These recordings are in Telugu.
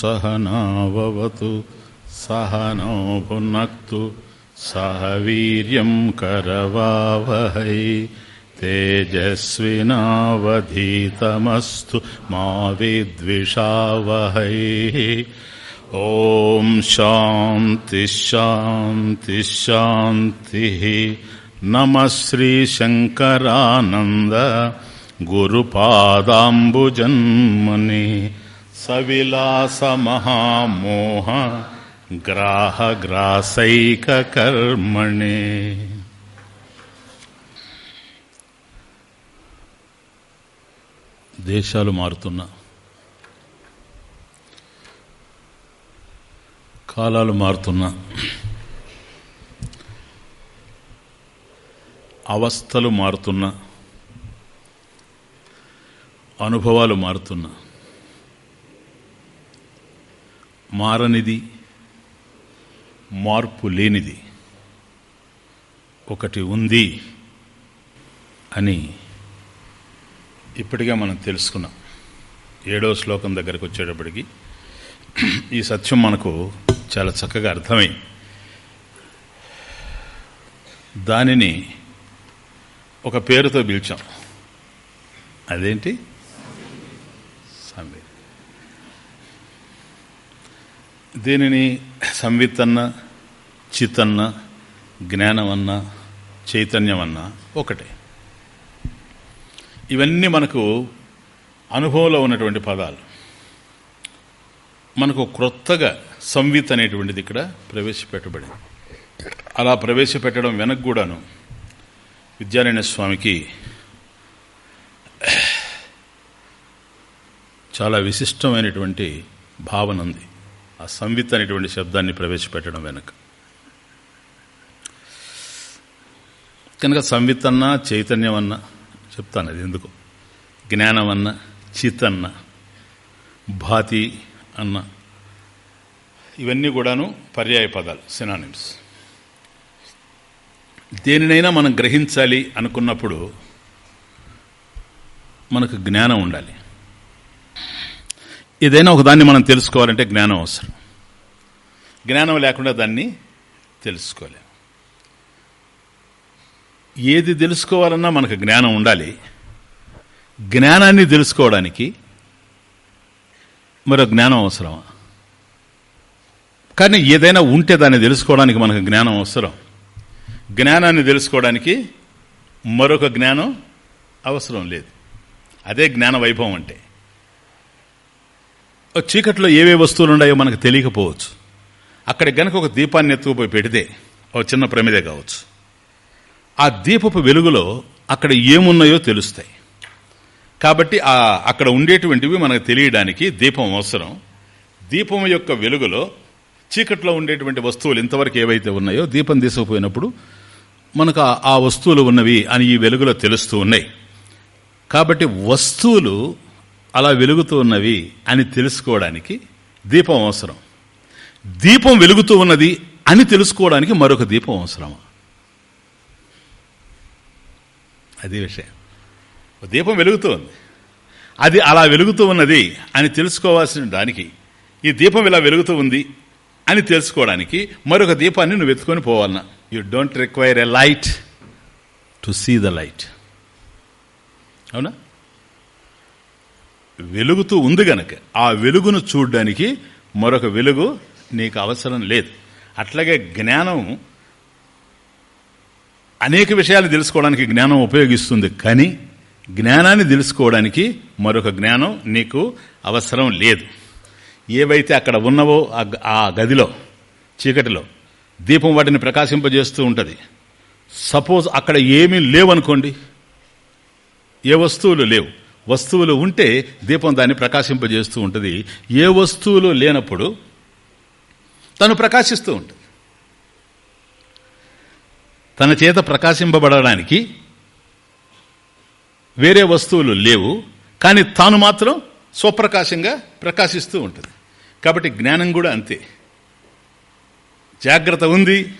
सहनावतु सहनो भुनक्तु सह वीर्यं करवावहै तेजस्विनावधीतमस्तु मा विद्विषावहै ॐ शान्तिश्शान्तिश्शान्तिः नमः श्रीशङ्करानन्द गुरुपादाम्बुजन्मनि సవిలాసమహామోహ గ్రాహగ్రాసైకర్మణే దేశాలు మారుతున్నా కాలాలు మారుతున్నా అవస్థలు మారుతున్నా అనుభవాలు మారుతున్నా మారనిది మార్పు లేనిది. ఒకటి ఉంది అని ఇప్పటికే మనం తెలుసుకున్నాం. ఏడో శ్లోకం దగ్గరకు వచ్చేటప్పటికి ఈ సత్యం మనకు చాలా చక్కగా అర్థమై దానిని ఒక పేరుతో పిలిచాం. అదేంటి? దీనిని సంవిత్తన్న చిత్తన్న జ్ఞానమన్న చైతన్యమన్న ఒకటే. ఇవన్నీ మనకు అనుభవంలో ఉన్నటువంటి పదాలు. మనకు క్రొత్తగా సంవిత్ అనేటువంటిది ఇక్కడ ప్రవేశపెట్టబడింది. అలా ప్రవేశపెట్టడం వెనక్కి కూడాను విద్యారాయణ స్వామికి చాలా విశిష్టమైనటువంటి భావన ఉంది. ఆ సంవిత్ అనేటువంటి శబ్దాన్ని ప్రవేశపెట్టడం వెనుక. కనుక సంవిత్ అన్నా చైతన్యం అన్నా చెప్తాను అది ఎందుకు? జ్ఞానం అన్న చిత్ అన్న భాతి అన్న ఇవన్నీ కూడాను పర్యాయ పదాలు సినానిమ్స్ దేనినైనా మనం గ్రహించాలి అనుకున్నప్పుడు మనకు జ్ఞానం ఉండాలి. ఏదైనా ఒకదాన్ని మనం తెలుసుకోవాలంటే జ్ఞానం అవసరం. జ్ఞానం లేకుండా దాన్ని తెలుసుకోలేము ఏది తెలుసుకోవాలన్నా మనకు జ్ఞానం ఉండాలి. జ్ఞానాన్ని తెలుసుకోవడానికి మరో జ్ఞానం అవసరమా కానీ ఏదైనా ఉంటే దాన్ని తెలుసుకోవడానికి మనకు జ్ఞానం అవసరం. జ్ఞానాన్ని తెలుసుకోవడానికి మరొక జ్ఞానం అవసరం లేదు. అదే జ్ఞాన వైభవం అంటే. చీకట్లో ఏవే వస్తువులు ఉన్నాయో మనకు తెలియకపోవచ్చు. అక్కడ గనక ఒక దీపాన్ని ఎత్తుకుపోయి పెడితే ఒక చిన్న ప్రమిదే కావచ్చు. ఆ దీపపు వెలుగులో అక్కడ ఏమున్నాయో తెలుస్తాయి. కాబట్టి ఆ అక్కడ ఉండేటువంటివి మనకు తెలియడానికి దీపం అవసరం. దీపం యొక్క వెలుగులో చీకట్లో ఉండేటువంటి వస్తువులు ఇంతవరకు ఏవైతే ఉన్నాయో దీపం తీసుకుపోయినప్పుడు మనకు ఆ వస్తువులు ఉన్నవి అని ఈ వెలుగులో తెలుస్తూ ఉన్నాయి. కాబట్టి వస్తువులు అలా వెలుగుతూ ఉన్నవి అని తెలుసుకోవడానికి దీపం అవసరం. దీపం వెలుగుతూ ఉన్నది అని తెలుసుకోవడానికి మరొక దీపం అవసరమా అది విషయం. దీపం వెలుగుతూ ఉంది అది అలా వెలుగుతూ ఉన్నది అని తెలుసుకోవాల్సిన దానికి ఈ దీపం ఇలా వెలుగుతూ ఉంది అని తెలుసుకోవడానికి మరొక దీపాన్ని నువ్వు ఎత్తుకొని పోవాలన్నా you don't require a light to see the light అవునా? వెలుగుతూ ఉంది గనక ఆ వెలుగును చూడడానికి మరొక వెలుగు నీకు అవసరం లేదు. అట్లాగే జ్ఞానం అనేక విషయాలు తెలుసుకోవడానికి జ్ఞానం ఉపయోగిస్తుంది కానీ జ్ఞానాన్ని తెలుసుకోవడానికి మరొక జ్ఞానం నీకు అవసరం లేదు. ఏవైతే అక్కడ ఉన్నవో ఆ గదిలో చీకటిలో దీపం వాటిని ప్రకాశింపజేస్తూ ఉంటుంది. సపోజ్ అక్కడ ఏమీ లేవనుకోండి ఏ వస్తువులు లేవు. వస్తువులు ఉంటే దీపం దాన్ని ప్రకాశింపజేస్తూ ఉంటుంది. ఏ వస్తువులు లేనప్పుడు తను ప్రకాశిస్తూ ఉంటుంది. తన చేత ప్రకాశింపబడడానికి వేరే వస్తువులు లేవు కానీ తాను మాత్రం స్వప్రకాశంగా ప్రకాశిస్తూ ఉంటుంది. కాబట్టి జ్ఞానం కూడా అంతే. జాగ్రత్త ఉంది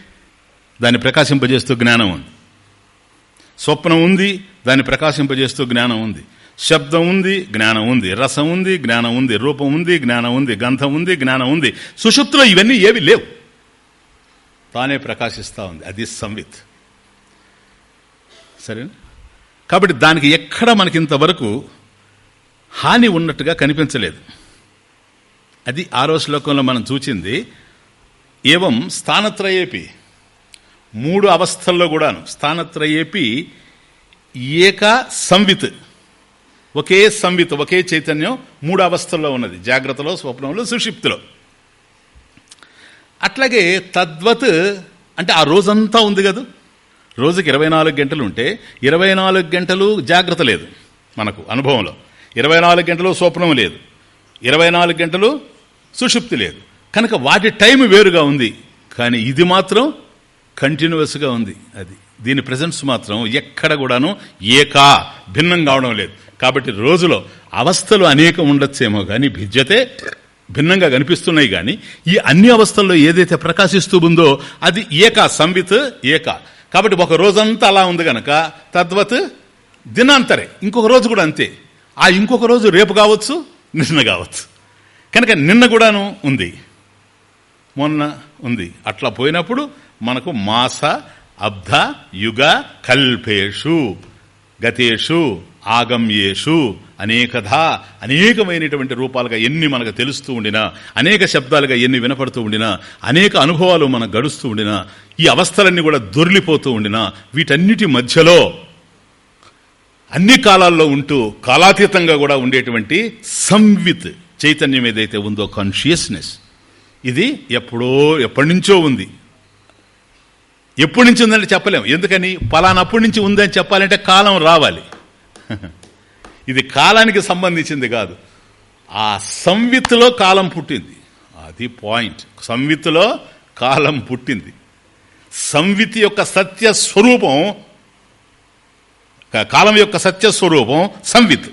దాన్ని ప్రకాశింపజేస్తూ జ్ఞానం ఉంది. స్వప్నం ఉంది దాన్ని ప్రకాశింపజేస్తూ జ్ఞానం ఉంది. శబ్దం ఉంది జ్ఞానం ఉంది రసం ఉంది జ్ఞానం ఉంది రూపం ఉంది జ్ఞానం ఉంది గంధం ఉంది జ్ఞానం ఉంది. సుషుప్తిలో ఇవన్నీ ఏవి లేవు. తానే ప్రకాశిస్తూ ఉంది. అది సంవిత్. సరేనా? కాబట్టి దానికి ఎక్కడ మనకి ఇంతవరకు హాని ఉన్నట్టుగా కనిపించలేదు. అది ఆరో శ్లోకంలో మనం చూచింది ఏవం స్థానత్రయేపి. మూడు అవస్థల్లో కూడాను. స్థానత్రయేపి ఏక సంవిత్. ఒకే సంవిత్ ఒకే చైతన్యం మూడు అవస్థల్లో ఉన్నది. జాగ్రత్తలో స్వప్నంలో సుషిప్తిలో. అట్లాగే తద్వత్ అంటే ఆ రోజంతా ఉంది కదా? రోజుకి ఇరవై నాలుగు గంటలు ఉంటే ఇరవై నాలుగు గంటలు జాగ్రత్త లేదు మనకు అనుభవంలో. ఇరవై నాలుగు గంటలు స్వప్నం లేదు. ఇరవై నాలుగు గంటలు సుషుప్తి లేదు. కనుక వాటి టైం వేరుగా ఉంది. కానీ ఇది మాత్రం కంటిన్యూస్గా ఉంది అది. దీని ప్రజెన్స్ మాత్రం ఎక్కడ కూడాను ఏకా భిన్నం కావడం లేదు. కాబట్టి రోజులో అవస్థలు అనేకం ఉండొచ్చేమో కానీ భిద్యతే భిన్నంగా కనిపిస్తున్నాయి కానీ ఈ అన్ని అవస్థల్లో ఏదైతే ప్రకాశిస్తూ ఉందో అది ఏక సంవిత్ ఏక. కాబట్టి ఒక రోజంతా అలా ఉంది గనక తద్వత్ దినాంతరే. ఇంకొక రోజు కూడా అంతే. ఆ ఇంకొక రోజు రేపు కావచ్చు నిన్న కావచ్చు. కనుక నిన్న కూడాను ఉంది. మొన్న ఉంది. అట్లా పోయినప్పుడు మనకు మాస అబ్ధ యుగ కల్పేషు గతేషు. ఆగమ్యేషు అనేకధా అనేకమైనటువంటి రూపాలుగా ఎన్ని మనకు తెలుస్తూ ఉండినా అనేక శబ్దాలుగా ఎన్ని వినపడుతూ ఉండినా అనేక అనుభవాలు మనకు గడుస్తూ ఉండినా ఈ అవస్థలన్నీ కూడా దొర్లిపోతూ ఉండినా వీటన్నిటి మధ్యలో అన్ని కాలాల్లో ఉంటూ కాలాతీతంగా కూడా ఉండేటువంటి సంవిత్ చైతన్యం ఏదైతే ఉందో కాన్షియస్నెస్ ఇది ఎప్పుడో ఎప్పటి నుంచో ఉంది. ఎప్పటి నుంచి ఉందంటే చెప్పలేము. ఎందుకని? పలానప్పటి నుంచి ఉందని చెప్పాలంటే కాలం రావాలి. ఇది కాలానికి సంబంధించింది కాదు. ఆ సంవిత్తులో కాలం పుట్టింది. అది పాయింట్. సంవిత్తులో కాలం పుట్టింది. సంవితి యొక్క సత్య స్వరూపం కాలం యొక్క సత్య స్వరూపం సంవిత్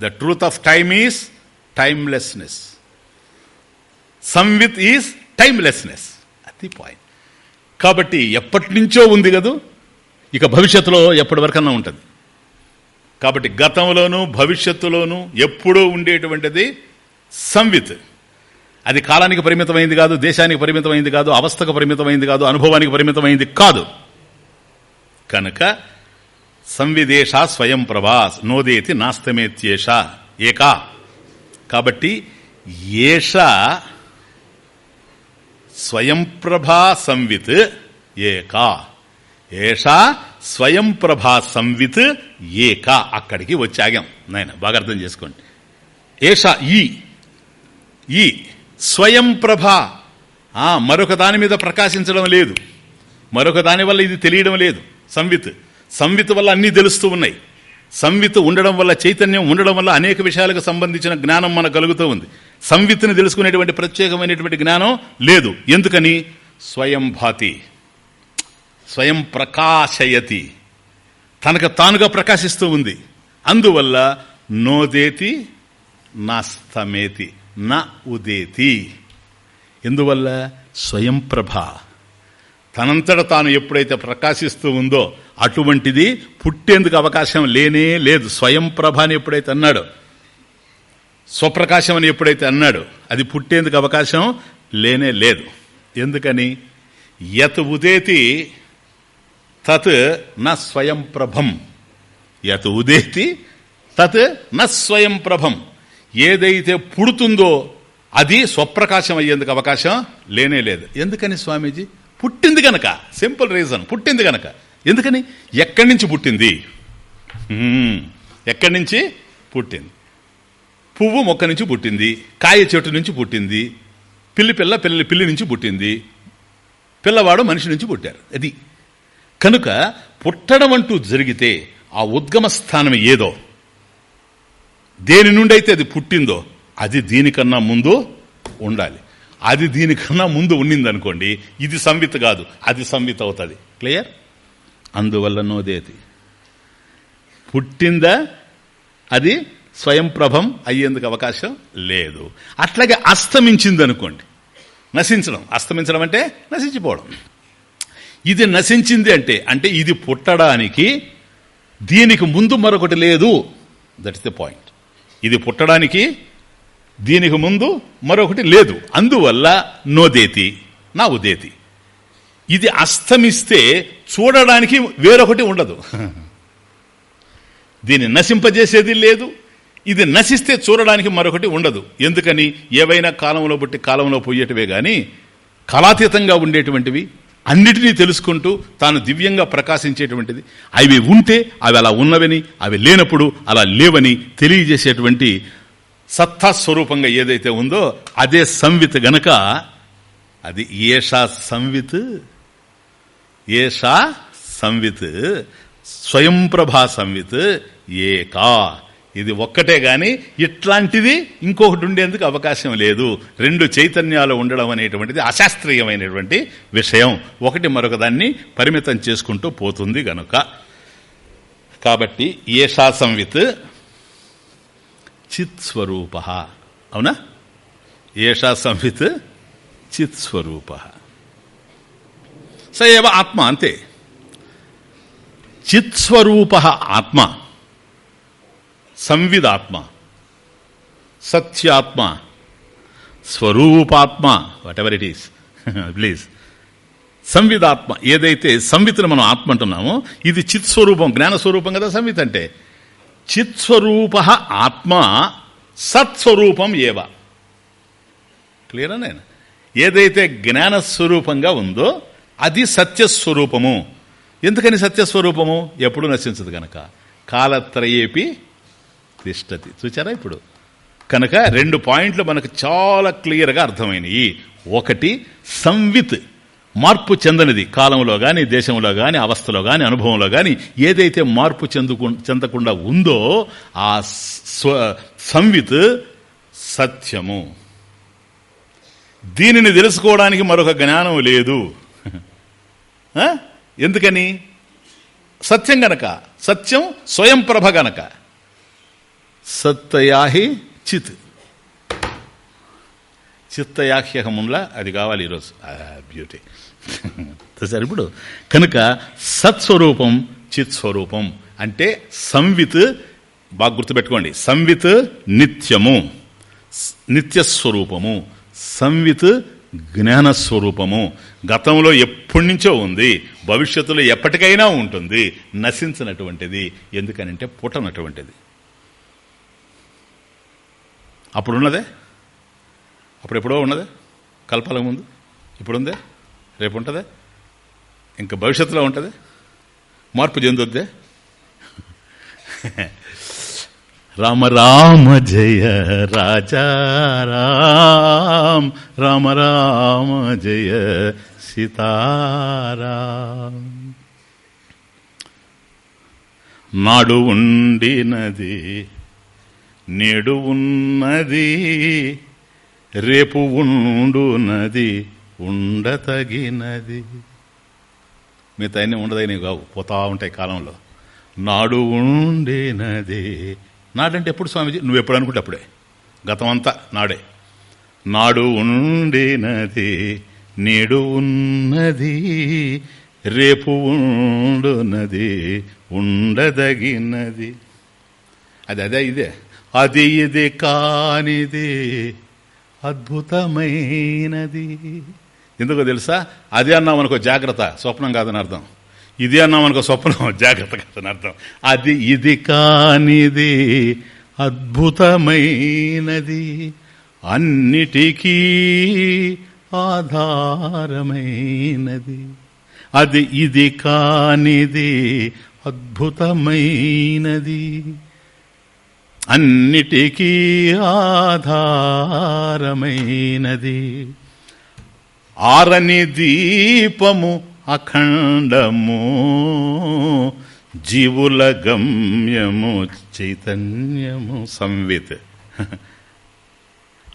the truth of time is timelessness సంవిత్ is timelessness. అది పాయింట్. కాబట్టి ఎప్పటి నుంచో ఉంది కదా? ఇక భవిష్యత్తులో ఎప్పటి వరకన్నా ఉంటుంది. కాబట్టి గతంలోనూ భవిష్యత్తులోనూ ఎప్పుడూ ఉండేటువంటిది సంవిత్. అది కాలానికి పరిమితమైంది కాదు దేశానికి పరిమితమైంది కాదు అవస్థకు పరిమితమైంది కాదు అనుభవానికి పరిమితమైంది కాదు. కనుక సంవిదేశ స్వయం ప్రభాస్ నోదేతి నాస్తమేత్యేష ఏకా. కాబట్టి ఏష స్వయం ప్రభా సంవిత్ ఏకా. ఏషా స్వయం ప్రభా సంవిత్ ఏక అక్కడికి వచ్చాగాం. నాయన బాగా అర్థం చేసుకోండి. ఏషా ఈ ఈ స్వయం ప్రభ. మరొక దాని మీద ప్రకాశించడం లేదు. మరొక దాని వల్ల ఇది తెలియడం లేదు. సంవిత్ సంవిత్ వల్ల అన్నీ తెలుస్తూ ఉన్నాయి. సంవిత్ ఉండడం వల్ల చైతన్యం ఉండడం వల్ల అనేక విషయాలకు సంబంధించిన జ్ఞానం మనకు కలుగుతూ ఉంది. సంవిత్ని తెలుసుకునేటువంటి ప్రత్యేకమైనటువంటి జ్ఞానం లేదు. ఎందుకని? స్వయం భాతి. స్వయం ప్రకాశయతి. తనకు తానుగా ప్రకాశిస్తూ ఉంది. అందువల్ల నోదేతి నాస్తమేతి నా ఉదేతి. ఎందువల్ల? స్వయం ప్రభ. తనంతట తాను ఎప్పుడైతే ప్రకాశిస్తూ ఉందో అటువంటిది పుట్టేందుకు అవకాశం లేనే లేదు. స్వయం ప్రభ అని ఎప్పుడైతే అన్నాడు స్వప్రకాశం అని ఎప్పుడైతే అన్నాడు అది పుట్టేందుకు అవకాశం లేనే లేదు. ఎందుకని? యత్ ఉదేతి తత్ నా స్వయం ప్రభం. యత్ ఉదేతి తత్ నా స్వయం ప్రభం. ఏదైతే పుడుతుందో అది స్వప్రకాశం అయ్యేందుకు అవకాశం లేనే లేదు. ఎందుకని స్వామీజీ? పుట్టింది గనక. Simple reason. పుట్టింది గనక. ఎందుకని? ఎక్కడి నుంచి పుట్టింది? ఎక్కడి నుంచి? పుట్టింది. పువ్వు మొక్క నుంచి పుట్టింది. కాయ చెట్టు నుంచి పుట్టింది. పిల్లి పిల్ల పిల్లి పిల్లి నుంచి పుట్టింది. పిల్లవాడు మనిషి నుంచి పుట్టారు. అది కనుక పుట్టడం అంటూ జరిగితే ఆ ఉద్గమ స్థానం ఏదో? దేని నుండి అయితే అది పుట్టిందో అది దీనికన్నా ముందు ఉండాలి. అది దీనికన్నా ముందు ఉండిందనుకోండి అనుకోండి ఇది సంవిత కాదు అది సంవిత అవుతుంది. క్లియర్? అందువల్ల నోదేతి పుట్టిందా? అది స్వయం ప్రభం అయ్యేందుకు అవకాశం లేదు. అట్లాగే అస్తమించింది అనుకోండి నశించడం. అస్తమించడం అంటే నశించిపోవడం. ఇది నశించింది అంటే అంటే ఇది పుట్టడానికి దీనికి ముందు మరొకటి లేదు. దట్స్ ద పాయింట్ ఇది పుట్టడానికి దీనికి ముందు మరొకటి లేదు. అందువల్ల నోదేతి నా ఉదేతి. ఇది అస్తమిస్తే చూడడానికి వేరొకటి ఉండదు. దీన్ని నశింపజేసేది లేదు. ఇది నశిస్తే చూడడానికి మరొకటి ఉండదు. ఎందుకని? ఏవైనా కాలంలో బట్టి కాలంలో పోయేటివే కానీ కళాతీతంగా ఉండేటువంటివి అన్నిటినీ తెలుసుకుంటూ తాను దివ్యంగా ప్రకాశించేటువంటిది. అవి ఉంటే అవి అలా ఉన్నవని అవి లేనప్పుడు అలా లేవని తెలియజేసేటువంటి సత్తా స్వరూపంగా ఏదైతే ఉందో అదే సంవిత్ గనక అది ఏషా సంవిత్ ఏషా సంవిత్ స్వయంప్రభా సంవిత్ ఏకా ఇది ఒక్కటే గాని ఇట్లాంటిది ఇంకొకటి ఉండేందుకు అవకాశం లేదు. రెండు చైతన్యాలు ఉండడం అనేటువంటిది అశాస్త్రీయమైనటువంటి విషయం. ఒకటి మరొక దాన్ని పరిమితం చేసుకుంటూ పోతుంది గనుక. కాబట్టి ఏషా సంవిత్ చిత్ స్వరూప అవునా? ఏషా సంవిత్ చిత్ స్వరూప స ఏవ ఆత్మ అంతే. చిత్స్వరూప ఆత్మ. సంవిదాత్మ సత్యాత్మ స్వరూపాత్మ whatever it is please సంవిదాత్మ ఏదైతే సంవితను మనం ఆత్మ అంటున్నామో ఇది చిత్స్వరూపం జ్ఞానస్వరూపం కదా సంవిత్ అంటే. చిత్స్వరూప ఆత్మ సత్స్వరూపం ఏవ. క్లియరా నేను ఏదైతే జ్ఞానస్వరూపంగా ఉందో అది సత్యస్వరూపము. ఎందుకని సత్యస్వరూపము? ఎప్పుడు నశించదు గనక. కాలత్రయేపి తిష్టతి. చూచారా ఇప్పుడు? కనుక రెండు పాయింట్లు మనకు చాలా క్లియర్గా అర్థమైనవి ఒకటి సంవిత్ మార్పు చెందనిది. కాలంలో కానీ దేశంలో కానీ అవస్థలో కానీ అనుభవంలో కానీ ఏదైతే మార్పు చెందుకు చెందకుండా ఉందో ఆ స్వ సంవిత్ సత్యము. దీనిని తెలుసుకోవడానికి మరొక జ్ఞానం లేదు. ఎందుకని? సత్యం గనక. సత్యం స్వయం ప్రభ గనక. సత్తయాహి చిత్. చిత్తయాహ్యహముంలా అది కావాలి ఈరోజు. బ్యూటీ సరే ఇప్పుడు కనుక సత్స్వరూపం చిత్ స్వరూపం అంటే సంవిత్ బాగా గుర్తుపెట్టుకోండి సంవిత్ నిత్యము నిత్యస్వరూపము సంవిత్ జ్ఞానస్వరూపము గతంలో ఎప్పటి నుంచో ఉంది భవిష్యత్తులో ఎప్పటికైనా ఉంటుంది నశించినటువంటిది. ఎందుకనంటే పుట్టనటువంటిది. అప్పుడు ఉన్నదే అప్పుడు ఎప్పుడో ఉన్నదే? కల్పాలకు ముందు? ఇప్పుడుందే? రేపు ఉంటుందే ఇంకా భవిష్యత్తులో ఉంటుంది? మార్పు చెందొద్దే? రామ రామ జయ రాజా రామ. రామ రామ జయ సీతారాం నాడు ఉండినది నేడు ఉన్నది రేపు ఉండునది ఉండతగినది. మిగతా అన్నీ ఉండదగినవి కావు పోతా ఉంటాయి కాలంలో. నాడు ఉండినది. నాడంటే ఎప్పుడు స్వామీజీ? నువ్వు ఎప్పుడు అనుకుంటే అప్పుడే. గతం అంతా నాడే. నాడు ఉండినది నేడు ఉన్నది రేపు ఉండునది ఉండదగినది. అది అదే ఇదే. అది ఇది కానిది అద్భుతమైనది. ఎందుకో తెలుసా? అది అన్నాం అనుకో జాగ్రత్త స్వప్నం కాదని అర్థం. ఇది అన్నాం అనుకో స్వప్నం జాగ్రత్త కాదని అర్థం. అది ఇది కానిది అద్భుతమైనది. అన్నిటికీ ఆధారమైనది. అది ఇది కానిది అద్భుతమైనది. అన్నిటికీ ఆధారమైనది. ఆరని దీపము అఖండము జీవుల గమ్యము చైతన్యము సంవిత్.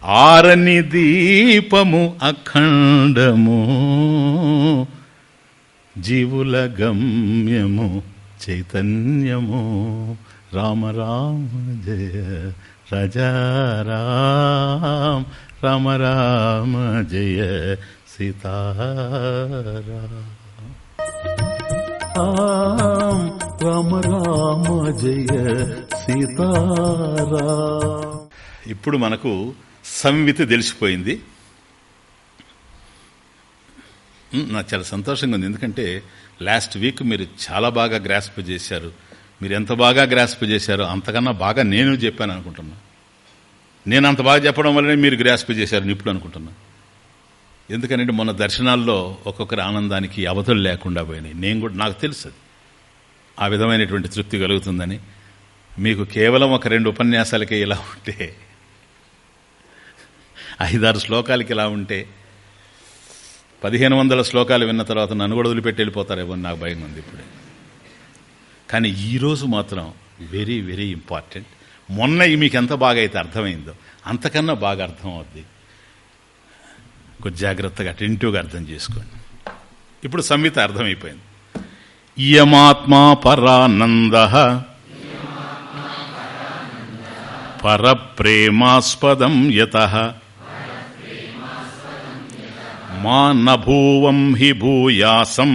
ఆరని దీపము అఖండము జీవుల గమ్యము చైతన్యము. రామ రామ జయ రజారాం రామ రామ జయ సీతారామ. రామ రామ జయ సీతారా ఇప్పుడు మనకు సంవితి తెలిసిపోయింది. నాకు చాలా సంతోషంగా ఉంది. ఎందుకంటే లాస్ట్ వీక్ మీరు చాలా బాగా గ్రాస్ప్ చేశారు. మీరు ఎంత బాగా గ్రాస్ప్ చేశారో అంతకన్నా బాగా నేను చెప్పాను అనుకుంటున్నా. నేను అంత బాగా చెప్పడం వల్లనే మీరు గ్రాస్ప్ చేశారు నిప్పుడు అనుకుంటున్నా. ఎందుకంటే మొన్న దర్శనాల్లో ఒక్కొక్కరి ఆనందానికి అవధులు లేకుండా పోయినాయి. నేను కూడా నాకు తెలుసు ఆ విధమైనటువంటి తృప్తి కలుగుతుందని. మీకు కేవలం ఒక రెండు ఉపన్యాసాలకే ఇలా ఉంటే ఐదారు శ్లోకాలకి ఇలా ఉంటే పదిహేను వందల శ్లోకాలు విన్న తర్వాత నన్ను కూడా వదిలిపెట్టి వెళ్ళిపోతారేమో నాకు భయం ఉంది ఇప్పుడే. కానీ ఈరోజు మాత్రం వెరీ వెరీ ఇంపార్టెంట్. మొన్న ఈ మీకు ఎంత బాగా అయితే అర్థమైందో అంతకన్నా బాగా అర్థం అవుద్ది కొంచెం జాగ్రత్తగా అటెంటివ్గా అర్థం చేసుకోండి. ఇప్పుడు సంహిత అర్థమైపోయింది. ఇయమాత్మా పరానంద పరప్రేమాస్పదం యత మా నభూవం హి భూయాసం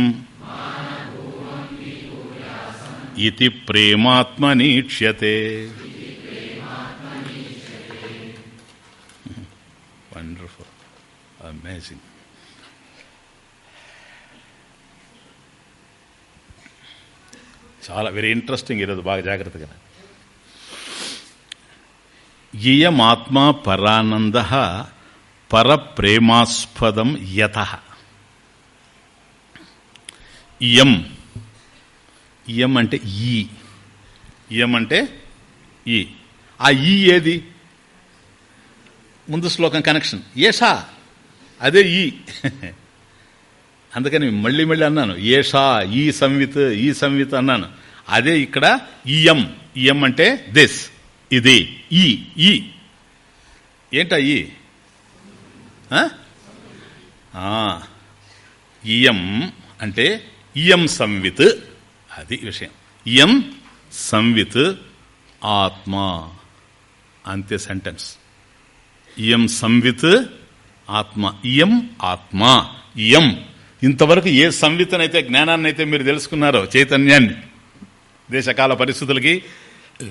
ఇది ప్రేమాత్మనీక్ష్యతే వండర్ఫుల్ అమేజింగ్ చాలా వెరీ ఇంట్రెస్టింగ్ ఈరోజు బాగా జాగ్రత్తగా. ఇయమాత్మా పరానంద పరప్రేమాస్పదం యత. ఇయం ఇయం అంటే ఈ. ఇయం అంటే ఈ. ఆ ఈ ఏది? ముందు శ్లోకం కనెక్షన్. ఏషా. అదే ఈ. అందుకని మళ్ళీ మళ్ళీ అన్నాను. ఏషా ఈ సంవిత్ ఈ సంవిత్ అన్నాను. అదే ఇక్కడ ఇయం. ఇయం అంటే దిస్ ఇది. ఈ. ఈ. ఏంటా ఈ? ఆ? ఇయం అంటే ఇయం సంవిత్. అది విషయం. ఇయం సంవిత్ ఆత్మ. అంతే సెంటెన్స్ ఇయం సంవిత్ ఆత్మ. ఇయం ఆత్మ? ఇయం ఇంతవరకు ఏ సంవితనైతే జ్ఞానాన్నైతే మీరు తెలుసుకున్నారో చైతన్యాన్ని దేశకాల పరిస్థితులకి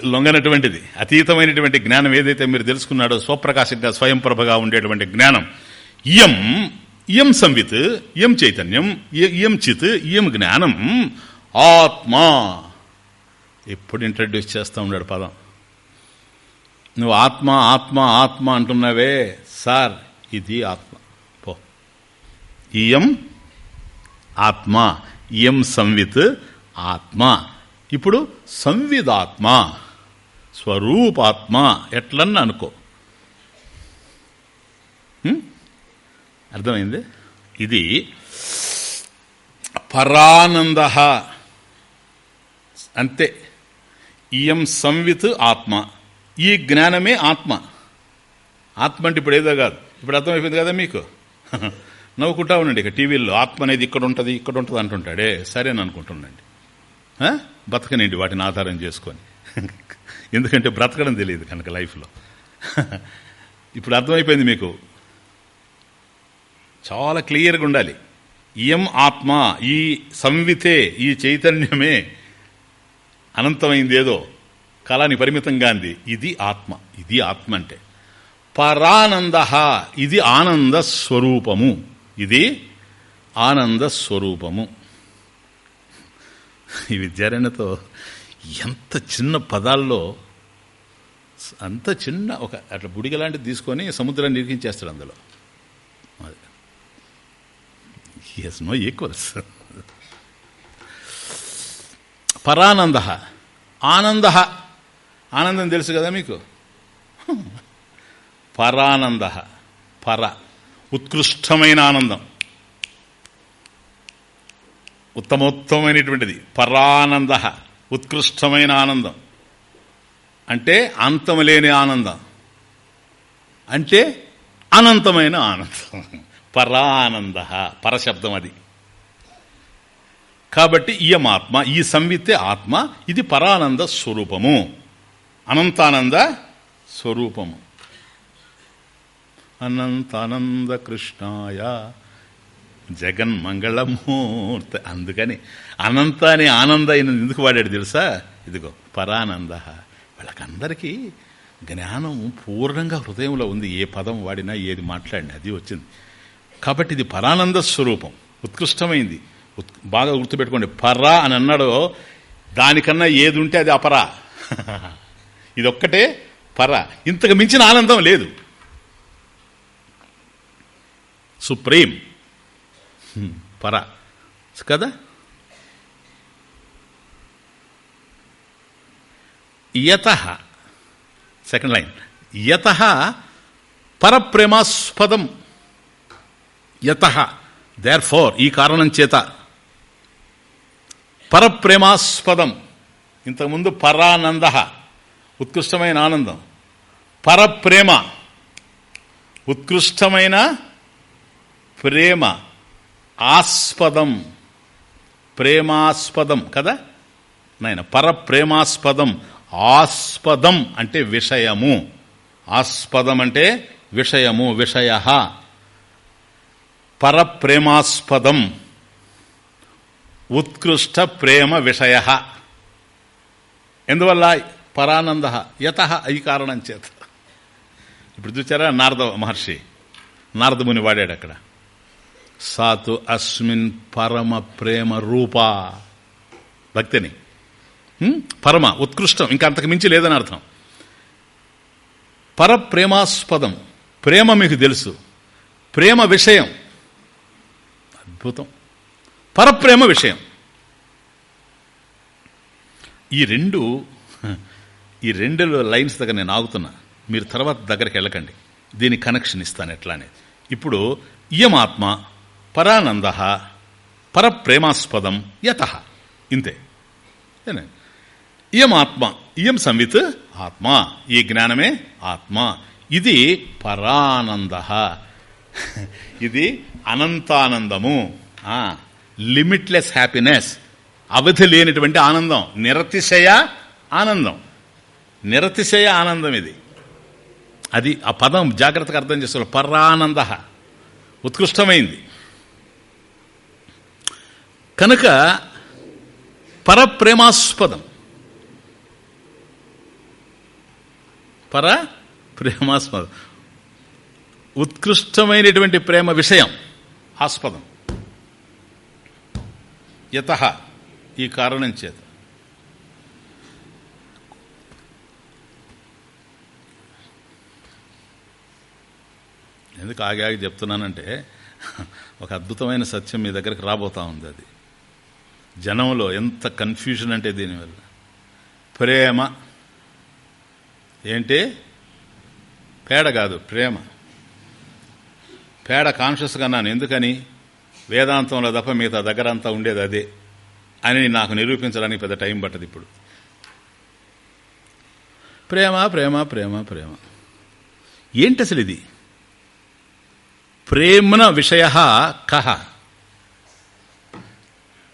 లొంగనటువంటిది అతీతమైనటువంటి జ్ఞానం ఏదైతే మీరు తెలుసుకున్నాడో స్వప్రకాశంగా స్వయం ప్రభగా ఉండేటువంటి జ్ఞానం ఇయం ఇయం సంవిత్ ఇయం చైతన్యం ఇయం చిత్ ఇయం జ్ఞానం ఆత్మ. ఎప్పుడు ఇంట్రడ్యూస్ చేస్తూ ఉన్నాడు పదం. నువ్వు ఆత్మ ఆత్మ ఆత్మ అంటున్నావే. సార్ ఇది ఆత్మ. పో. ఇయం ఆత్మ. ఇయం సంవిత్ ఆత్మ. ఇప్పుడు సంవిదాత్మ. స్వరూపాత్మ. ఎట్లన్నా అనుకో. అర్థమైంది? ఇది పరానంద. అంతే. ఇయం సంవిత్ ఆత్మ. ఈ జ్ఞానమే ఆత్మ. ఆత్మ అంటే ఇప్పుడు ఏదో కాదు. ఇప్పుడు అర్థమైపోయింది కదా మీకు? నవ్వుకుంటా ఉండండి ఇక టీవీల్లో. ఆత్మ అనేది ఇక్కడ ఉంటుంది ఇక్కడ ఉంటుంది అంటుంటాడే. సరే అని అనుకుంటుండండి. బతకనండి వాటిని ఆధారం చేసుకొని. ఎందుకంటే బ్రతకడం తెలియదు కనుక లైఫ్లో. ఇప్పుడు అర్థమైపోయింది మీకు? చాలా క్లియర్గా ఉండాలి. ఇయం ఆత్మ ఈ సంవితే ఈ చైతన్యమే అనంతమైంది ఏదో. కళాని పరిమితంగా అంది. ఇది ఆత్మ. ఇది ఆత్మ అంటే పరానంద. ఇది ఆనంద స్వరూపము. ఇది ఆనంద స్వరూపము. ఈ విద్యారణ్యతో ఎంత చిన్న పదాల్లో అంత చిన్న ఒక అట్లా బుడిగ లాంటిది తీసుకొని సముద్రాన్ని నిరికించేస్తాడు అందులో. హెస్ నో ఈక్వల్స్ పరానంద. ఆనంద. ఆనందం తెలుసు కదా మీకు? పరానంద. పర. ఉత్కృష్టమైన ఆనందం. ఉత్తమోత్తమైనటువంటిది. పరానంద. ఉత్కృష్టమైన ఆనందం. అంటే అంతం లేని ఆనందం. అంటే అనంతమైన ఆనందం. పరానంద. పరశబ్దం అది. కాబట్టి ఇయమాత్మ ఈ సంవిత్తే ఆత్మ ఇది పరానంద స్వరూపము. అనంతానంద స్వరూపము. అనంతానంద కృష్ణాయ జగన్మంగళమూర్తి. అందుకని అనంత అనే ఆనంద అయిన ఎందుకు వాడాడు తెలుసా? ఇదిగో పరానంద. వాళ్ళకందరికీ జ్ఞానం పూర్ణంగా హృదయంలో ఉంది. ఏ పదం వాడినా ఏది మాట్లాడినా అది వచ్చింది. కాబట్టి ఇది పరానంద స్వరూపం. ఉత్కృష్టమైంది. బాగా గుర్తుపెట్టుకోండి. పరా అని అన్నాడు దానికన్నా ఏది ఉంటే అది అపరా. ఇదొక్కటే పర ఇంతకు మించిన ఆనందం లేదు. సుప్రీం. పర కదా? యత. Second line. యత పరప్రేమాస్పదం. యత. Therefore. ఈ కారణం చేత పరప్రేమాస్పదం. ఇంతకుముందు పరానంద ఉత్కృష్టమైన ఆనందం. పరప్రేమ ఉత్కృష్టమైన ప్రేమ ఆస్పదం. ప్రేమాస్పదం కదా? నాయన పరప్రేమాస్పదం ఆస్పదం అంటే విషయము. ఆస్పదం అంటే విషయము విషయ. పరప్రేమాస్పదం. ఉత్కృష్ట ప్రేమ విషయ. ఎందువల్ల? పరానంద యత ఈ కారణం చేత. ఇప్పుడు చూచారా? నారద మహర్షి నారదముని వాడాడు అక్కడ. సాతు అస్మిన్ పరమ ప్రేమ రూపా. భక్తిని. పరమ ఉత్కృష్టం. ఇంకా అంతకు మించి లేదని అర్థం. పరప్రేమాస్పదం ప్రేమ మీకు తెలుసు. ప్రేమ విషయం. అద్భుతం. పరప్రేమ విషయం. ఈ రెండు ఈ రెండు లైన్స్ దగ్గర నేను ఆగుతున్నా. మీరు తర్వాత దగ్గరికి వెళ్ళకండి. దీని కనెక్షన్ ఇస్తాను ఎట్లానే. ఇప్పుడు ఇయమాత్మ పరానంద పరప్రేమాస్పదం యత. ఇంతే. ఇయం ఆత్మ ఇయం సంవిత్ ఆత్మ. ఈ జ్ఞానమే ఆత్మ. ఇది పరానంద. ఇది అనంతానందము. లిమిట్లెస్ హ్యాపీనెస్ అవధి లేనిటువంటి ఆనందం. నిరతిశయ ఆనందం. నిరతిశయ ఆనందం ఇది. అది ఆ పదం జాగ్రత్తగా అర్థం చేసుకోవాలి. పరానంద. ఉత్కృష్టమైంది. కనుక పరప్రేమాస్పదం. పర ప్రేమాస్పదం ఉత్కృష్టమైనటువంటి ప్రేమ విషయం. ఆస్పదం. యత ఈ కారణం చేత. ఎందుకు ఆగి ఆగి చెప్తున్నానంటే ఒక అద్భుతమైన సత్యం మీ దగ్గరికి రాబోతా ఉంది అది. జనంలో ఎంత కన్ఫ్యూజన్ అంటే దీనివల్ల ప్రేమ ఏంటి? పేడ కాదు ప్రేమ. పేడ కాన్షియస్గా అన్నాను ఎందుకని? వేదాంతంలో తప్ప మిగతా దగ్గర అంతా ఉండేది అదే అని నాకు నిరూపించడానికి పెద్ద టైం పట్టదు ఇప్పుడు. ప్రేమ ప్రేమ ప్రేమ ప్రేమ. ఏంటి అసలు ఇది? ప్రేమన విషయ కహ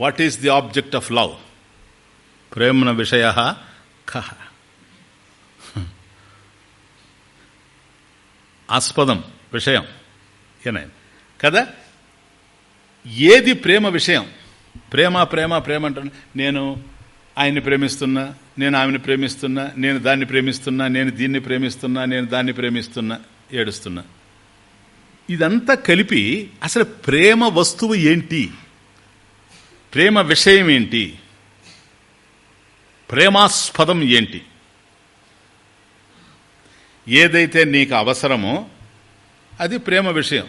what is the object of love ప్రేమన విషయ కహ ఆస్పదం విషయం. కదా? ఏది ప్రేమ విషయం? ప్రేమ ప్రేమ ప్రేమ అంటే నేను ఆయన్ని ప్రేమిస్తున్నా నేను ఆమెను ప్రేమిస్తున్నా నేను దాన్ని ప్రేమిస్తున్నా నేను దీన్ని ప్రేమిస్తున్నా నేను దాన్ని ప్రేమిస్తున్నా ఏడుస్తున్నా. ఇదంతా కలిపి అసలు ప్రేమ వస్తువు ఏంటి? ప్రేమ విషయం ఏంటి? ప్రేమాస్పదం ఏంటి? ఏదైతే నీకు అవసరమో అది ప్రేమ విషయం.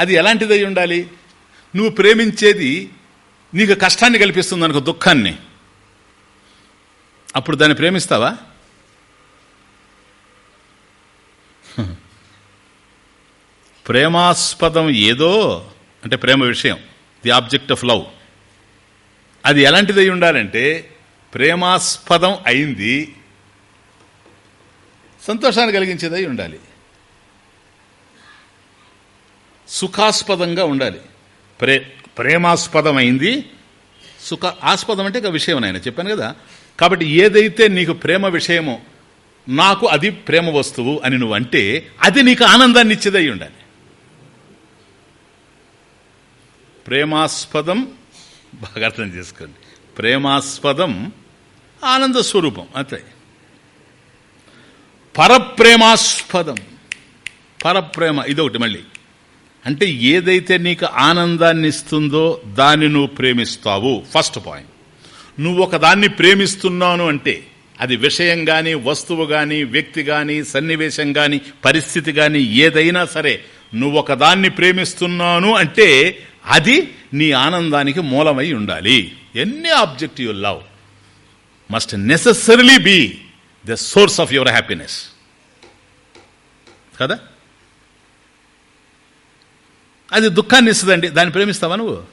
అది ఎలాంటిదై ఉండాలి? నువ్వు ప్రేమించేది నీకు కష్టాన్ని కల్పిస్తుంది అనుకో దుఃఖాన్ని. అప్పుడు దాన్ని ప్రేమిస్తావా? ప్రేమాస్పదం ఏదో అంటే ప్రేమ విషయం. The object of love. అది ఎలాంటిదై ఉండాలంటే ప్రేమాస్పదం అయింది సంతోషాన్ని కలిగించేదై ఉండాలి. సుఖాస్పదంగా ఉండాలి. ప్రే ప్రేమాస్పదమైంది. సుఖ ఆస్పదం అంటే ఇక విషయం ఆయన చెప్పాను కదా. కాబట్టి ఏదైతే నీకు ప్రేమ విషయమో నాకు అది ప్రేమ వస్తువు అని నువ్వు అంటే అది నీకు ఆనందాన్ని ఇచ్చేదై ఉండాలి. ప్రేమాస్పదం బాగా అర్థం చేసుకోండి. ప్రేమాస్పదం ఆనంద స్వరూపం అంతే. పరప్రేమాస్పదం. పరప్రేమ ఇదొకటి మళ్ళీ. అంటే ఏదైతే నీకు ఆనందాన్ని ఇస్తుందో దాన్ని నువ్వు ప్రేమిస్తావు. ఫస్ట్ పాయింట్ నువ్వు ఒకదాన్ని ప్రేమిస్తున్నాను అంటే అది విషయం కానీ వస్తువు కానీ వ్యక్తి కానీ సన్నివేశం కానీ పరిస్థితి కానీ ఏదైనా సరే నువ్వు ఒకదాన్ని ప్రేమిస్తున్నాను అంటే అది నీ ఆనందానికి మూలమై ఉండాలి. Any object you love must necessarily be the source of your happiness. కదా? అది దుఃఖాన్ని ఇస్తుందండి. దాన్ని ప్రేమిస్తావా నువ్వు?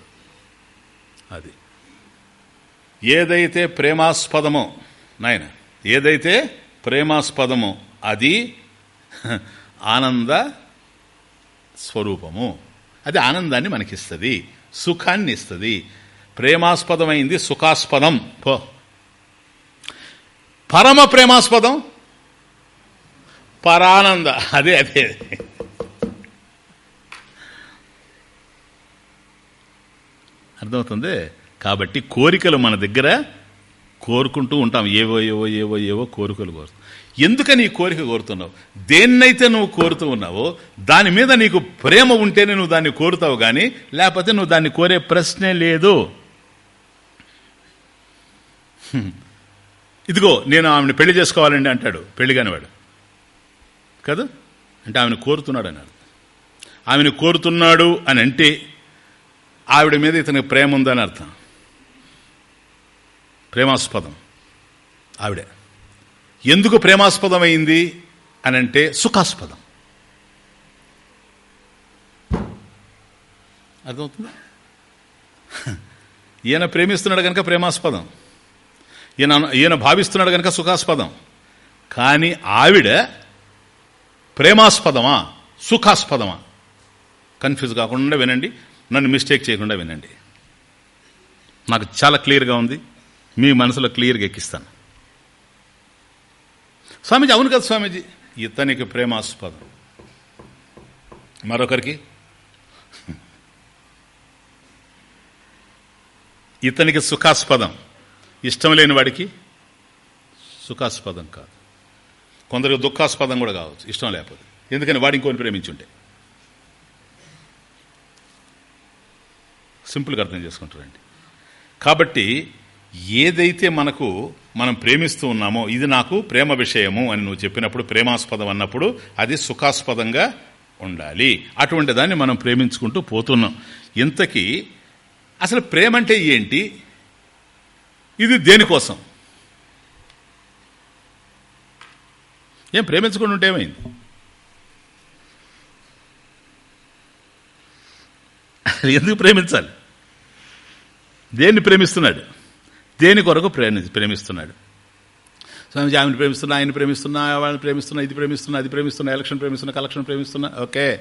అది. ఏదైతే ప్రేమాస్పదమో నాయన ఏదైతే ప్రేమాస్పదమో అది ఆనంద స్వరూపము. అది ఆనందాన్ని మనకిస్తుంది సుఖాన్ని ఇస్తుంది. ప్రేమాస్పదమైంది సుఖాస్పదం. పో. పరమ ప్రేమాస్పదం పరానంద. అదే అదే. అర్థమవుతుంది? కాబట్టి కోరికలు మన దగ్గర కోరుకుంటూ ఉంటాం. ఏవో ఏవో ఏవో ఏవో కోరికలు కోరుతాం. ఎందుకని ఈ కోరిక కోరుతున్నావు? దేన్నైతే నువ్వు కోరుతూ ఉన్నావో దాని మీద నీకు ప్రేమ ఉంటేనే నువ్వు దాన్ని కోరుతావు కానీ లేకపోతే నువ్వు దాన్ని కోరే ప్రశ్నే లేదు. ఇదిగో నేను ఆమెను పెళ్ళి చేసుకోవాలండి అంటాడు. పెళ్ళి కానివాడు. కదా? అంటే ఆమెను కోరుతున్నాడు అన్నాడు ఆమెను కోరుతున్నాడు అని అంటే ఆవిడ మీద ఇతనికి ప్రేమ ఉందని అర్థం. ప్రేమాస్పదం. ఆవిడ. ఎందుకు ప్రేమాస్పదమైంది అని అంటే సుఖాస్పదం. అర్థమవుతుంది? ఈయన ప్రేమిస్తున్నాడు కనుక ప్రేమాస్పదం. ఈయన ఈయన భావిస్తున్నాడు కనుక సుఖాస్పదం. కానీ ఆవిడ ప్రేమాస్పదమా సుఖాస్పదమా? కన్ఫ్యూజ్ కాకుండా వినండి. నన్ను మిస్టేక్ చేయకుండా వినండి. నాకు చాలా క్లియర్గా ఉంది. మీ మనసులో క్లియర్గా ఎక్కిస్తాను. స్వామీజీ అవును కదా స్వామీజీ? ఇతనికి ప్రేమాస్పదం. మరొకరికి? ఇతనికి సుఖాస్పదం. ఇష్టం లేని వాడికి సుఖాస్పదం కాదు. కొందరికి దుఃఖాస్పదం కూడా కావచ్చు. ఇష్టం లేకపోతే. ఎందుకని వాడు ఇంకోని ప్రేమించుంటే? సింపుల్గా అర్థం చేసుకుంటారండి. కాబట్టి ఏదైతే మనకు మనం ప్రేమిస్తూ ఉన్నామో ఇది నాకు ప్రేమ విషయము అని నువ్వు చెప్పినప్పుడు ప్రేమాస్పదం అన్నప్పుడు అది సుఖాస్పదంగా ఉండాలి. అటువంటి దాన్ని మనం ప్రేమించుకుంటూ పోతున్నాం. ఇంతకీ అసలు ప్రేమ అంటే ఏంటి? ఇది దేనికోసం? ఏం ప్రేమించుకుని ఉంటే ఏమైంది? ఎందుకు ప్రేమించాలి? దేన్ని ప్రేమిస్తున్నాడు? దేని కొరకు ప్రేమి ప్రేమిస్తున్నాడు? స్వామిజీ ఆమెను ప్రేమిస్తున్నా ఆయన ప్రేమిస్తున్నా వాళ్ళని ప్రేమిస్తున్నా ఇది ప్రేమిస్తున్నా అది ప్రేమిస్తున్నా ఎలక్షన్ ప్రేమిస్తున్నా కలెక్షన్ ప్రేమిస్తున్నా ఓకే.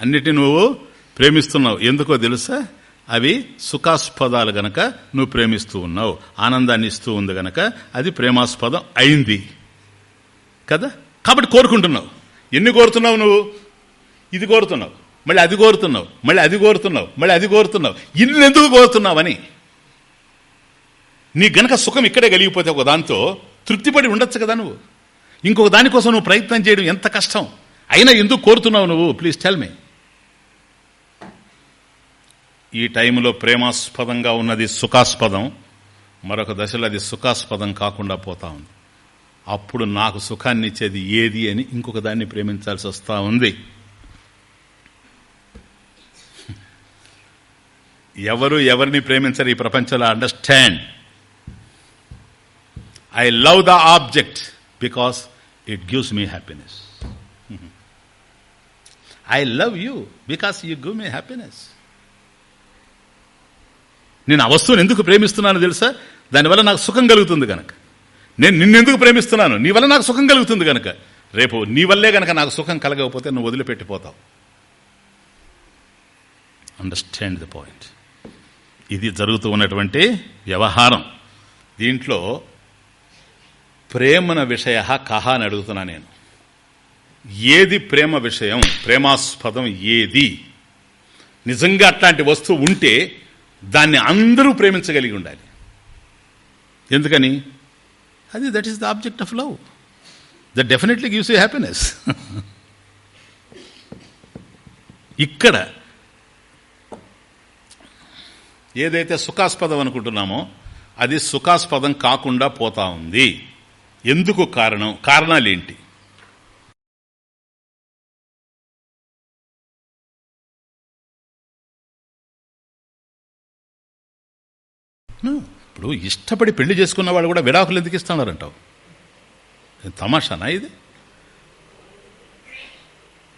అన్నిటి నువ్వు ప్రేమిస్తున్నావు. ఎందుకో తెలుసా? అవి సుఖాస్పదాలు గనక నువ్వు ప్రేమిస్తూ ఉన్నావు. ఆనందాన్ని ఇస్తూ ఉంది గనక అది ప్రేమాస్పదం అయింది. కదా? కాబట్టి కోరుకుంటున్నావు. ఎన్ని కోరుతున్నావు నువ్వు? ఇది కోరుతున్నావు. మళ్ళీ అది కోరుతున్నావు మళ్ళీ అది కోరుతున్నావు మళ్ళీ అది కోరుతున్నావు. ఇన్నెందుకు కోరుతున్నావని? నీ గనక సుఖం ఇక్కడే కలిగిపోతే ఒక దాంతో తృప్తిపడి ఉండొచ్చు కదా నువ్వు? ఇంకొక దానికోసం నువ్వు ప్రయత్నం చేయడం ఎంత కష్టం? అయినా ఎందుకు కోరుతున్నావు నువ్వు? ప్లీజ్ టెల్ మీ ఈ టైంలో ప్రేమాస్పదంగా ఉన్నది సుఖాస్పదం మరొక దశలో అది సుఖాస్పదం కాకుండా పోతా ఉంది. అప్పుడు నాకు సుఖాన్ని ఇచ్చేది ఏది అని ఇంకొక దాన్ని ప్రేమించాల్సి వస్తూ ఉంది. ఎవరు ఎవరిని ప్రేమించరు ఈ ప్రపంచంలో understand I love the object because it gives me happiness I love you because you give me happiness నేను ఆ వస్తువుని ఎందుకు ప్రేమిస్తున్నాను తెలుసా? దానివల్ల నాకు సుఖం కలుగుతుంది కనుక నేను నిన్నెందుకు ప్రేమిస్తున్నాను? నీ వల్ల నాకు సుఖం కలుగుతుంది కనుక రేపు నీ వల్లే కనుక నాకు సుఖం కలగకపోతే నువ్వు వదిలిపెట్టిపోతావు. అండర్స్టాండ్ ది పాయింట్ ఇది జరుగుతూ ఉన్నటువంటి వ్యవహారం. దీంట్లో ప్రేమన విషయ కహ అని అడుగుతున్నా నేను. ఏది ప్రేమ విషయం ప్రేమాస్పదం ఏది? నిజంగా అట్లాంటి వస్తువు ఉంటే దాన్ని అందరూ ప్రేమించగలిగి ఉండాలి. ఎందుకని? అది that is the object of love that definitely gives you happiness ఇక్కడ ఏదైతే సుఖాస్పదం అనుకుంటున్నామో అది సుఖాస్పదం కాకుండా పోతా ఉంది. ఎందుకు కారణం కారణాలేంటి? ఇప్పుడు ఇష్టపడి పెళ్ళి చేసుకున్న వాళ్ళు కూడా విడాకులు ఎందుకు ఇస్తున్నారంటావు? తమాషానా ఇది?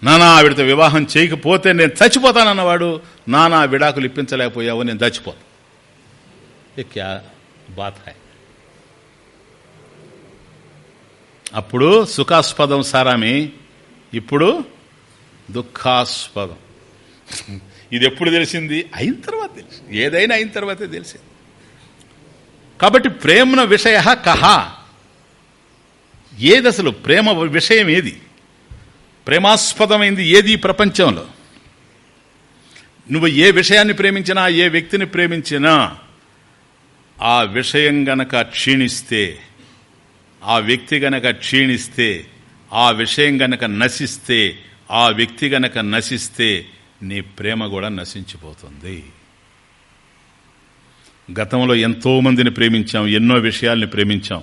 నానా ఆవిడతో వివాహం చేయకపోతే నేను చచ్చిపోతానన్నవాడు నానా విడాకులు ఇప్పించలేకపోయావు నేను చచ్చిపోతా. క్యా బాత్ హాయ్ అప్పుడు సుఖాస్పదం సారామి ఇప్పుడు దుఃఖాస్పదం. ఇది ఎప్పుడు తెలిసింది? అయిన తర్వాత తెలిసి ఏదైనా అయిన తర్వాతే తెలిసింది. కాబట్టి ప్రేమన విషయ కహ ఏది అసలు ప్రేమ విషయం ఏది? ప్రేమాస్పదమైంది ఏది ప్రపంచంలో? నువ్వు ఏ విషయాన్ని ప్రేమించినా ఏ వ్యక్తిని ప్రేమించినా ఆ విషయం గనక క్షీణిస్తే ఆ వ్యక్తి గనక క్షీణిస్తే ఆ విషయం గనక నశిస్తే ఆ వ్యక్తి గనక నశిస్తే నీ ప్రేమ కూడా నశించిపోతుంది. గతంలో ఎంతో మందిని ప్రేమించాం ఎన్నో విషయాల్ని ప్రేమించాం.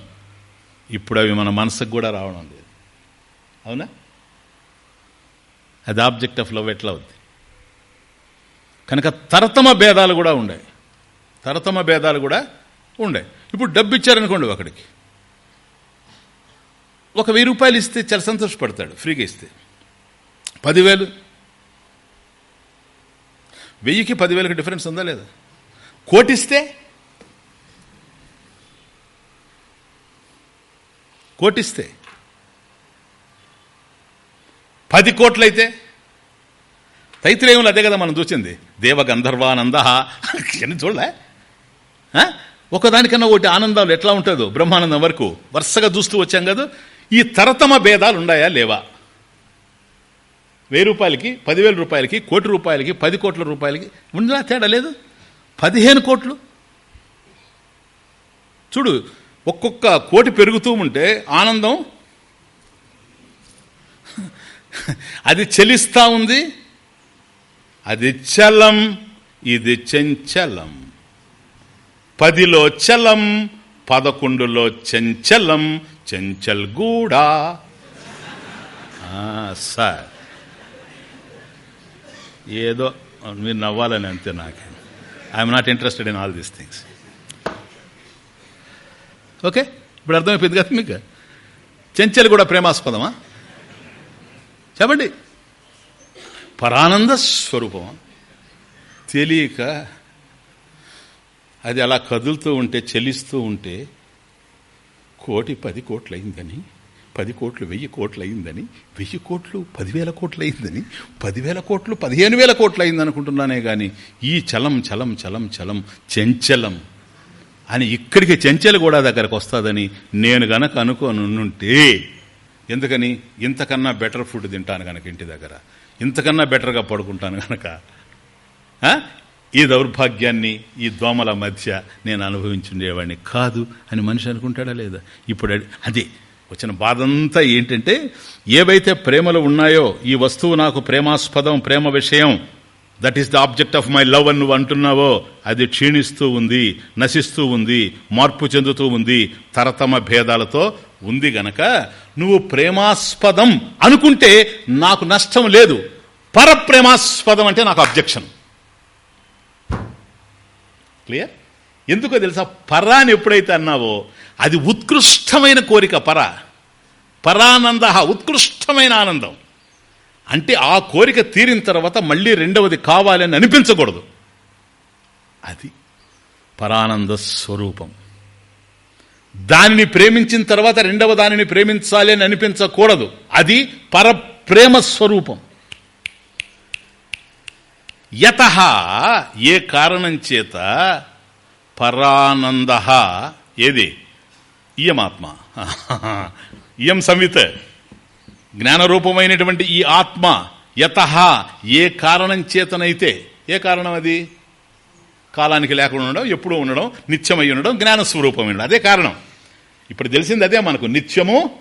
ఇప్పుడు అవి మన మనసుకు కూడా రావడం లేదు. అవునా? అది ఆబ్జెక్ట్ ఆఫ్ లవ్ ఎట్లా అవుద్ది? కనుక తరతమ భేదాలు కూడా ఉండే. తరతమ భేదాలు కూడా ఉండే. ఇప్పుడు డబ్బు ఇచ్చారనుకోండి ఒకడికి. ఒక వెయ్యి రూపాయలు ఇస్తే చాలా సంతోషపడతాడు ఫ్రీగా ఇస్తే. పదివేలు. వెయ్యికి పదివేలకు డిఫరెన్స్ ఉందా లేదా? కోటిస్తే? కోటిస్తే. పది కోట్లయితే తైత్రేయంలో అదే కదా మనం చూసింది. దేవ గంధర్వానంద అని చూడలే ఒకదానికన్నా ఒకటి ఆనందాలు ఎట్లా ఉంటుందో బ్రహ్మానందం వరకు. వరుసగా చూస్తూ వచ్చాం కదా. ఈ తరతమ భేదాలు ఉన్నాయా లేవా? వెయ్యి రూపాయలకి పదివేల రూపాయలకి కోటి రూపాయలకి పది కోట్ల రూపాయలకి ఉండేలా తేడా లేదు? పదిహేను కోట్లు? చూడు ఒక్కొక్క కోటి పెరుగుతూ ఉంటే ఆనందం అది చెలిస్తా ఉంది. అది చలం ఇది చెంచలం. పదిలో చలం పదకొండులో చెంచలం చెంచల్ గూడా. సార్. ఏదో మీరు నవ్వాలని అంతే నాకు. I'm not interested in all these things okay ఇప్పుడు అర్థమైపోయింది కదా మీకు? చెంచల్ కూడా ప్రేమాస్పదమా? చెప్పండి. పరానంద స్వరూపం. తెలియక అది అలా కదులుతూ ఉంటే చెల్లిస్తూ ఉంటే కోటి పది కోట్లు అయిందని పది కోట్లు వెయ్యి కోట్లు అయిందని వెయ్యి కోట్లు పదివేల కోట్లు అయిందని పదివేల కోట్లు పదిహేను వేల కోట్లు అయింది అనుకుంటున్నానే కానీ ఈ చలం చలం చలం చలం చెంచలం అని ఇక్కడికి చెంచలు కూడా దగ్గరకు వస్తుందని నేను గనక అనుకోనుంటే ఎందుకని? ఇంతకన్నా బెటర్ ఫుడ్ తింటాను కనుక ఇంటి దగ్గర. ఇంతకన్నా బెటర్గా పడుకుంటాను కనుక ఈ దౌర్భాగ్యాన్ని ఈ దోమల మధ్య నేను అనుభవించుండేవాడిని కాదు అని మనిషి అనుకుంటాడా లేదా? ఇప్పుడు అదే వచ్చిన బాధంతా ఏంటంటే ఏవైతే ప్రేమలు ఉన్నాయో ఈ వస్తువు నాకు ప్రేమాస్పదం ప్రేమ విషయం that is the object of my love అని నువ్వు అంటున్నావో అది క్షీణిస్తూ ఉంది నశిస్తూ ఉంది మార్పు చెందుతూ ఉంది తరతమ భేదాలతో ఉంది గనక నువ్వు ప్రేమాస్పదం అనుకుంటే నాకు నష్టం లేదు. పరప్రేమాస్పదం అంటే నాకు అబ్జెక్షన్ క్లియర్ ఎందుకో తెలుసా? పర అని ఎప్పుడైతే అన్నావో అది ఉత్కృష్టమైన కోరిక పర. పరానంద ఉత్కృష్టమైన ఆనందం. అంటే ఆ కోరిక తీరిన తర్వాత మళ్ళీ రెండవది కావాలని అనిపించకూడదు. అది పరానంద స్వరూపం. దానిని ప్రేమించిన తర్వాత రెండవ దానిని ప్రేమించాలి అని అనిపించకూడదు. అది పరప్రేమ స్వరూపం. యత ఏ కారణం చేత పరానంద ఏది? ఇయమాత్మ ఇయం సంవిత. జ్ఞానరూపమైనటువంటి ఈ ఆత్మ యత ఏ కారణం చేతనైతే ఏ కారణం అది? కాలానికి లేకుండా ఉండడం ఎప్పుడూ ఉండడం నిత్యమై ఉండడం జ్ఞానస్వరూపమై ఉండడం అదే కారణం. ఇప్పుడు తెలిసింది అదే మనకు. నిత్యము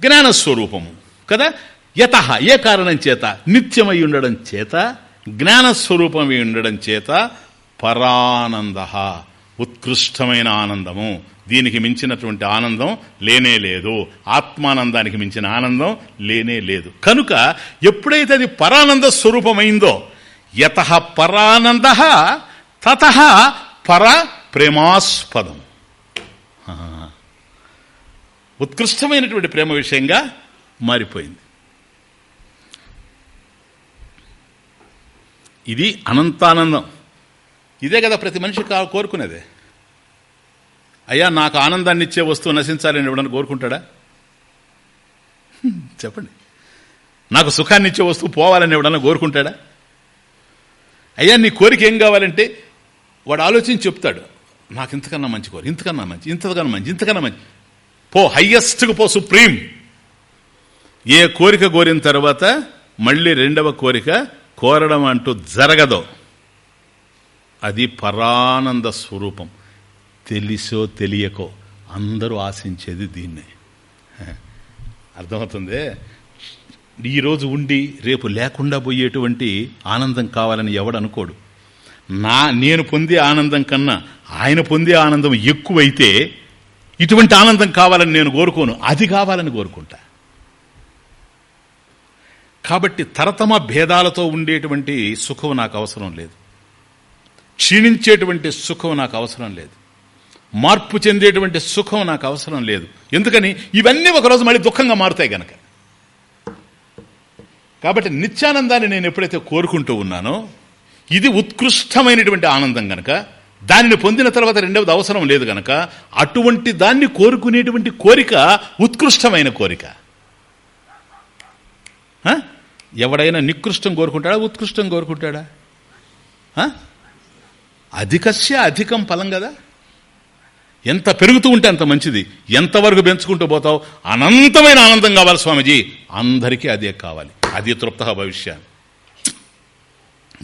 జ్ఞానస్వరూపము. కదా? యత ఏ కారణం చేత? నిత్యమై ఉండడం చేత జ్ఞానస్వరూపమై ఉండడం చేత పరానంద ఉత్కృష్టమైన ఆనందము. దీనికి మించినటువంటి ఆనందం లేనే లేదు. ఆత్మానందానికి మించిన ఆనందం లేనే లేదు. కనుక ఎప్పుడైతే అది పరానంద స్వరూపమైందో యత పరానంద తత పర ప్రేమాస్పదం ఉత్కృష్టమైనటువంటి ప్రేమ విషయంగా మారిపోయింది. ఇది అనంతానందం. ఇదే కదా ప్రతి మనిషి కోరుకునేదే. అయ్యా నాకు ఆనందాన్ని ఇచ్చే వస్తువు నశించాలని ఎవడని కోరుకుంటాడా? చెప్పండి. నాకు సుఖాన్ని ఇచ్చే వస్తువు పోవాలని ఎవడన్నా కోరుకుంటాడా? అయ్యా నీ కోరిక ఏం కావాలంటే వాడు ఆలోచించి చెప్తాడు. నాకు ఇంతకన్నా మంచి కోరిక ఇంతకన్నా మంచి ఇంతకన్నా మంచి ఇంతకన్నా మంచి. పో హయ్యెస్ట్కి పో సుప్రీం. ఏ కోరిక కోరిన తర్వాత మళ్ళీ రెండవ కోరిక కోరడం అంటూ జరగదో. అది పరానంద స్వరూపం. తెలిసో తెలియకో అందరూ ఆశించేది దీన్నే. అర్థమవుతుంది? ఈరోజు ఉండి రేపు లేకుండా పోయేటువంటి ఆనందం కావాలని ఎవడనుకోడు నా నేను పొందే ఆనందం కన్నా ఆయన పొందే ఆనందం ఎక్కువైతే ఇటువంటి ఆనందం కావాలని నేను కోరుకోను. అది కావాలని కోరుకుంటా. కాబట్టి తరతమ భేదాలతో ఉండేటువంటి సుఖం నాకు అవసరం లేదు. క్షీణించేటువంటి సుఖం నాకు అవసరం లేదు. మార్పు చెందేటువంటి సుఖం నాకు అవసరం లేదు. ఎందుకని? ఇవన్నీ ఒకరోజు మళ్ళీ దుఃఖంగా మారుతాయి గనక. కాబట్టి నిత్యానందాన్ని నేను ఎప్పుడైతే కోరుకుంటూ ఉన్నానో ఇది ఉత్కృష్టమైనటువంటి ఆనందం గనక దానిని పొందిన తర్వాత రెండవది అవసరం లేదు గనక అటువంటి దాన్ని కోరుకునేటువంటి కోరిక ఉత్కృష్టమైన కోరిక. ఎవడైనా నికృష్టం కోరుకుంటాడా? ఉత్కృష్టం కోరుకుంటాడా? అధికస్య అధికం ఫలం కదా? ఎంత పెరుగుతూ ఉంటే అంత మంచిది. ఎంతవరకు పెంచుకుంటూ పోతావు? అనంతమైన ఆనందం కావాలి స్వామిజీ. అందరికీ అదే కావాలి. అది తృప్త భవిష్యాన్ని.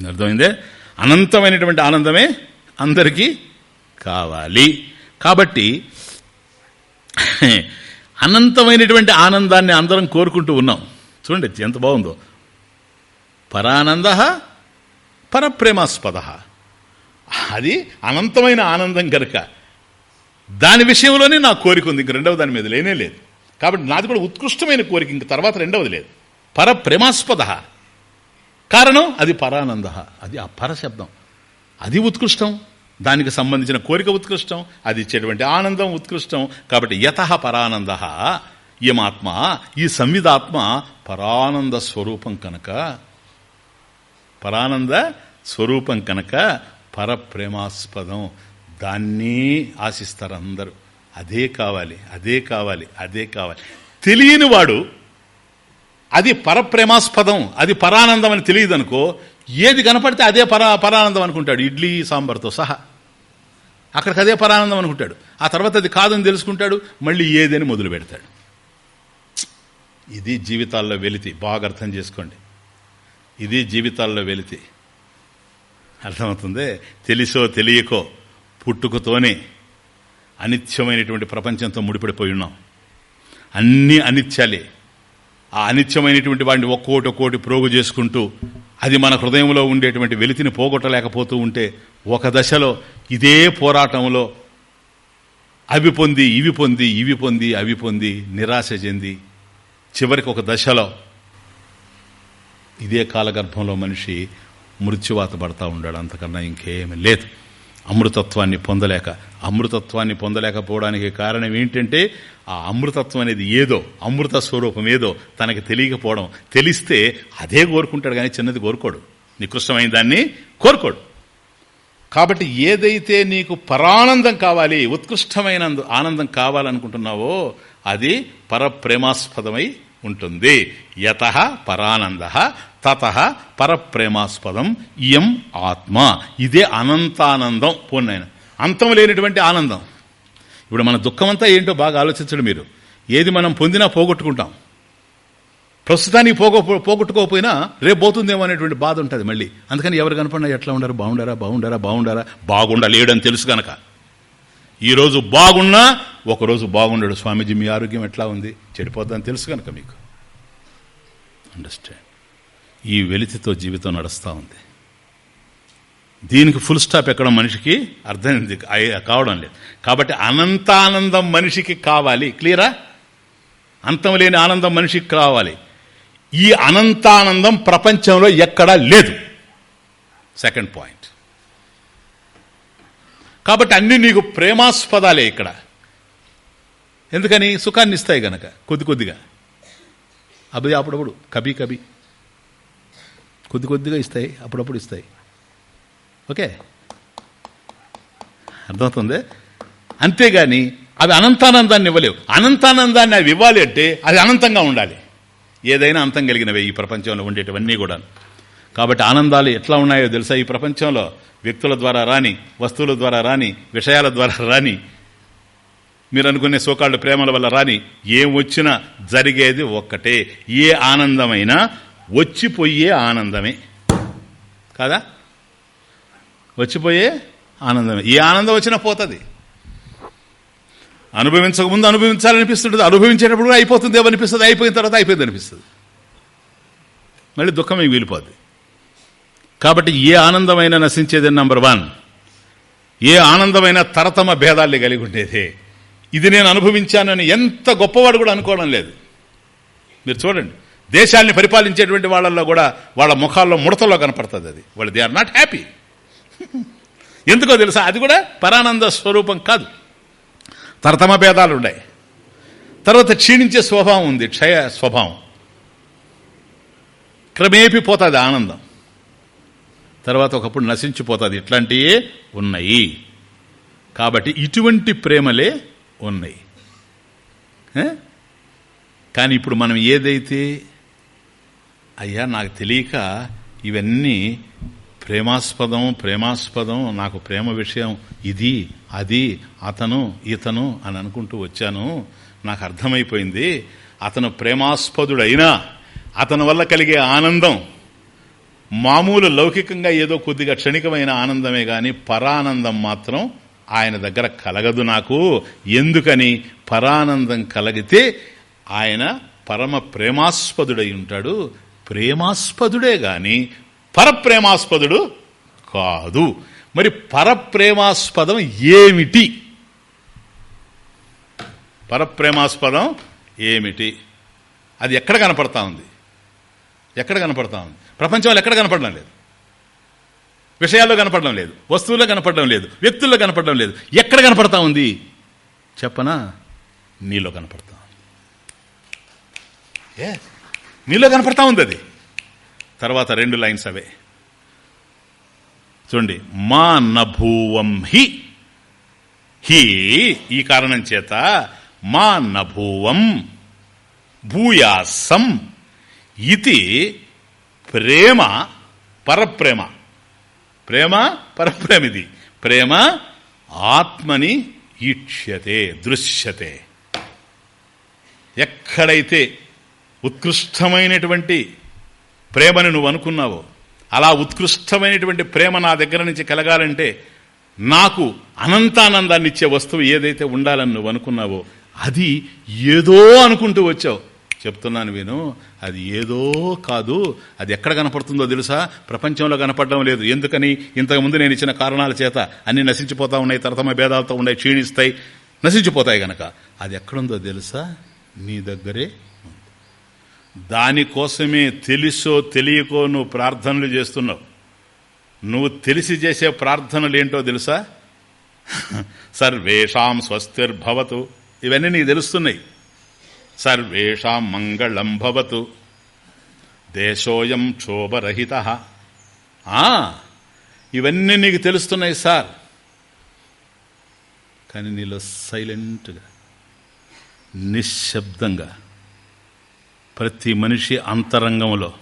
అర్థమైందే? అనంతమైనటువంటి ఆనందమే అందరికీ కావాలి. కాబట్టి అనంతమైనటువంటి ఆనందాన్ని అందరం కోరుకుంటూ ఉన్నాం. చూడండి ఎంత బాగుందో. పరానంద పరప్రేమాస్పద. అది అనంతమైన ఆనందం కనుక దాని విషయంలోనే నా కోరిక ఉంది. ఇంక రెండవ దాని మీద లేనే లేదు. కాబట్టి నాది కూడా ఉత్కృష్టమైన కోరిక. ఇంక తర్వాత రెండవది లేదు. పరప్రేమాస్పద. కారణం? అది పరానంద. అది ఆ పరశబ్దం అది ఉత్కృష్టం. దానికి సంబంధించిన కోరిక ఉత్కృష్టం. అది ఇచ్చేటువంటి ఆనందం ఉత్కృష్టం. కాబట్టి యత పరానంద. ఇయమాత్మ ఈ సంవిధాత్మ పరానంద స్వరూపం కనుక. పరానంద స్వరూపం కనుక పరప్రేమాస్పదం. దాన్ని ఆశిస్తారు అందరూ. అదే కావాలి అదే కావాలి అదే కావాలి. తెలియని వాడు అది పరప్రేమాస్పదం అది పరానందం అని తెలియదు అనుకో ఏది కనపడితే అదే పరా పరానందం అనుకుంటాడు. ఇడ్లీ సాంబార్తో సహా. అక్కడికి అదే పరానందం అనుకుంటాడు. ఆ తర్వాత అది కాదని తెలుసుకుంటాడు మళ్ళీ ఏదని మొదలు పెడతాడు. ఇది జీవితాల్లో వెలితి. బాగా అర్థం చేసుకోండి. ఇది జీవితాల్లో వెలితి. అర్థమవుతుంది? తెలిసో తెలియకో. పుట్టుకతోనే అనిత్యమైనటువంటి ప్రపంచంతో ముడిపడిపోయి ఉన్నాం. అన్నీ అనిత్యాలే. ఆ అనిత్యమైనటువంటి వాడిని ఒక్కోటి ఒక్కోటి ప్రోగు చేసుకుంటూ అది మన హృదయంలో ఉండేటువంటి వెలితిని పోగొట్టలేకపోతూ ఉంటే ఒక దశలో ఇదే పోరాటంలో అవి పొంది ఇవి పొంది ఇవి పొంది అవి పొంది నిరాశ చెంది చివరికి ఒక దశలో ఇదే కాలగర్భంలో మనిషి మృత్యువాత పడతా ఉన్నాడు అంతకన్నా ఇంకేమీ లేదు. అమృతత్వాన్ని పొందలేక అమృతత్వాన్ని పొందలేకపోవడానికి కారణం ఏంటంటే ఆ అమృతత్వం అనేది ఏదో అమృత స్వరూపం ఏదో తనకు తెలియకపోవడం. తెలిస్తే అదే కోరుకుంటాడు కానీ చిన్నది కోరుకోడు. నికృష్టమైన దాన్ని కోరుకోడు. కాబట్టి ఏదైతే నీకు పరానందం కావాలి ఉత్కృష్టమైన ఆనందం కావాలనుకుంటున్నావో అది పరప్రేమాస్పదమై ఉంటుంది. యత పరానంద తత పరప్రేమాస్పదం ఇయం ఆత్మ. ఇదే అనంతానందం పోన్నాయన అంతం లేనటువంటి ఆనందం. ఇప్పుడు మన దుఃఖమంతా ఏంటో బాగా ఆలోచించడం మీరు. ఏది మనం పొందినా పోగొట్టుకుంటాం. ప్రస్తుతానికి పోగొ పోగొట్టుకోకపోయినా రేపు పోతుందేమో అనేటువంటి బాధ ఉంటుంది మళ్ళీ. అందుకని ఎవరు కనపడినా ఎట్లా ఉండరు? బాగుండారా? బాగుండారా? బాగుండారా? బాగుండలేడని తెలుసు కనుక ఈరోజు బాగున్నా ఒకరోజు బాగుండడు. స్వామీజీ మీ ఆరోగ్యం ఎట్లా ఉంది? చెడిపోద్దని తెలుసు కనుక మీకు. అండర్స్టాండ్ ఈ వెలితితో జీవితం నడుస్తూ ఉంది. దీనికి ఫుల్ స్టాప్ ఎక్కడ మనిషికి? అర్థమైంది కావడం లేదు. కాబట్టి అనంతానందం మనిషికి కావాలి. క్లియరా అంతం లేని ఆనందం మనిషికి కావాలి. ఈ అనంతానందం ప్రపంచంలో ఎక్కడా లేదు. సెకండ్ పాయింట్ కాబట్టి అన్ని నీకు ప్రేమాస్పదాలే ఇక్కడ. ఎందుకని? సుఖాన్ని ఇస్తాయి గనక కొద్ది కొద్దిగా. అవి అప్పుడప్పుడు కబీ కబీ కొద్ది కొద్దిగా ఇస్తాయి అప్పుడప్పుడు ఇస్తాయి. ఓకే? అర్థమవుతుంది? అంతేగాని అవి అనంతానందాన్ని ఇవ్వలేవు. అనంతానందాన్ని అవి ఇవ్వాలి అంటే అది అనంతంగా ఉండాలి. ఏదైనా అంతం కలిగినవే ఈ ప్రపంచంలో ఉండేటివన్నీ కూడా కాబట్టి ఆనందాలు ఎట్లా ఉన్నాయో తెలుసా? ఈ ప్రపంచంలో వ్యక్తుల ద్వారా రాని వస్తువుల ద్వారా రాని విషయాల ద్వారా రాని మీరు అనుకునే సోకాళ్ళు ప్రేమల వల్ల రాని ఏం వచ్చినా జరిగేది ఒక్కటే. ఏ ఆనందమైనా వచ్చిపోయే ఆనందమే. కాదా? వచ్చిపోయే ఆనందమే. ఏ ఆనందం వచ్చినా పోతుంది. అనుభవించకముందు అనుభవించాలనిపిస్తుంటుంది. అనుభవించేటప్పుడు అయిపోతుంది అనిపిస్తుంది అయిపోయిన తర్వాత అయిపోయింది అనిపిస్తుంది మళ్ళీ దుఃఖం వీలిపోద్ది. కాబట్టి ఏ ఆనందమైన నశించేది నంబర్ వన్ ఏ ఆనందమైన తరతమ భేదాల్ని కలిగి ఉండేది. ఇది నేను అనుభవించానని ఎంత గొప్పవాడు కూడా అనుకోవడం లేదు. మీరు చూడండి దేశాల్ని పరిపాలించేటువంటి వాళ్ళల్లో కూడా వాళ్ళ ముఖాల్లో ముడతలో కనపడుతుంది అది. వాళ్ళు దే ఆర్ నాట్ హ్యాపీ ఎందుకో తెలుసా? అది కూడా పరానంద స్వరూపం కాదు. తరతమ భేదాలు ఉన్నాయి. తర్వాత క్షీణించే స్వభావం ఉంది క్షయ స్వభావం. క్రమేపి పోతుంది ఆనందం. తర్వాత ఒకప్పుడు నశించిపోతుంది. ఇట్లాంటివే ఉన్నాయి. కాబట్టి ఇటువంటి ప్రేమలే ఉన్నాయి. కానీ ఇప్పుడు మనం ఏదైతే అయ్యా నాకు తెలియక ఇవన్నీ ప్రేమాస్పదం ప్రేమాస్పదం నాకు ప్రేమ విషయం ఇది అది అతను ఇతను అని అనుకుంటూ వచ్చాను. నాకు అర్థమైపోయింది. అతను ప్రేమాస్పదుడైనా అతని వల్ల కలిగే ఆనందం మామూలు లౌకికంగా ఏదో కొద్దిగా క్షణికమైన ఆనందమే గాని పరానందం మాత్రం ఆయన దగ్గర కలగదు నాకు. ఎందుకని? పరానందం కలిగితే ఆయన పరమ ప్రేమాస్పదుడై ఉంటాడు. ప్రేమాస్పదుడే గాని పరప్రేమాస్పదుడు కాదు. మరి పరప్రేమాస్పదం ఏమిటి? పరప్రేమాస్పదం ఏమిటి? అది ఎక్కడ కనపడతా ఉంది? ఎక్కడ కనపడతా ఉంది? ప్రపంచంలో ఎక్కడ కనపడడం లేదు. విషయాల్లో కనపడడం లేదు. వస్తువుల్లో కనపడడం లేదు. వ్యక్తుల్లో కనపడడం లేదు. ఎక్కడ కనపడతా ఉంది? చెప్పనా? నీలో కనపడతా ఏ? నీలో కనపడతా ఉంది అది. తర్వాత రెండు లైన్స్ అవే. చూడండి. మా నభూవం హి. హి ఈ కారణం చేత మా నభూవం భూయాసం ఇది ప్రేమ పరప్రేమ. ప్రేమ పరప్రేమిది. ప్రేమ ఆత్మని ఈక్ష్యతే దృశ్యతే. ఎక్కడైతే ఉత్కృష్టమైనటువంటి ప్రేమని నువ్వు అనుకున్నావో అలా ఉత్కృష్టమైనటువంటి ప్రేమ నా దగ్గర నుంచి కలగాలంటే నాకు అనంతానందాన్ని ఇచ్చే వస్తువు ఏదైతే ఉండాలని నువ్వు అనుకున్నావో అది ఏదో అనుకుంటూ వచ్చావు. చెప్తున్నాను విను అది ఏదో కాదు అది ఎక్కడ కనపడుతుందో తెలుసా? ప్రపంచంలో కనపడడం లేదు. ఎందుకని? ఇంతకుముందు నేను ఇచ్చిన కారణాల చేత అన్ని నశించిపోతా ఉన్నాయి తరతమ భేదాలతో ఉన్నాయి క్షీణిస్తాయి నశించిపోతాయి గనక. అది ఎక్కడుందో తెలుసా? నీ దగ్గరే దానికోసమే తెలుసో తెలియకో నువ్వు ప్రార్థనలు చేస్తున్నావు. నువ్వు తెలిసి చేసే ప్రార్థనలు ఏంటో తెలుసా? సర్వేషాం స్వస్తిర్భవతు. ఇవన్నీ నీకు తెలుస్తున్నాయి. సర్వేషాం మంగళం భవతు. దేశోయం క్షోభరహిత. ఇవన్నీ నీకు తెలుస్తున్నాయి సార్. కానీ నీలో సైలెంట్గా నిశ్శబ్దంగా ప్రతి మనిషి అంతరంగంలో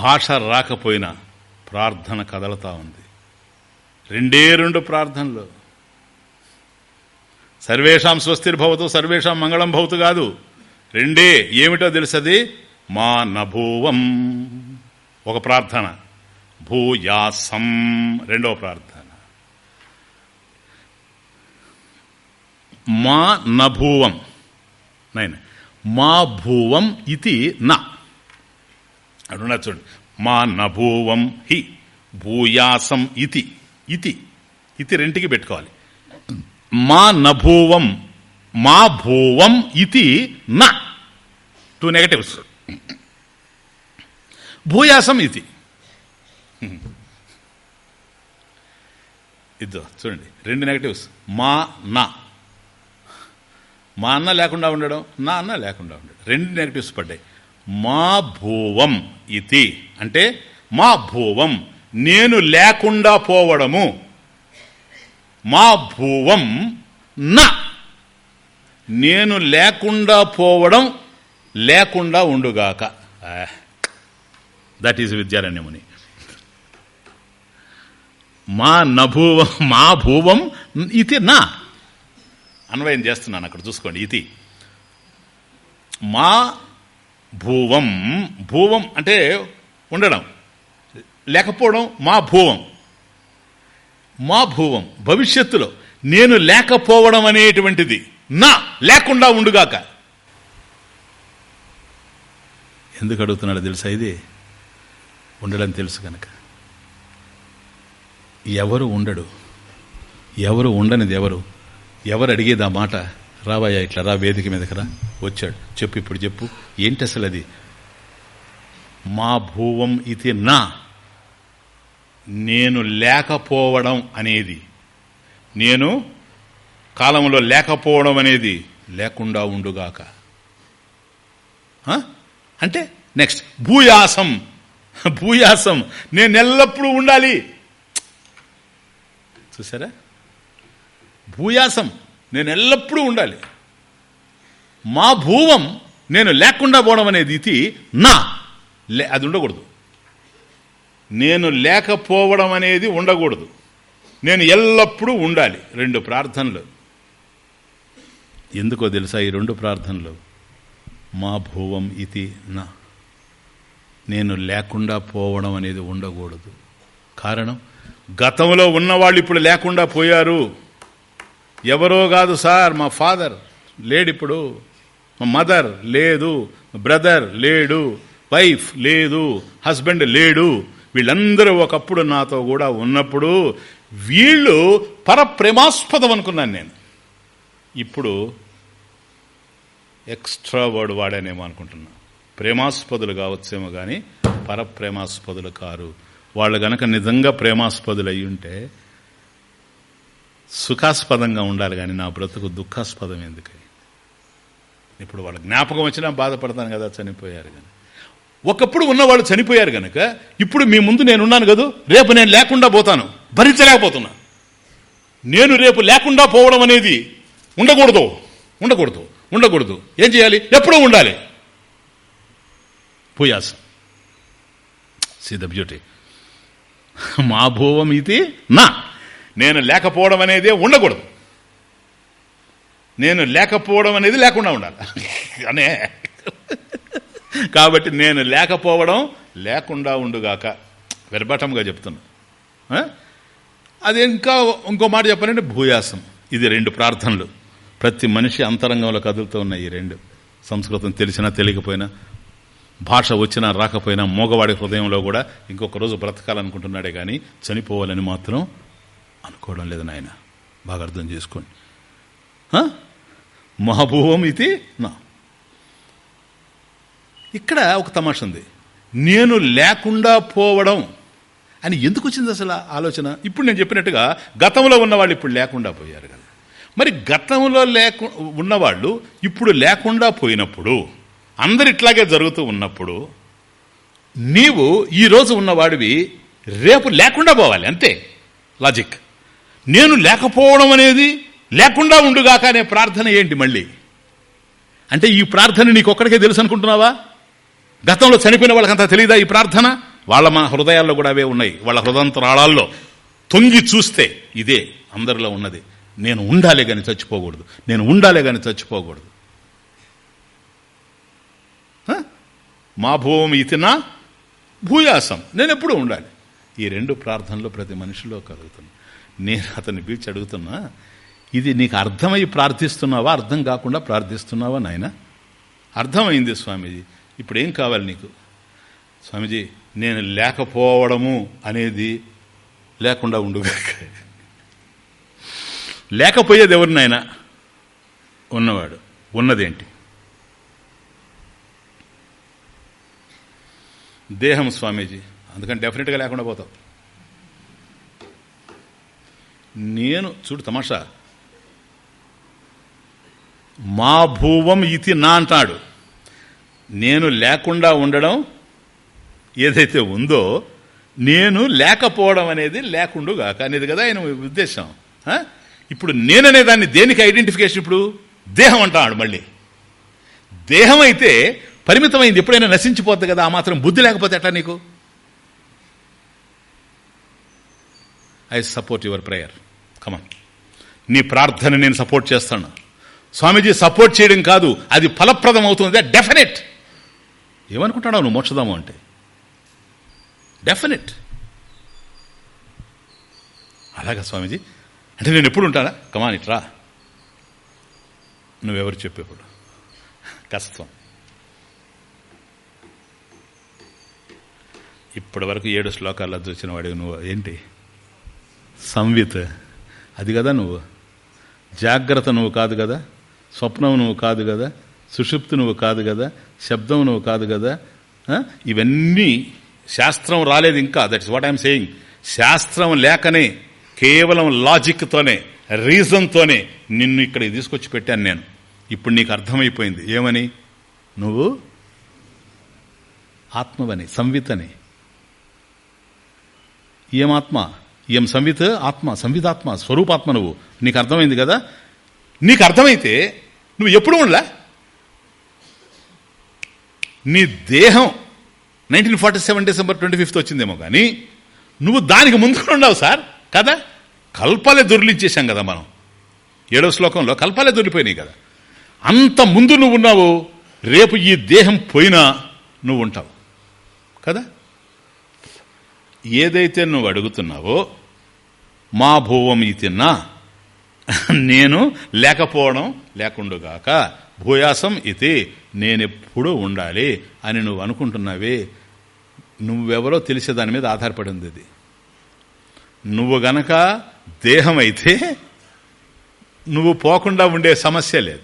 భాష రాకపోయినా ప్రార్థన కదలతా ఉంది. రెండే రెండు ప్రార్థనలు. సర్వేషాం స్వస్తిర్భవతు సర్వేషాం మంగళం భవతు కాదు. రెండే ఏమిటో తెలుసది? మా నభూవం. ఒక ప్రార్థన. భూయాసం. రెండవ ప్రార్థన. మా నభూవం. నైన్. మా భూవం ఇది నా. అడున్నా చూడండి మా నభూవం హి. భూయాసం ఇతి. ఇతి. ఇతి రెంటికి పెట్టుకోవాలి. మా నభూవం మా భూవం ఇది నా. టూ నెగటివ్స్ భూయాసం ఇది ఇద్దో చూడండి. రెండు నెగటివ్స్ మా నా. మా అన్న లేకుండా ఉండడం నా అన్న లేకుండా ఉండడం. రెండు నెగటివ్స్ పడ్డాయి. మా భూవం ఇది అంటే మా భూవం. నేను లేకుండా పోవడము. మా భూవం నా. నేను లేకుండా పోవడం లేకుండా ఉండుగాక. దట్ ఈజ్ విద్యారణ్యముని మా నభూవం మా భూవం ఇది నా. అన్వయం చేస్తున్నాను అక్కడ చూసుకోండి ఇది. మా భూవం భూవం అంటే ఉండడం. లేకపోవడం మా భూవం. మా భూవం భవిష్యత్తులో నేను లేకపోవడం అనేటువంటిది నా లేకుండా ఉండుగాక. ఎందుకు అడుగుతున్నాడు తెలుసా ఇది? ఉండడం తెలుసు కనుక ఎవరు ఉండడు? ఎవరు ఉండనిది ఎవరు? ఎవరు అడిగేది ఆ మాట? రావయ్యా ఇట్లా రా వేదిక మీదకి రా. వచ్చాడు. చెప్పు ఇప్పుడు చెప్పు. ఏంటి అసలు అది? మా భూవం ఇది నా. నేను లేకపోవడం అనేది. నేను కాలంలో లేకపోవడం అనేది లేకుండా ఉండుగాక. అంటే నెక్స్ట్ భూయాసం. భూయాసం. నేను ఎల్లప్పుడూ ఉండాలి. చూసారా? భూయాసం. నేను ఎల్లప్పుడూ ఉండాలి. మా భూవం నేను లేకుండా పోవడం అనేది ఇది నా. అది ఉండకూడదు. నేను లేకపోవడం అనేది ఉండకూడదు. నేను ఎల్లప్పుడూ ఉండాలి. రెండు ప్రార్థనలు. ఎందుకో తెలుసా ఈ రెండు ప్రార్థనలు? మా భూవం ఇది నా. నేను లేకుండా పోవడం అనేది ఉండకూడదు. కారణం? గతంలో ఉన్నవాళ్ళు ఇప్పుడు లేకుండా పోయారు. ఎవరో కాదు సార్ మా ఫాదర్ లేడిప్పుడు మా మదర్ లేదు బ్రదర్ లేడు వైఫ్ లేదు హస్బెండ్ లేడు. వీళ్ళందరూ ఒకప్పుడు నాతో కూడా ఉన్నప్పుడు వీళ్ళు పరప్రేమాస్పదం అనుకున్నాను నేను. ఇప్పుడు ఎక్స్ట్రా వర్డ్ వాడానేమో అనుకుంటున్నా. ప్రేమాస్పదులు కావచ్చేమో కానీ పరప్రేమాస్పదులు కారు. వాళ్ళు గనక నిజంగా ప్రేమాస్పదులు అయి ఉంటే సుఖాస్పదంగా ఉండాలి కానీ నా బ్రతుకు దుఃఖాస్పదం ఎందుకని? ఇప్పుడు వాళ్ళ జ్ఞాపకం వచ్చినా బాధపడతాను కదా చనిపోయారు కానీ ఒకప్పుడు ఉన్నవాళ్ళు చనిపోయారు గనక ఇప్పుడు మీ ముందు నేనున్నాను కదా? రేపు నేను లేకుండా పోతాను. భరించలేకపోతున్నా. నేను రేపు లేకుండా పోవడం అనేది ఉండకూడదు. ఉండకూడదు. ఉండకూడదు. ఏం చేయాలి? ఎప్పుడూ ఉండాలి. పూయాస. సి ద బ్యూటీ మా భూవం ఇది నా. నేను లేకపోవడం అనేది ఉండకూడదు. నేను లేకపోవడం అనేది లేకుండా ఉండాలి. అనే. కాబట్టి నేను లేకపోవడం లేకుండా ఉండుగాక. వెరబటంగా చెప్తున్నా. అది ఇంకా ఇంకో మాట చెప్పాలంటే భూయాసం. ఇది రెండు ప్రార్థనలు. ప్రతి మనిషి అంతరంగంలో కదులుతూ ఉన్నాయి ఈ రెండు. సంస్కృతం తెలిసినా తెలియకపోయినా భాష వచ్చినా రాకపోయినా మోగవాడి హృదయంలో కూడా ఇంకొక రోజు బ్రతకాలనుకుంటున్నాడే కానీ చనిపోవాలని మాత్రం అనుకోవడం లేదు నాయన. బాగా అర్థం చేసుకోండి. మహబూవం ఇది నా. ఇక్కడ ఒక తమాష ఉంది. నేను లేకుండా పోవడం అని ఎందుకు వచ్చింది అసలు ఆలోచన? ఇప్పుడు నేను చెప్పినట్టుగా గతంలో ఉన్నవాళ్ళు ఇప్పుడు లేకుండా పోయారు కదా. మరి గతంలో లేకు ఉన్నవాళ్ళు ఇప్పుడు లేకుండా పోయినప్పుడు అందరు ఇట్లాగే జరుగుతూ ఉన్నప్పుడు నీవు ఈరోజు ఉన్నవాడివి రేపు లేకుండా పోవాలి అంతే. లాజిక్ నేను లేకపోవడం అనేది లేకుండా ఉండుగాక అనే ప్రార్థన ఏంటి మళ్ళీ? అంటే ఈ ప్రార్థన నీకు ఒక్కడికే తెలుసు అనుకుంటున్నావా? గతంలో చనిపోయిన వాళ్ళకంతా తెలియదా ఈ ప్రార్థన? వాళ్ళ మన హృదయాల్లో కూడా అవే ఉన్నాయి. వాళ్ళ హృదయంతరాళాల్లో తొంగి చూస్తే ఇదే అందరిలో ఉన్నది. నేను ఉండాలే కానీ చచ్చిపోకూడదు. నేను ఉండాలే కానీ చచ్చిపోకూడదు. మా భూమి ఇతినా భూయాసం. నేను ఎప్పుడూ ఉండాలి. ఈ రెండు ప్రార్థనలు ప్రతి మనిషిలో కలుగుతుంది. నేను అతన్ని పిలిచి అడుగుతున్నా ఇది నీకు అర్థమై ప్రార్థిస్తున్నావా? అర్థం కాకుండా ప్రార్థిస్తున్నావా నాయన? అర్థమైంది స్వామీజీ. ఇప్పుడు ఏం కావాలి నీకు? స్వామీజీ నేను లేకపోవడము అనేది లేకుండా ఉండుగాక లేకపోయేది ఎవరినైనా ఉన్నవాడు. ఉన్నదేంటి? దేహం స్వామీజీ. అందుకని డెఫినెట్గా లేకుండా పోతావు. నేను చూడు తమాషా. మా భూవం ఇది నా అంటాడు. నేను లేకుండా ఉండడం ఏదైతే ఉందో నేను లేకపోవడం అనేది లేకుండుగాక అనేది కదా ఆయన ఉద్దేశం. ఇప్పుడు నేననే దాన్ని దేనికి ఐడెంటిఫికేషన్ ఇప్పుడు? దేహం అంటాడు మళ్ళీ. దేహం అయితే పరిమితమైంది. ఎప్పుడైనా నశించిపోద్ది కదా ఆ మాత్రం బుద్ధి లేకపోతే ఎట్లా నీకు? I support your prayer come on నీ ప్రార్థన నేను సపోర్ట్ చేస్తాను. స్వామీజీ సపోర్ట్ చేయడం కాదు అది ఫలప్రదం అవుతుంది డెఫినెట్ ఏమనుకుంటున్నావు నువ్వు మోక్షదాము అంటే. డెఫినెట్ అలాగా స్వామీజీ? అంటే నేను ఎప్పుడు ఉంటానా? కమాన్ ఇట్రా. నువ్వెవరు చెప్పేప్పుడు. కష్టం. ఇప్పటి వరకు ఏడు శ్లోకాలు చూసిన వాడివి నువ్వు. ఏంటి? సంవిత్. అది కదా నువ్వు. జాగ్రత్త నువ్వు కాదు కదా? స్వప్నం నువ్వు కాదు కదా? సుషుప్తి నువ్వు కాదు కదా శబ్దం నువ్వు కాదు కదా ఇవన్నీ శాస్త్రం రాలేదు ఇంకా. దట్స్ వాట్ ఐఎమ్ సేయింగ్ శాస్త్రం లేకనే కేవలం లాజిక్తోనే రీజన్తోనే నిన్ను ఇక్కడ తీసుకొచ్చి పెట్టాను నేను. ఇప్పుడు నీకు అర్థమైపోయింది. ఏమని? నువ్వు ఆత్మవని సంవితని. ఏం ఆత్మ? ఏం సంవిత్? ఆత్మ సంవితాత్మ స్వరూపాత్మ నువ్వు. నీకు అర్థమైంది కదా? నీకు అర్థమైతే నువ్వు ఎప్పుడు ఉండలే? నీ దేహం nineteen forty seven December twenty fifth వచ్చిందేమో కానీ నువ్వు దానికి ముందుకు ఉండవు సార్ కదా? కల్పాలే దొరిలించేశాం కదా మనం. ఏడవ శ్లోకంలో కల్పాలే దొరికిపోయినాయి కదా. అంత ముందు నువ్వు ఉన్నావు రేపు ఈ దేహం పోయినా నువ్వు ఉంటావు కదా? ఏదైతే నువ్వు అడుగుతున్నావో మా భూవం తిన్నా నేను లేకపోవడం లేకుండుగాక భూయాసం ఇది నేనెప్పుడూ ఉండాలి అని నువ్వు అనుకుంటున్నావే నువ్వెవరో తెలిసే దాని మీద ఆధారపడి ఉంది ఇది నువ్వు గనక దేహమైతే నువ్వు పోకుండా ఉండే సమస్య లేదు.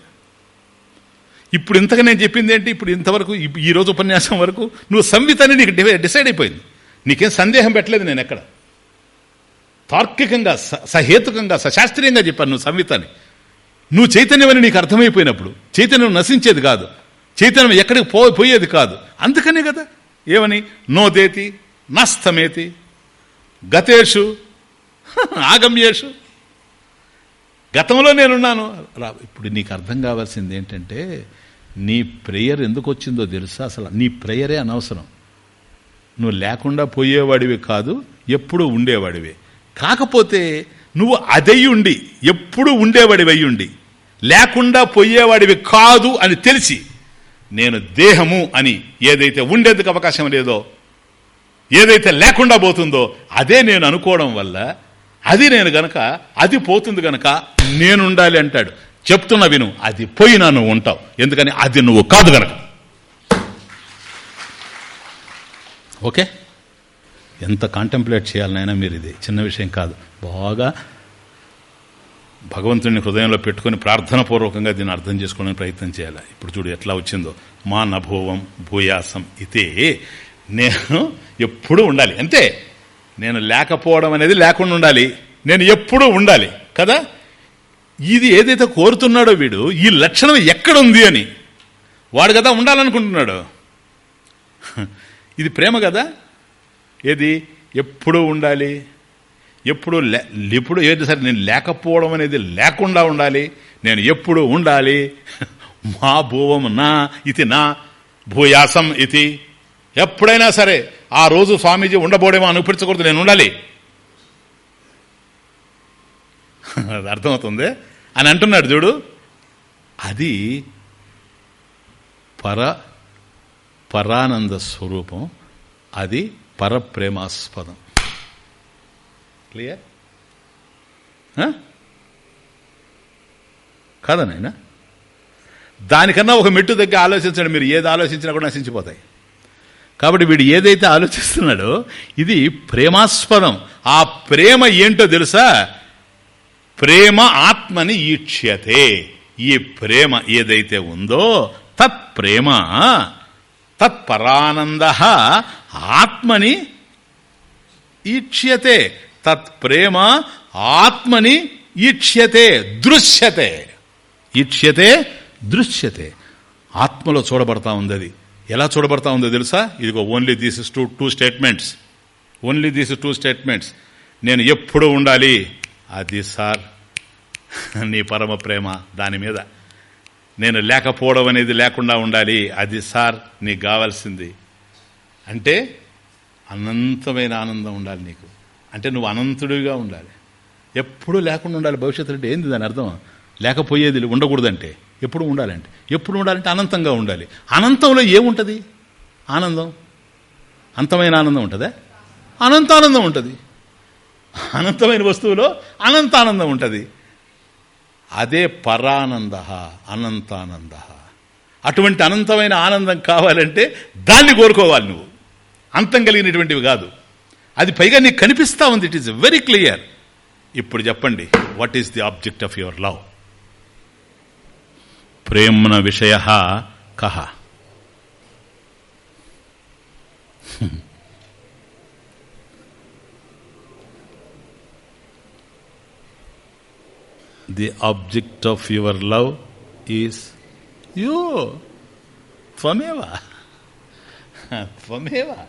ఇప్పుడు ఇంతగా నేను చెప్పింది ఏంటి? ఇప్పుడు ఇంతవరకు ఈరోజు ఈ రోజు ఉపన్యాసం వరకు నువ్వు సంవితని నీకు డిసైడ్ అయిపోయింది. నీకేం సందేహం పెట్టలేదు నేను ఎక్కడ? తార్కికంగా స- సహేతుకంగా సశాస్త్రీయంగా చెప్పాను నువ్వు సంవితని. నువ్వు చైతన్యమని నీకు అర్థమైపోయినప్పుడు చైతన్యం నశించేది కాదు. చైతన్యం ఎక్కడికి పో పోయేది కాదు. అందుకనే కదా. ఏమని? నోదేతి నస్తమేతి గతేషు ఆగమ్యేషు. గతంలో నేనున్నాను. రా ఇప్పుడు నీకు అర్థం కావాల్సింది ఏంటంటే నీ ప్రేయర్ ఎందుకు వచ్చిందో తెలుసా? అసలు నీ ప్రేయరే అనవసరం. నువ్వు లేకుండా పోయేవాడివి కాదు ఎప్పుడు ఉండేవాడివి. కాకపోతే నువ్వు అదయ్యుండి ఎప్పుడు ఉండేవాడివి అయ్యుండి లేకుండా పోయేవాడివి కాదు అని తెలిసి నేను దేహము అని ఏదైతే ఉండేందుకు అవకాశం లేదో ఏదైతే లేకుండా పోతుందో అదే నేను అనుకోవడం వల్ల అది నేను గనక అది పోతుంది గనక నేను ఉండాలి అంటాడు. చెప్తున్న విను అది పోయినా నువ్వు ఉంటావు. ఎందుకని? అది నువ్వు కాదు గనక. ఓకే? ఎంత కాంటెంప్లేట్ చేయాలనైనా మీరు ఇది? చిన్న విషయం కాదు. బాగా భగవంతుని హృదయంలో పెట్టుకొని ప్రార్థనపూర్వకంగా దీన్ని అర్థం చేసుకోవడానికి ప్రయత్నం చేయాలి. ఇప్పుడు చూడు ఎట్లా వచ్చిందో. మా నభూవం భూయాసం ఇతే నేను ఎప్పుడూ ఉండాలి. అంతే. నేను లేకపోవడం అనేది లేకుండా ఉండాలి. నేను ఎప్పుడూ ఉండాలి. కదా? ఇది ఏదైతే కోరుతున్నాడో వీడు ఈ లక్షణం ఎక్కడుంది అని. వాడు కదా ఉండాలనుకుంటున్నాడు. ఇది ప్రేమ కదా? ఏది? ఎప్పుడు ఉండాలి. ఎప్పుడు ఎప్పుడు ఏది సరే నేను లేకపోవడం అనేది లేకుండా ఉండాలి. నేను ఎప్పుడు ఉండాలి. మా భూవం నా ఇది నా భూయాసం ఇది. ఎప్పుడైనా సరే ఆ రోజు స్వామీజీ ఉండబోడేమో అనిపించకూడదు నేను ఉండాలి. అది అర్థమవుతుంది? అని అంటున్నాడు చూడు. అది పర పరానంద స్వరూపం అది పరప్రేమాస్పదం. క్లియర్ కాదా నాయన? దానికన్నా ఒక మెట్టు దగ్గర ఆలోచించండి మీరు. ఏది ఆలోచించినా కూడా నశించిపోతాయి. కాబట్టి వీడు ఏదైతే ఆలోచిస్తున్నాడో ఇది ప్రేమాస్పదం. ఆ ప్రేమ ఏంటో తెలుసా? ప్రేమ ఆత్మని ఈక్ష్యతే. ఈ ప్రేమ ఏదైతే ఉందో తత్ ప్రేమ తత్పరానంద ఆత్మని ఈక్ష్యతే. తత్ ప్రేమ ఆత్మని ఈక్ష్యతే దృశ్యతే. ఈక్ష్యతే దృశ్యతే. ఆత్మలో చూడబడతా ఉంది అది. ఎలా చూడబడతా ఉందో తెలుసా? ఇదిగో only these is two two statements only these two statements నేను ఎప్పుడు ఉండాలి? అది సార్ నీ పరమ ప్రేమ దాని మీద. నేను లేకపోవడం అనేది లేకుండా ఉండాలి. అది సార్ నీకు కావాల్సింది. అంటే అనంతమైన ఆనందం ఉండాలి నీకు. అంటే నువ్వు అనంతుడిగా ఉండాలి. ఎప్పుడు లేకుండా ఉండాలి భవిష్యత్తు అంటే ఏంది దాని అర్థం? లేకపోయేది ఉండకూడదంటే ఎప్పుడు ఉండాలంటే. ఎప్పుడు ఉండాలంటే అనంతంగా ఉండాలి. అనంతంలో ఏముంటుంది? ఆనందం. అంతమైన ఆనందం ఉంటుందా? అనంతానందం ఉంటుంది. అనంతమైన వస్తువులో అనంతానందం ఉంటుంది. అదే పరానంద అనంతానంద. అటువంటి అనంతమైన ఆనందం కావాలంటే దాన్ని కోరుకోవాలి నువ్వు. అంతం కలిగినటువంటివి కాదు. అది పైగా నీకు కనిపిస్తా ఉంది. ఇట్ ఈస్ వెరీ క్లియర్ ఇప్పుడు చెప్పండి what is the object of your love ప్రేమన విషయ కహ the object of your love is you త్వమేవా త్వమేవా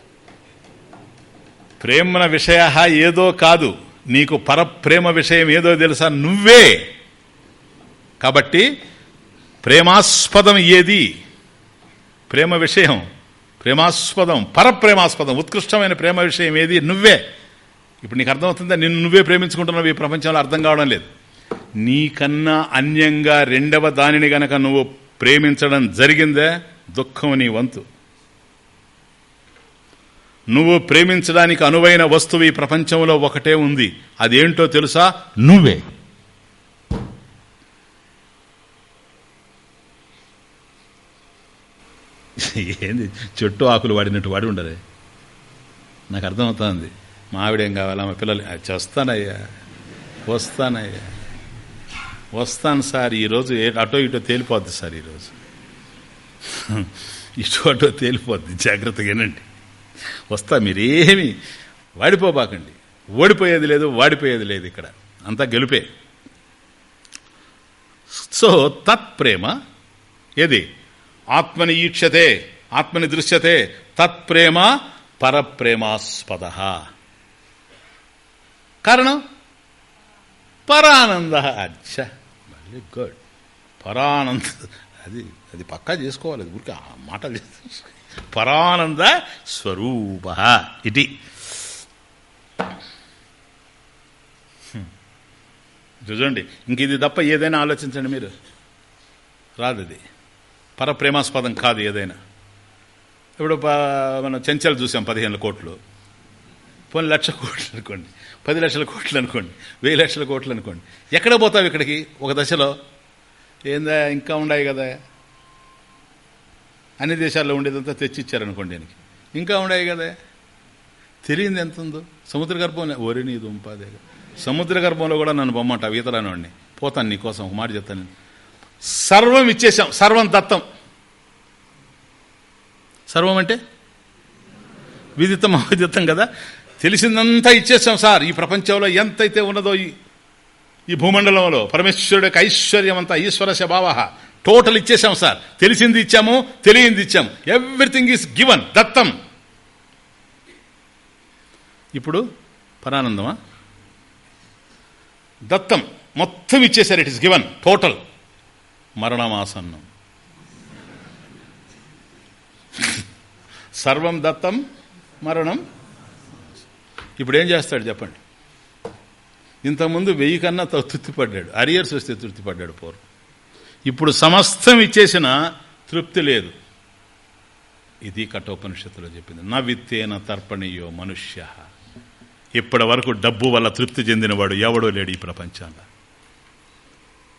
ప్రేమన విషయ ఏదో కాదు. నీకు పరప్రేమ విషయం ఏదో తెలుసా? నువ్వే. కాబట్టి ప్రేమాస్పదం ఏది? ప్రేమ విషయం. ప్రేమాస్పదం పరప్రేమాస్పదం ఉత్కృష్టమైన ప్రేమ విషయం ఏది? నువ్వే. ఇప్పుడు నీకు అర్థమవుతుందా? నిన్ను నువ్వే ప్రేమించుకుంటున్నావు. ఈ ప్రపంచంలో అర్థం కావడం లేదు. నీకన్నా అన్యంగా రెండవ దానిని గనక నువ్వు ప్రేమించడం జరిగిందే? దుఃఖం నీ వంతు. నువ్వు ప్రేమించడానికి అనువైన వస్తువు ఈ ప్రపంచంలో ఒకటే ఉంది. అదేంటో తెలుసా? నువ్వే. ఏంది? చెట్టు ఆకులు వాడినట్టు వాడి ఉండదే నాకు అర్థమవుతుంది. మా ఆవిడేం కావాలా? మా పిల్లలు చేస్తానయ్యా. వస్తానయ్యా. వస్తాను సార్ ఈరోజు అటో ఇటో తేలిపోద్ది సార్ ఈరోజు ఇటో అటో తేలిపోద్ది. జాగ్రత్తగానండి వస్తా మీరేమి? వాడిపోబాకండి. ఓడిపోయేది లేదు వాడిపోయేది లేదు ఇక్కడ. అంతా గెలుపే. సో తత్ప్రేమ ఏది? ఆత్మని ఈక్షతే ఆత్మని దృశ్యతే తత్ప్రేమ పరప్రేమాస్పద. కారణం? పరానంద. అచ్చ వెరీ గుడ్. పరానంద. అది అది పక్కా చేసుకోవాలి ఊరికి మాటలు పరానంద స్వరూప. ఇది. చూడండి. ఇంక ఇది తప్ప ఏదైనా ఆలోచించండి మీరు. రాదు ఇది పరప్రేమాస్పదం కాదు ఏదైనా. ఇప్పుడు మనం చెంచలు చూసాం పదిహేను కోట్లు. పోనీ లక్ష కోట్లు అనుకోండి. పది లక్షల కోట్లు అనుకోండి. వెయ్యి లక్షల కోట్లు అనుకోండి. ఎక్కడ పోతావు ఇక్కడికి? ఒక దశలో. ఏందా? ఇంకా ఉన్నాయి కదా. అన్ని దేశాల్లో ఉండేదంతా తెచ్చిచ్చారనుకోండి దీనికి ఇంకా ఉన్నాయి కదా. తెలియంది ఎంత ఉందో సముద్ర గర్భంలో ఒరి నీ దుంపాదే సముద్ర గర్భంలో కూడా నన్ను బొమ్మంటావు ఈతరానివాడిని పోతాను నీకోసం ఒక మాట చెప్తాను. సర్వం ఇచ్చేసాం సర్వం దత్తం. సర్వం అంటే? విదితం అవిదితం కదా. తెలిసిందంతా ఇచ్చేసాం సార్. ఈ ప్రపంచంలో ఎంతైతే ఉన్నదో ఈ భూమండలంలో పరమేశ్వరుడికి ఐశ్వర్యం అంతా ఈశ్వర శభావ టోటల్ ఇచ్చేసాం సార్. తెలిసింది ఇచ్చాము తెలియంది ఇచ్చాము ఎవ్రీథింగ్ ఈస్ గివన్ దత్తం. ఇప్పుడు పరానందమా? దత్తం. మొత్తం ఇచ్చేశారు. It is given total మరణమాసన్నం. సర్వం దత్తం మరణం. ఇప్పుడు ఏం చేస్తాడు చెప్పండి? ఇంతకుముందు వెయ్యి కన్నా తృప్తిపడ్డాడు. అరియర్స్ వస్తే తృప్తిపడ్డాడు పూర్వం ఇప్పుడు సమస్తం ఇచ్చేసిన తృప్తి లేదు. ఇది కఠోపనిషత్తులో చెప్పింది. నా విత్తేన తర్పణీయో మనుష్య. ఇప్పటి వరకు డబ్బు వల్ల తృప్తి చెందినవాడు ఎవడో లేడు ఈ ప్రపంచంలో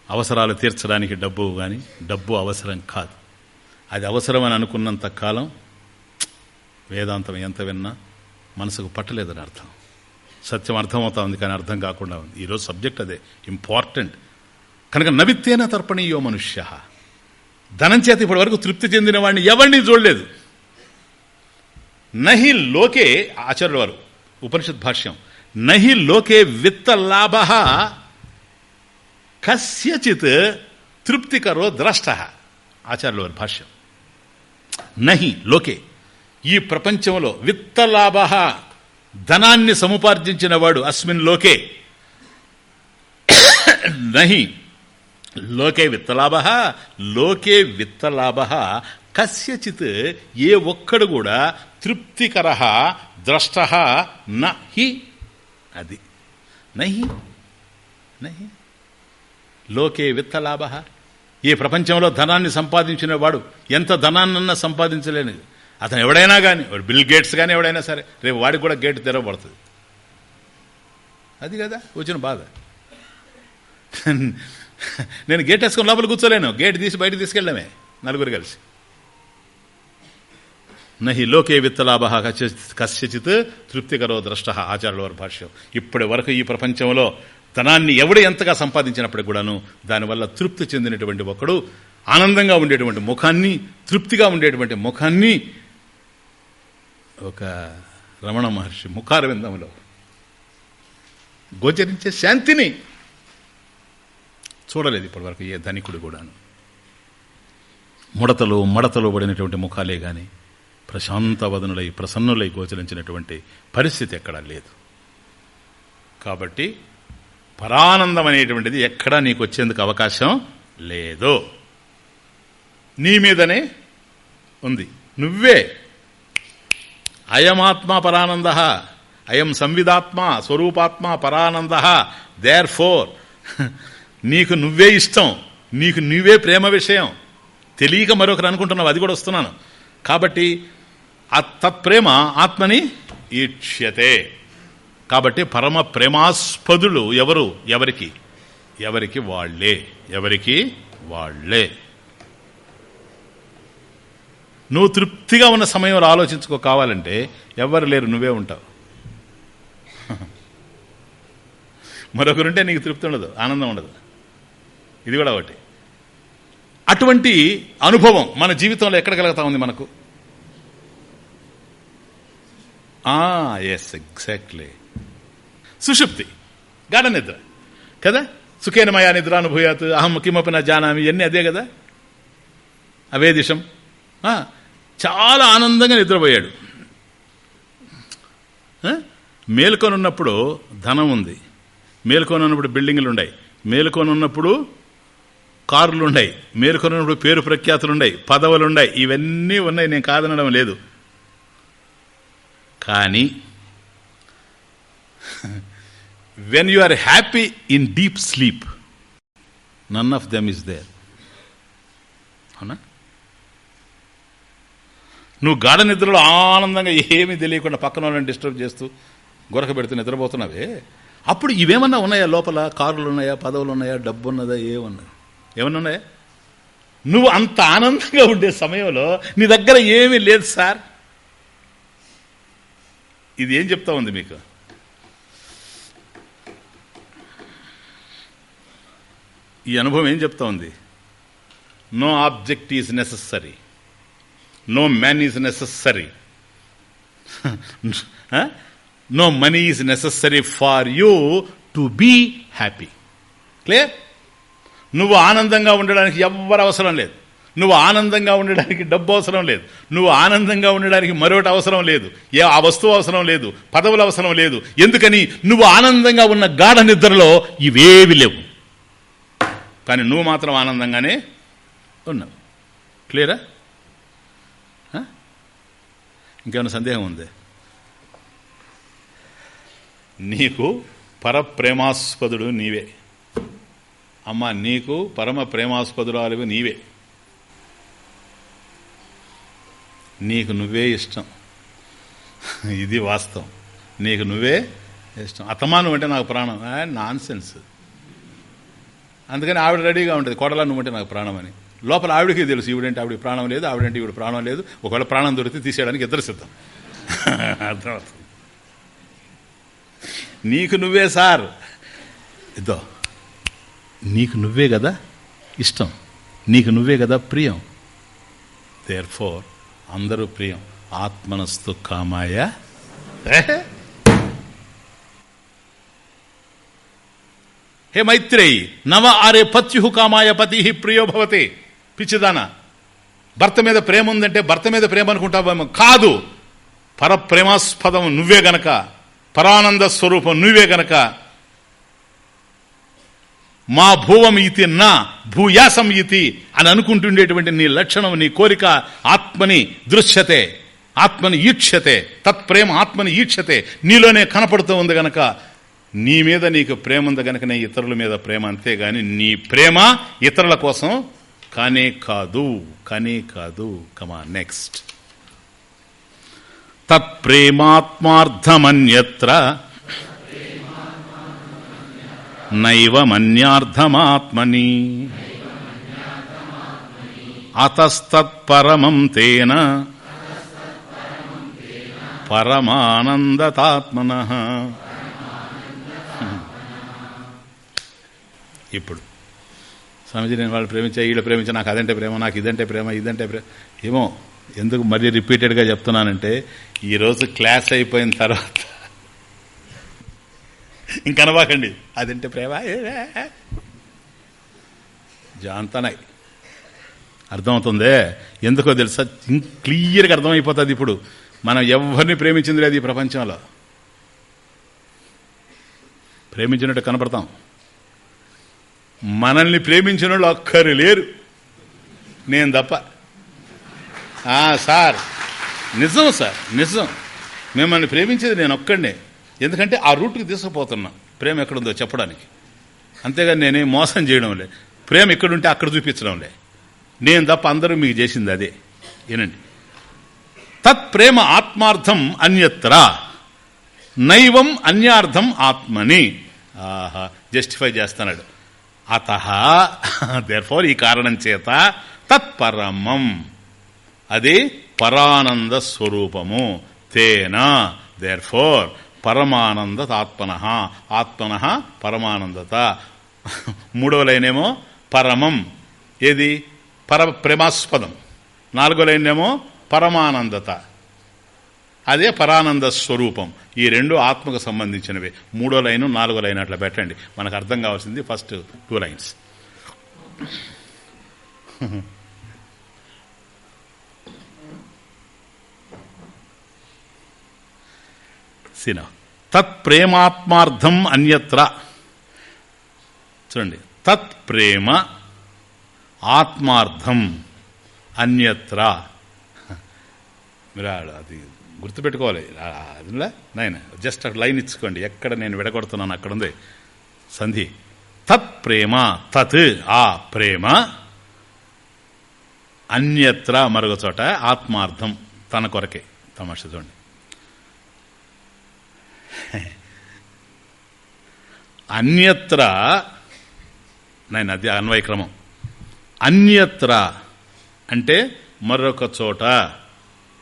అవసరాలు తీర్చడానికి డబ్బు కానీ డబ్బు అవసరం కాదు. అది అవసరమని అనుకున్నంత కాలం వేదాంతం ఎంత విన్నా మనసుకు పట్టలేదని అర్థం. సత్యం అర్థమవుతా ఉంది కానీ అర్థం కాకుండా ఉంది. ఈరోజు సబ్జెక్ట్ అదే ఇంపార్టెంట్. కనుక నవిత్తేన తర్పణీయో మనుష్య. ధనం చేత ఇప్పటి వరకు తృప్తి చెందిన వాడిని ఎవరిని చూడలేదు. నహి లోకే ఆచార్యుల వారు ఉపనిషత్ భాష్యం నహి లోకే విత్త లాభ కస్యచిత్ తృప్తికరో ద్రష్ట. ఆచార్యుల వారి భాష్యం. నహి లోకే. ఈ ప్రపంచంలో విత్తలాభ ధనాన్ని సముపార్జించిన వాడు అస్మిన్ లోకే. నహి. లోకే విత్తలాభ లోకే విత్తలాభ. కస్యచిత్ ఏ ఒక్కడు కూడా తృప్తికర ద్రష్ట నహి. అది. నహి. నహి. లోకే విత్తలాభ. ఈ ప్రపంచంలో ధనాన్ని సంపాదించిన వాడు ఎంత ధనాన్నన్నా సంపాదించలేనిది. అతను ఎవడైనా కానీ వాడు బిల్ గేట్స్ కానీ ఎవడైనా సరే రేపు వాడికి కూడా గేట్ తెరవబడుతుంది. అది కదా వచ్చిన బాధ. నేను గేట్ వేసుకొని లోపల కూర్చోలేను. గేట్ తీసి బయట తీసుకెళ్ళడమే నలుగురు కలిసి. నహి లోకే విత్తలాభ కస్యచిత్ తృప్తికరో ద్రష్ట ఆచార్యుల వారి భాష్యం. ఇప్పటి వరకు ఈ ప్రపంచంలో ధనాన్ని ఎవడు ఎంతగా సంపాదించినప్పటికి కూడాను దానివల్ల తృప్తి చెందినటువంటి ఒకడు ఆనందంగా ఉండేటువంటి ముఖాన్ని తృప్తిగా ఉండేటువంటి ముఖాన్ని ఒక రమణ మహర్షి ముఖారవిందంలో గోచరించే శాంతిని చూడలేదు ఇప్పటివరకు ఏ ధనికుడు కూడాను. ముడతలు మడతలు పడినటువంటి ముఖాలే కానీ ప్రశాంత వదనులై ప్రసన్నులై గోచరించినటువంటి పరిస్థితి ఎక్కడా లేదు. కాబట్టి పరానందం అనేటువంటిది ఎక్కడా నీకు వచ్చేందుకు అవకాశం లేదు. నీ మీదనే ఉంది. నువ్వే అయమాత్మ పరానంద అయం సంవిధాత్మ స్వరూపాత్మ పరానంద దేర్ ఫోర్ నీకు నువ్వే ఇష్టం నీకు నువ్వే ప్రేమ విషయం. తెలియక మరొకరు అనుకుంటున్నావు అది కూడా వస్తున్నాను. కాబట్టి తత్ప్రేమ ఆత్మని ఈక్ష్యతే. కాబట్టి పరమ ప్రేమాస్పదులు ఎవరు? ఎవరికి? ఎవరికి వాళ్ళే ఎవరికి? వాళ్ళే నువ్వు తృప్తిగా ఉన్న సమయంలో ఆలోచించుకో కావాలంటే ఎవరు లేరు నువ్వే ఉంటావు. మరొకరుంటే నీకు తృప్తి ఉండదు ఆనందం ఉండదు. ఇది కూడా ఒకటి. అటువంటి అనుభవం మన జీవితంలో ఎక్కడ కలుగుతా ఉంది మనకు? ఎస్ ఎగ్జాక్ట్లీ సుషుప్తి గాఢ నిద్ర. కదా? సుఖేనమయా నిద్ర అనుభూయాత్ అహం కిమపి నా జానామి ఇవన్నీ అదే కదా? అవే దిశం. చాలా ఆనందంగా నిద్రపోయాడు. మేల్కొని ఉన్నప్పుడు ధనం ఉంది. మేల్కొని ఉన్నప్పుడు బిల్డింగ్లు ఉన్నాయి. మేల్కొని ఉన్నప్పుడు కార్లు ఉన్నాయి మేల్కొని ఉన్నప్పుడు పేరు ప్రఖ్యాతులు ఉన్నాయి పదవులు ఉన్నాయి ఇవన్నీ ఉన్నాయి. నేను కాదనడం లేదు. కానీ when you are happy in deep sleep none of them is there అవునా? నువ్వు గాఢ నిద్రలో ఆనందంగా ఏమీ తెలియకుండా పక్కన వాళ్ళని డిస్టర్బ్ చేస్తూ గొరక పెడితే నిద్రపోతున్నావే? అప్పుడు ఇవేమన్నా ఉన్నాయా లోపల? కారులు ఉన్నాయా? పదవులు ఉన్నాయా? డబ్బు ఉన్నదా? ఏమన్నా ఏమన్నా ఉన్నాయా? నువ్వు అంత ఆనందంగా ఉండే సమయంలో నీ దగ్గర ఏమీ లేదు సార్. ఇది ఏం చెప్తా ఉంది మీకు? ఈ అనుభవం ఏం చెప్తా ఉంది? No object is necessary no man is necessary no money is necessary for you to be happy clear నువ్వు ఆనందంగా ఉండడానికి ఎవ్వరు అవసరం లేదు. నువ్వు ఆనందంగా ఉండడానికి డబ్బు అవసరం లేదు. నువ్వు ఆనందంగా ఉండడానికి మరొకటి అవసరం లేదు. ఏ ఆ వస్తువు అవసరం లేదు. పదవులు అవసరం లేదు. ఎందుకని? నువ్వు ఆనందంగా ఉన్న గాఢ నిద్రలో ఇవేవి లేవు. కానీ నువ్వు మాత్రం ఆనందంగానే ఉన్నావు. క్లియరా ఇంకేమైనా సందేహం ఉంది? నీకు పరప్రేమాస్పదుడు నీవే. అమ్మ నీకు పరమ ప్రేమాస్పదురాలివి నీవే. నీకు నువ్వే ఇష్టం. ఇది వాస్తవం. నీకు నువ్వే ఇష్టం. అతమానం అంటే నాకు ప్రాణం. నాన్ సెన్స్ అందుకని ఆవిడ రెడీగా ఉంటుంది. కొడలా నువ్వంటే నాకు ప్రాణం అని లోపల ఆవిడకి తెలుసు ఈవిడంటే ఆవిడ ప్రాణం లేదు ఆవిడంటే ఈవిడ ప్రాణం లేదు. ఒకవేళ ప్రాణం దొరికితే తీసేయడానికి ఇద్దరు సిద్ధం. అర్థమవుతుంది. నీకు నువ్వే సార్. ఇద్దో నీకు నువ్వే కదా ఇష్టం. నీకు నువ్వే కదా ప్రియం. దేర్ ఫోర్ అందరూ ప్రియం. ఆత్మనస్తు కామాయ. హే మైత్రేయి నవ ఆరే పత్యు కామాయ పతి ప్రియో భవతి. పిచ్చిదాన? భర్త మీద ప్రేమ ఉందంటే భర్త మీద ప్రేమ అనుకుంటావేమో? కాదు. పరప్రేమాస్పదం నువ్వే గనక పరానంద స్వరూపం నువ్వే గనక మా భూవం ఇతి నా భూయాసం ఇతి అని అనుకుంటుండేటువంటి నీ లక్షణం నీ కోరిక ఆత్మని దృశ్యతే ఆత్మని ఈక్షతే తత్ప్రేమ ఆత్మని ఈక్షతే నీలోనే కనపడుతూ ఉంది గనక నీ మీద నీకు ప్రేమ ఉంది గనకనే ఇతరుల మీద ప్రేమ అంతేగాని నీ ప్రేమ ఇతరుల కోసం కానే కాదు కానే కాదు. కమా నెక్స్ట్ తత్ప్రేమాత్మార్థమన్యత్ర నైవమన్యార్థమాత్మని. అతస్తత్పరమం తేన. పరమానందతాత్మన. ఇప్పుడు స్వామిజీ నేను వాళ్ళు ప్రేమించా వీళ్ళు ప్రేమించా నాకు అదంటే ప్రేమ నాకు ఇదంటే ప్రేమ ఇదంటే ప్రేమ ఏమో ఎందుకు మరీ రిపీటెడ్గా చెప్తున్నానంటే ఈరోజు క్లాస్ అయిపోయిన తర్వాత ఇంకనబాకండి అదంటే ప్రేమ జాంతనాయ్. అర్థమవుతుందే? ఎందుకో తెలుసా? క్లియర్గా అర్థమైపోతుంది ఇప్పుడు. మనం ఎవరిని ప్రేమించింది లేదు ఈ ప్రపంచంలో. ప్రేమించినట్టు కనపడతాం. మనల్ని ప్రేమించిన వాళ్ళు ఒక్కరు లేరు. నేను తప్ప. సార్. నిజం సార్. నిజం. మిమ్మల్ని ప్రేమించేది నేను ఒక్కడే ఎందుకంటే ఆ రూట్కి తీసుకుపోతున్నా. ప్రేమ ఎక్కడుందో చెప్పడానికి. అంతేగాని నేనేం మోసం చేయడంలే. ప్రేమ ఎక్కడుంటే అక్కడ చూపించడంలే. నేను తప్ప అందరూ మీకు చేసింది అదే. ఏనండి. తత్ ప్రేమ ఆత్మార్థం అన్యత్ర. నైవం అన్యార్థం ఆత్మని. ఆహా జస్టిఫై చేస్తున్నాడు. అత దేర్ఫోర్ ఈ కారణం చేత తత్పరమం. అది పరానంద స్వరూపము. తేన దేర్ఫోర్ పరమానంద పరమానందత ఆత్మన ఆత్మన పరమానందత. మూడవ లైనేమో పరమం. ఏది? పర ప్రేమాస్పదం. నాలుగో లైనేమో పరమానందత. అదే పరానంద స్వరూపం. ఈ రెండు ఆత్మకు సంబంధించినవి. మూడో లైను నాలుగో లైన్ అట్లా పెట్టండి. మనకు అర్థం కావాల్సింది ఫస్ట్ టూ లైన్స్. సిన. తత్ ప్రేమాత్మార్థం అన్యత్ర. చూడండి. తత్ ప్రేమ ఆత్మార్థం అన్యత్ర. మీరు అది గుర్తుపెట్టుకోవాలి. అదిలా? నాయన జస్ట్ అక్కడ లైన్ ఇచ్చుకోండి. ఎక్కడ నేను విడగొడుతున్నాను అక్కడ ఉంది. సంధి. తత్ ప్రేమ తత్. ఆ ప్రేమ అన్యత్ర మరొక చోట ఆత్మార్థం తన కొరకే. తమాష చూడండి. అన్యత్ర నేను అది అన్వయక్రమం అన్యత్ర అంటే మరొక చోట.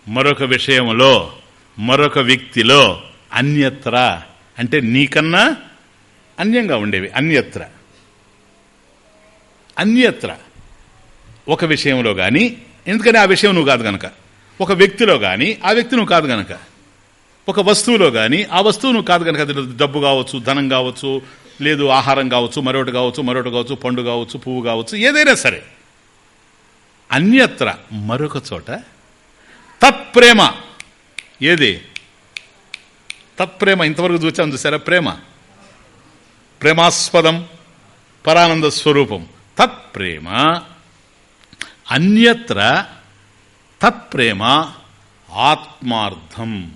మరొక విషయంలో మరొక వ్యక్తిలో అన్యత్ర అంటే నీకన్నా అన్యంగా ఉండేవి. అన్యత్ర. అన్యత్ర. ఒక విషయంలో కానీ ఎందుకని ఆ విషయం నువ్వు కాదు గనక? ఒక వ్యక్తిలో కానీ ఆ వ్యక్తి నువ్వు కాదు గనక? ఒక వస్తువులో కానీ ఆ వస్తువు నువ్వు కాదు కనుక డబ్బు కావచ్చు ధనం కావచ్చు లేదు ఆహారం కావచ్చు మరొకటి కావచ్చు మరొకటి కావచ్చు పండు కావచ్చు పువ్వు కావచ్చు ఏదైనా సరే. అన్యత్ర మరొక చోట తత్ప్రేమ. ఏది? తత్ప్రేమ. ఇంతవరకు చూచాం చూసారా ప్రేమ. ప్రేమాస్పదం పరానంద స్వరూపం. తత్ప్రేమ. అన్యత్ర తత్ప్రేమ ఆత్మార్థం.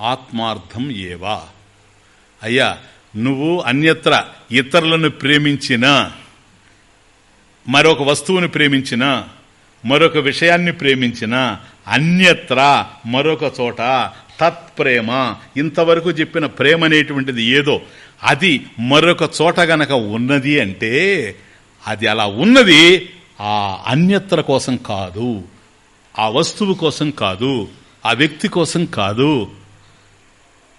ఆత్మార్థం ఏవా? అయ్యా నువ్వు అన్యత్ర ఇతరులను ప్రేమించిన మరొక వస్తువుని ప్రేమించిన మరొక విషయాన్ని ప్రేమించిన అన్యత్ర మరొక చోట తత్ప్రేమ. ఇంతవరకు చెప్పిన ప్రేమ అనేటువంటిది ఏదో అది మరొక చోట గనక ఉన్నది అంటే అది అలా ఉన్నది ఆ అన్యత్ర కోసం కాదు ఆ వస్తువు కోసం కాదు ఆ వ్యక్తి కోసం కాదు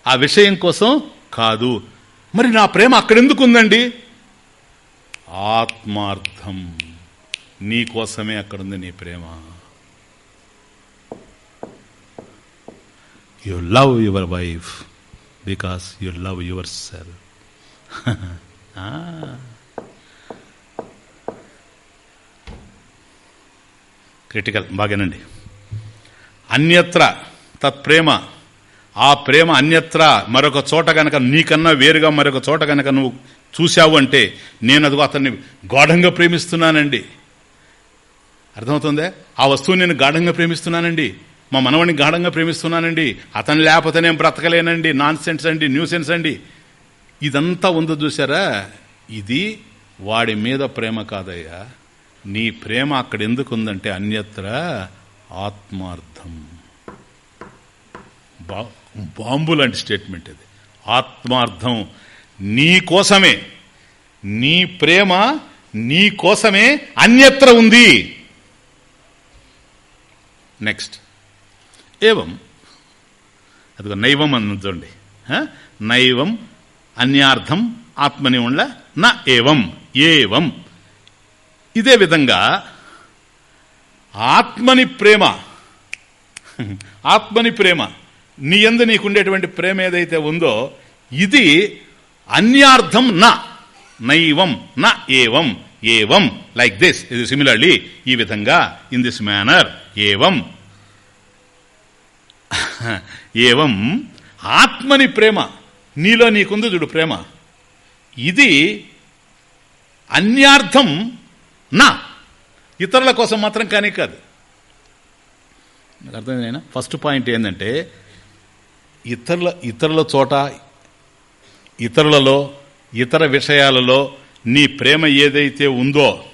ఆ విషయం కోసం కాదు. మరి నా ప్రేమ అక్కడెందుకు ఉందండి ఆత్మార్థం. నీ కోసమే అక్కడుంది నీ ప్రేమ. You love your wife because you love your self critical బాగానండి అన్యత్ర తత్ప్రేమ ఆ ప్రేమ అన్యత్ర మరొక చోట గనక నీకన్నా వేరుగా మరొక చోట గనక నువ్వు చూశావు అంటే నేను అదిగో అతన్ని గాఢంగా ప్రేమిస్తున్నానండి. అర్థమవుతుందే? ఆ వస్తువు నేను గాఢంగా ప్రేమిస్తున్నానండి. మా మనవడిని గాఢంగా ప్రేమిస్తున్నానండి. అతను లేకపోతే నేను బ్రతకలేనండి. నాన్ సెన్స్ అండి న్యూ సెన్స్ అండి. ఇదంతా ఉందో చూసారా ఇది వాడి మీద ప్రేమ కాదయ్యా. నీ ప్రేమ అక్కడ ఎందుకు ఉందంటే అన్యత్ర ఆత్మార్థం. బా బాంబు లాంటి స్టేట్మెంట్ అది ఆత్మార్థం నీ కోసమే. నీ ప్రేమ నీ కోసమే అన్యత్ర ఉంది. నెక్స్ట్ ఏవం అదిగో నైవం చూడండి. నైవం అన్యార్థం ఆత్మని ఉండ నా ఏవం ఏవం. ఇదే విధంగా ఆత్మని ప్రేమ ఆత్మని ప్రేమ నీ ఎందు నీకుండేటువంటి ప్రేమ ఏదైతే ఉందో ఇది అన్యార్థం నా నైవం నా ఏవం. ఏవం. లైక్ దిస్ ఇది సిమిలర్లీ ఈ విధంగా ఇన్ దిస్ మేనర్ ఏవం. ఏవం. ఆత్మని ప్రేమ. నీలో నీకుంది చూడు ప్రేమ. ఇది అన్యార్థం నా. ఇతరుల కోసం మాత్రం కానీ కాదు. నాకు ఫస్ట్ పాయింట్ ఏంటంటే ఇతరుల ఇతరుల చోట ఇతరులలో ఇతర విషయాలలో నీ ప్రేమ ఏదైతే ఉందో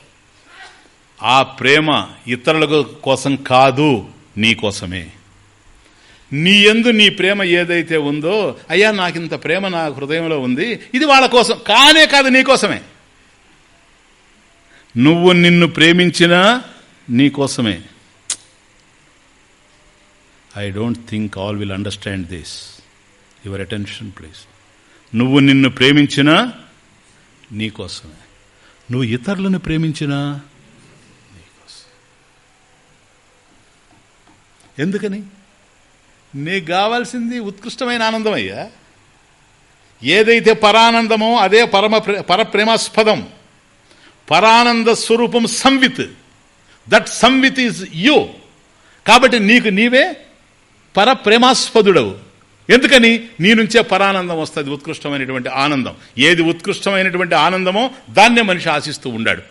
ఆ ప్రేమ ఇతరుల కోసం కాదు నీ కోసమే. నీ ఎందు నీ ప్రేమ ఏదైతే ఉందో అయ్యా నాకింత ప్రేమ నా హృదయంలో ఉంది ఇది వాళ్ళ కోసం కానే కాదు నీకోసమే నువ్వు నిన్ను ప్రేమించినా నీకోసమే I don't think all will understand this your attention please నువ్వు నిన్ను ప్రేమించినా నీకోసమే. నువ్వు ఇతరులను ప్రేమించినా ఎందుకని? నీకు కావాల్సింది ఉత్కృష్టమైన ఆనందం అయ్యా. ఏదైతే పరానందమో అదే పరమ పరప్రేమాస్పదం. పరానంద స్వరూపం సంవిత్. దట్ సంవిత్ ఈజ్ యూ కాబట్టి నీకు నీవే పరప్రేమాస్పదుడవు. ఎందుకని? నీ నుంచే పరానందం వస్తుంది ఉత్కృష్టమైనటువంటి ఆనందం. ఏది ఉత్కృష్టమైనటువంటి ఆనందమో దాన్నే మనిషి ఆశిస్తూ ఉండాడు.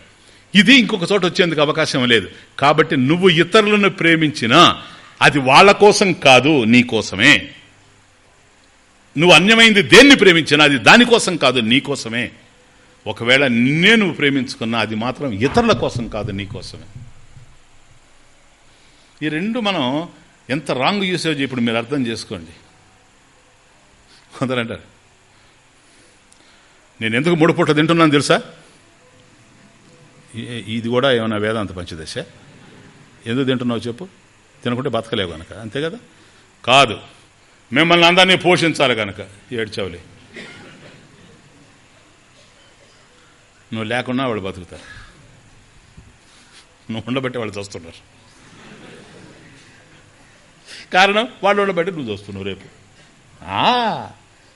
ఇది ఇంకొక చోట వచ్చేందుకు అవకాశం లేదు. కాబట్టి నువ్వు ఇతరులను ప్రేమించినా అది వాళ్ళ కోసం కాదు నీ కోసమే. నువ్వు అన్యమైంది దేన్ని ప్రేమించినా అది దానికోసం కాదు నీ కోసమే. ఒకవేళ నిన్నే నువ్వు ప్రేమించుకున్నా అది మాత్రం ఇతరుల కోసం కాదు నీ కోసమే. ఈ రెండు మనం ఎంత రాంగ్ యూసేజ్ ఇప్పుడు మీరు అర్థం చేసుకోండి. కొందరంటారు నేను ఎందుకు మూడు పూట తింటున్నాను తెలుసా? ఇది కూడా ఏమైనా వేదాంత పంచదశ? ఎందుకు తింటున్నావు చెప్పు? తినకుంటే బతకలేవు కనుక అంతే కదా? కాదు. మిమ్మల్ని అందరినీ పోషించాలి కనుక ఏడ్చవలే. నువ్వు లేకున్నా వాళ్ళు బతుకుతారు. నువ్వు ఉండబట్టి వాళ్ళు చూస్తున్నారు. కారణం వాళ్ళు ఉండబట్టి నువ్వు చూస్తున్నావు రేపు.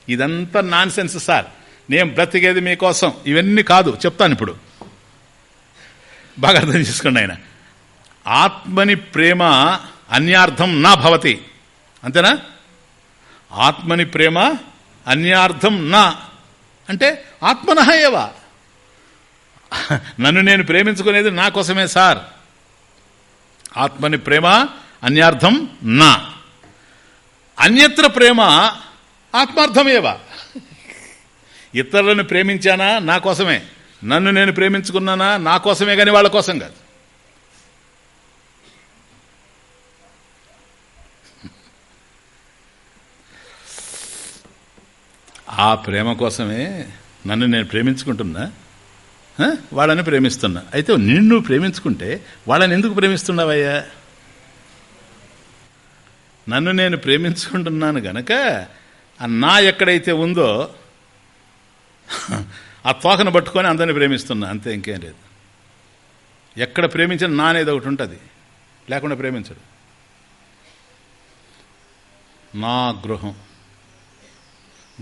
ఇదంతా నాన్ సెన్స్ సార్. నేను బ్రతికేది మీకోసం. ఇవన్నీ కాదు. చెప్తాను ఇప్పుడు. బాగా అర్థం చేసుకోండి ఆయన. ఆత్మని ప్రేమ అన్యార్థం నా భవతి. అంతేనా? ఆత్మని ప్రేమ అన్యార్థం నా. అంటే ఆత్మన ఏవా? నన్ను నేను ప్రేమించుకునేది నా కోసమే సార్. ఆత్మని ప్రేమ అన్యార్థం నా. అన్యత్ర ప్రేమ ఆత్మార్థమేవా? ఇతరులను ప్రేమించానా? నా కోసమే. నన్ను నేను ప్రేమించుకున్నానా? నా కోసమే కానీ వాళ్ళ కోసం కాదు. ఆ ప్రేమ కోసమే నన్ను నేను ప్రేమించుకుంటున్నా. వాళ్ళని ప్రేమిస్తున్నా. అయితే నిన్ను ప్రేమించుకుంటే వాళ్ళని ఎందుకు ప్రేమిస్తున్నావయ్యా? నన్ను నేను ప్రేమించుకుంటున్నాను గనక ఆ నా ఎక్కడైతే ఉందో ఆ తోకను పట్టుకొని అందరిని ప్రేమిస్తున్నా. అంతే ఇంకేం లేదు. ఎక్కడ ప్రేమించిన నా అనేది ఒకటి ఉంటుంది. లేకుండా ప్రేమించడు. నా గృహం.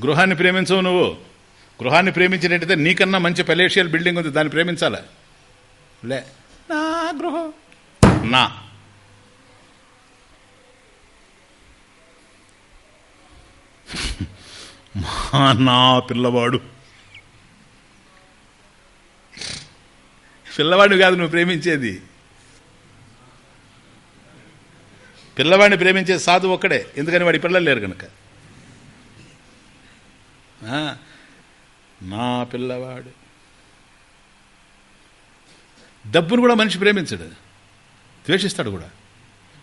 గృహాన్ని ప్రేమించవు నువ్వు. గృహాన్ని ప్రేమించినట్టయితే నీకన్నా మంచి పెలేషియల్ బిల్డింగ్ ఉంది. దాన్ని ప్రేమించాలా? లే. నా గృహం. నా. మా నా పిల్లవాడు పిల్లవాడిని కాదు నువ్వు ప్రేమించేది. పిల్లవాడిని ప్రేమించే సాధు ఒక్కడే ఎందుకని వాడి పిల్లలు లేరు కనుక ఆ, నా పిల్లవాడు. డబ్బును కూడా మనిషి ప్రేమించడు ద్వేషిస్తాడు కూడా.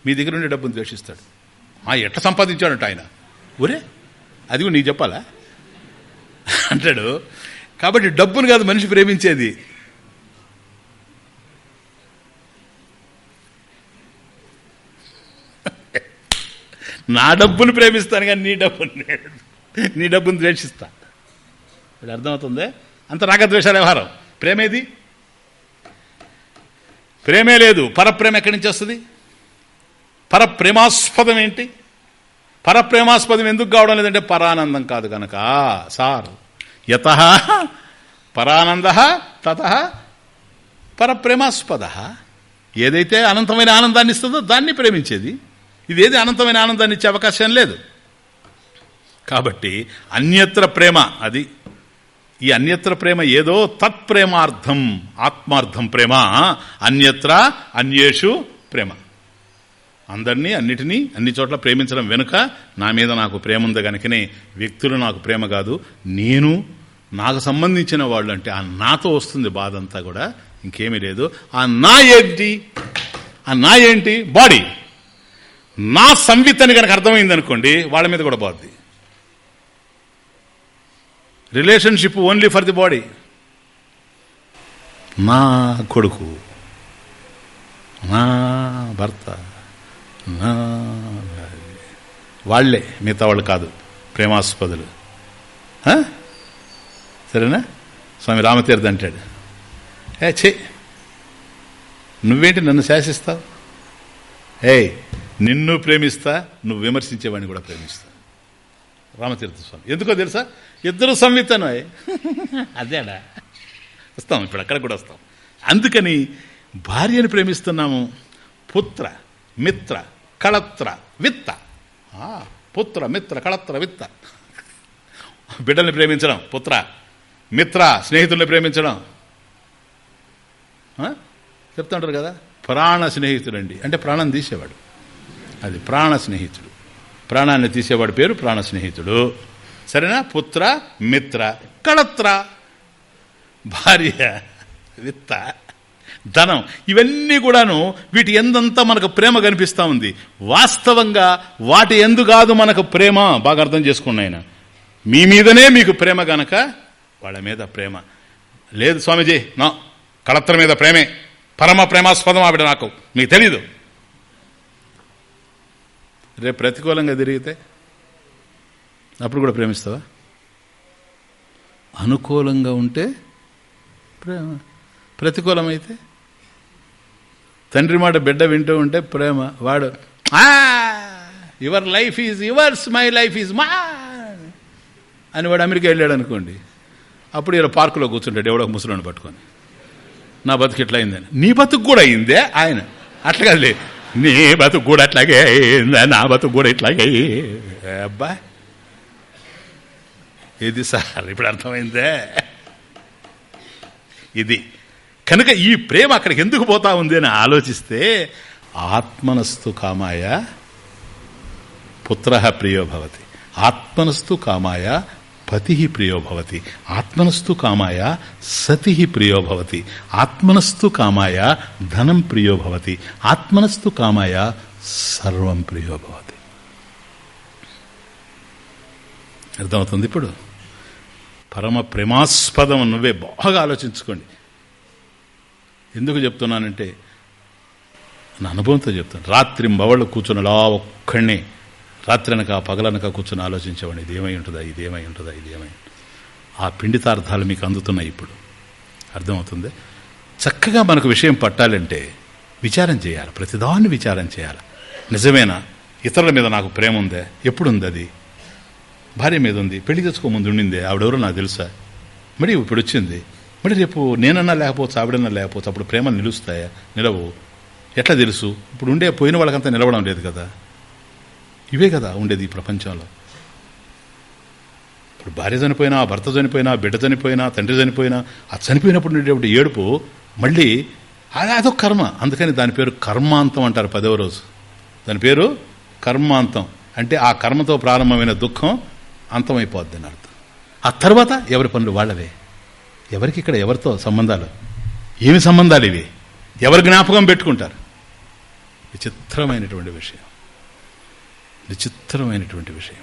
మీ దగ్గర ఉండే డబ్బును ద్వేషిస్తాడు. ఆ ఎట్లా సంపాదించాడంట ఆయన? ఒరే అది కూడా నీకు చెప్పాలా? అంటాడు. కాబట్టి డబ్బును కాదు మనిషి ప్రేమించేది. నా డబ్బును ప్రేమిస్తాను కానీ నీ డబ్బుని నీ డబ్బును ద్వేషిస్తా. ఇప్పుడు అర్థమవుతుంది? అంత రాగద్వేషాల వ్యవహారం. ప్రేమేది ప్రేమే లేదు. పరప్రేమ ఎక్కడి నుంచి వస్తుంది? పరప్రేమాస్పదం ఏంటి? పరప్రేమాస్పదం ఎందుకు కావడం లేదంటే పరానందం కాదు కనుక సార్ యత పరానంద తత పరప్రేమాస్పద. ఏదైతే అనంతమైన ఆనందాన్ని ఇస్తుందో దాన్ని ప్రేమించేది. ఇదేది అనంతమైన ఆనందాన్ని ఇచ్చే అవకాశం లేదు. కాబట్టి అన్యత్ర ప్రేమ అది ఈ అన్యత్ర ప్రేమ ఏదో తత్ప్రేమార్థం ఆత్మార్థం ప్రేమ అన్యత్ర అన్యేషు ప్రేమ. అందరినీ అన్నిటినీ అన్ని చోట్ల ప్రేమించడం వెనుక నా మీద నాకు ప్రేమ ఉంది కనుకనే వ్యక్తులు నాకు ప్రేమ కాదు. నేను నాకు సంబంధించిన వాళ్ళు అంటే ఆ నాతో వస్తుంది బాధ అంతా కూడా ఇంకేమీ లేదు. ఆ నా ఏంటి? ఆ నా ఏంటి? బాడీ. నా సంవిత్ అని కనుక అర్థమైంది అనుకోండి వాళ్ళ మీద కూడా బాగుంది relationship only for the body. నా కొడుకు నా భర్త వాళ్ళే మిగతా వాళ్ళు కాదు. ప్రేమాస్పదులు? సరేనా? స్వామి రామతీర్థ అంటాడు. ఏ ఛే. నువ్వేంటి నన్ను శాసిస్తావు? ఏయ్ నిన్ను ప్రేమిస్తా నువ్వు విమర్శించేవాడిని కూడా ప్రేమిస్తా. రామతీర్థ స్వామి. ఎందుకో తెలుసా? ఇద్దరు సంవిత్తను అదేడా వస్తాం ఇప్పుడు అక్కడ కూడా వస్తాం. అందుకని భార్యను ప్రేమిస్తున్నాము. పుత్ర మిత్ర కళత్ర విత్త. ఆ, పుత్ర మిత్ర కళత్ర విత్త. బిడ్డల్ని ప్రేమించడం పుత్ర మిత్ర స్నేహితుల్ని ప్రేమించడం. చెప్తుంటారు కదా ప్రాణ స్నేహితుడండి. అంటే ప్రాణం తీసేవాడు. అది ప్రాణ స్నేహితుడు. ప్రాణాన్ని తీసేవాడి పేరు ప్రాణ స్నేహితుడు. సరేనా? పుత్ర మిత్ర కళత్ర. భార్య విత్త. ధనం. ఇవన్నీ కూడాను వీటి ఎందంతా మనకు ప్రేమ కనిపిస్తూ ఉంది. వాస్తవంగా వాటి ఎందు కాదు మనకు ప్రేమ బాగా అర్థం చేసుకున్న ఆయన. మీ మీదనే మీకు ప్రేమ గనక వాళ్ళ మీద ప్రేమ. లేదు స్వామీజీ నా కళత్ర మీద ప్రేమే. పరమ ప్రేమాస్పదం ఆవిడ నాకు. మీకు తెలీదు. రేపు ప్రతికూలంగా తిరిగితే అప్పుడు కూడా ప్రేమిస్తావా? అనుకూలంగా ఉంటే ప్రేమ. ప్రతికూలమైతే తండ్రి మాట బిడ్డ వింటూ ఉంటే ప్రేమ వాడు your life is yours my life is మా అని వాడు అమెరికా వెళ్ళాడు అనుకోండి. అప్పుడు ఇలా పార్కులో కూర్చుంటాడు ఎవడో ముసలోని పట్టుకొని. నా బతుకు ఇట్లా అయిందని నీ బతుకు కూడా అయిందే? ఆయన. అట్లా కదలే. నీ బతుకు కూడా అట్లాగే అయిందా, నా బతుకు కూడా ఇట్లాగే అబ్బా! ఇది సార్ ఇప్పుడు అర్థమైందే. ఇది కనుక ఈ ప్రేమ అక్కడికి ఎందుకు పోతా ఉంది అని ఆలోచిస్తే ఆత్మనస్తు కామాయ పుత్ర ప్రియోభవతి ఆత్మనస్తు కామాయ పతి ప్రియో భవతి. ఆత్మనస్తు కామాయ సతి ప్రియోభవతి ఆత్మనస్తు కామాయ ధనం ప్రియోభవతి ఆత్మనస్తు కామాయ సర్వం ప్రియో భవతి. అర్థమవుతుంది ఇప్పుడు? పరమ ప్రేమాస్పదం నువ్వే బాగా ఆలోచించుకోండి. ఎందుకు చెప్తున్నానంటే నా అనుభవంతో చెప్తాను. రాత్రి మవళ్ళు కూర్చుని అలా ఒక్కడిని రాత్రి అనక పగలనక కూర్చొని ఆలోచించేవాడిని. ఇదేమై ఉంటుందా? ఇదేమై ఉంటుందా? ఇదేమై ఆ పిండితార్థాలు మీకు అందుతున్నాయి ఇప్పుడు. అర్థమవుతుంది? చక్కగా మనకు విషయం పట్టాలంటే విచారం చేయాలి. ప్రతిదాన్ని విచారం చేయాలి. నిజమేనా? ఇతరుల మీద నాకు ప్రేమ ఉందే? ఎప్పుడు ఉంది అది? భార్య మీద ఉంది. పెళ్ళి చేసుకో ముందు ఉండిందే. ఆవిడెవరో నాకు తెలుసా? మరి ఇప్పుడు వచ్చింది. మరి రేపు నేనన్నా లేకపోతే ఆవిడన్నా లేకపోతే అప్పుడు ప్రేమ నిలుస్తాయా? నిలవు. ఎట్లా తెలుసు? ఇప్పుడు ఉండే పోయిన వాళ్ళకంతా నిలవడం లేదు కదా. ఇవే కదా ఉండేది ఈ ప్రపంచంలో. ఇప్పుడు భార్య చనిపోయినా భర్త చనిపోయినా బిడ్డ చనిపోయినా తండ్రి చనిపోయినా ఆ చనిపోయినప్పుడు ఉండేటువంటి ఏడుపు మళ్ళీ అది అదొక కర్మ. అందుకని దాని పేరు కర్మాంతం అంటారు పదవ రోజు. దాని పేరు కర్మాంతం. అంటే ఆ కర్మతో ప్రారంభమైన దుఃఖం అంతమైపోద్ది అని అర్థం. ఆ తర్వాత ఎవరి పనులు వాళ్ళవే. ఎవరికి ఇక్కడ ఎవరితో సంబంధాలు? ఏమి సంబంధాలు ఇవి? ఎవరు జ్ఞాపకం పెట్టుకుంటారు? విచిత్రమైనటువంటి విషయం. విచిత్రమైనటువంటి విషయం.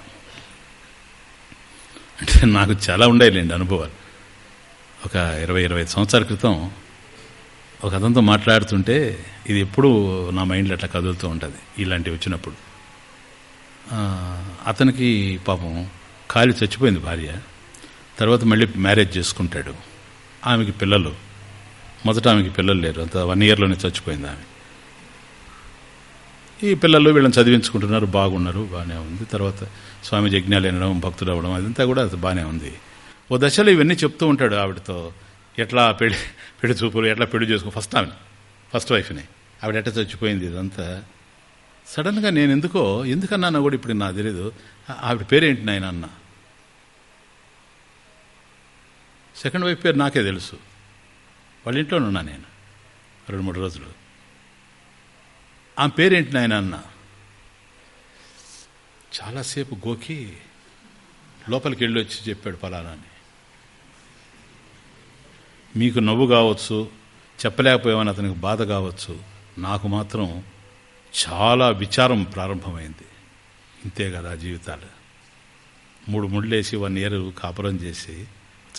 అంటే నాకు చాలా ఉండేలేండి అనుభవాలు. ఒక ఇరవై ఇరవై సంవత్సరాల క్రితం ఒక అతనితో మాట్లాడుతుంటే ఇది ఎప్పుడూ నా మైండ్లో అట్లా కదులుతూ ఉంటుంది ఇలాంటివి వచ్చినప్పుడు. అతనికి పాపం కాలు చచ్చిపోయింది భార్య. తర్వాత మళ్ళీ మ్యారేజ్ చేసుకుంటాడు. ఆమెకి పిల్లలు. మొదట ఆమెకి పిల్లలు లేరు. అంత వన్ ఇయర్లోనే చచ్చిపోయింది ఆమె. ఈ పిల్లలు వీళ్ళని చదివించుకుంటున్నారు బాగున్నారు బాగానే ఉంది. తర్వాత స్వామి యజ్ఞాలు వినడం భక్తులు అవ్వడం అదంతా కూడా బాగానే ఉంది. ఓ దశలో ఇవన్నీ చెప్తూ ఉంటాడు ఆవిడతో. ఎట్లా పెళ్ళి పెళ్ళి చూపులు ఎట్లా పెళ్ళి చేసుకో ఫస్ట్ ఆమె ఫస్ట్ వైఫ్ని ఆవిడ ఎట్లా చచ్చిపోయింది ఇదంతా. సడన్గా నేను ఎందుకో ఎందుకన్నా కూడా ఇప్పుడు నాకు తెలియదు ఆవిడ పేరేంటి నాయన అన్నా? సెకండ్ వైఫ్ పేరు నాకే తెలుసు. వాళ్ళ ఇంట్లోనే ఉన్నా నేను. రెండు మూడు రోజులు. ఆమె పేరేంటి నాయన అన్న? చాలాసేపు గోకి లోపలికి వెళ్ళి వచ్చి చెప్పాడు ఫలానా అని మీకు నవ్వు కావచ్చు చెప్పలేకపోయామని అతనికి బాధ కావచ్చు. నాకు మాత్రం చాలా విచారం ప్రారంభమైంది. ఇంతే కదా జీవితాలు. మూడు ముళ్ళేసి వన్ ఇయర్ కాపురం చేసి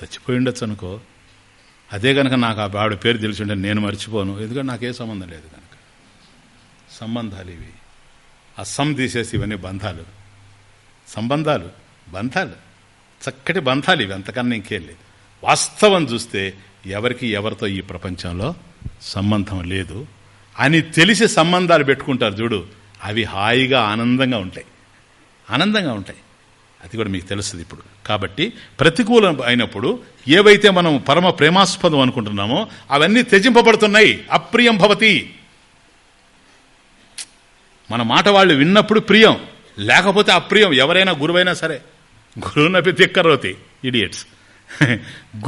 చచ్చిపోయి ఉండొచ్చు అనుకో అదే కనుక నాకు ఆ ఆవిడ పేరు తెలిసి ఉంటే నేను మర్చిపోను. ఎందుకంటే నాకే సంబంధం లేదు కనుక సంబంధాలు ఇవి. అస్సం తీసేసి ఇవన్నీ బంధాలు. సంబంధాలు బంధాలు. చక్కటి బంధాలు ఇవి. అంతకన్నా ఇంకేం లేదు. వాస్తవం చూస్తే ఎవరికి ఎవరితో ఈ ప్రపంచంలో సంబంధం లేదు. అని తెలిసి సంబంధాలు పెట్టుకుంటారు చూడు. అవి హాయిగా ఆనందంగా ఉంటాయి. ఆనందంగా ఉంటాయి. అది కూడా మీకు తెలుస్తుంది ఇప్పుడు. కాబట్టి ప్రతికూలం అయినప్పుడు ఏవైతే మనం పరమ ప్రేమాస్పదం అనుకుంటున్నామో అవన్నీ త్యజింపబడుతున్నాయి. అప్రియం భవతి. మన మాట వాళ్ళు విన్నప్పుడు ప్రియం. లేకపోతే అప్రియం. ఎవరైనా గురువైనా సరే. గురువునపి ధిక్కరోతి. ఇడియట్స్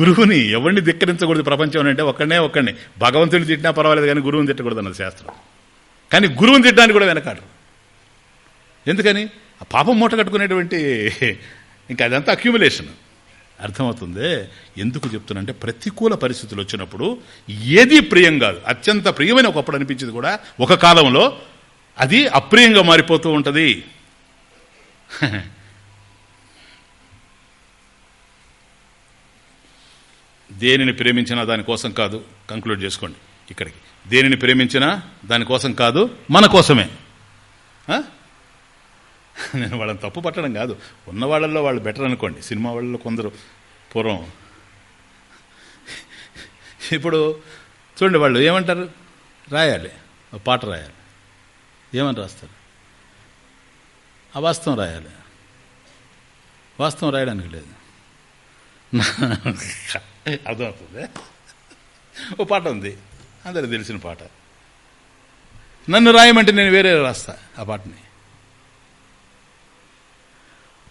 గురువుని ఎవరిని ధిక్కరించకూడదు ప్రపంచం అంటే ఒక్కడనే ఒక్కడిని. భగవంతుని తిట్టినా పర్వాలేదు కానీ గురువుని తిట్టకూడదు అన్నది శాస్త్రం. కానీ గురువుని తిట్టడానికి కూడా వెనకాడు ఎందుకని? ఆ పాపం మూట కట్టుకునేటువంటి ఇంకా అదంతా అక్యుములేషన్ అర్థమవుతుంది? ఎందుకు చెప్తున్నంటే ప్రతికూల పరిస్థితులు వచ్చినప్పుడు ఏది ప్రియం కాదు. అత్యంత ప్రియమైన ఒకప్పుడు అనిపించింది కూడా ఒక కాలంలో అది అప్రియంగా మారిపోతూ ఉంటుంది. దేనిని ప్రేమించినా దానికోసం కాదు. కంక్లూడ్ చేసుకోండి ఇక్కడికి. దేనిని ప్రేమించినా దానికోసం కాదు మన కోసమే. నేను వాళ్ళని తప్పు పట్టడం కాదు. ఉన్న వాళ్ళల్లో వాళ్ళు బెటర్ అనుకోండి. సినిమా వాళ్ళలో కొందరు పూర్వం. ఇప్పుడు చూడండి వాళ్ళు ఏమంటారు? రాయాలి. ఒక పాట రాయాలి. ఏమని రాస్తారు? అవాస్తవం రాయాలి. వాస్తవం రాయడానికి లేదు. అర్థమవుతుంది? ఓ పాట ఉంది. అందరికి తెలిసిన పాట. నన్ను రాయమంటే నేను వేరే రాస్తా ఆ పాటని.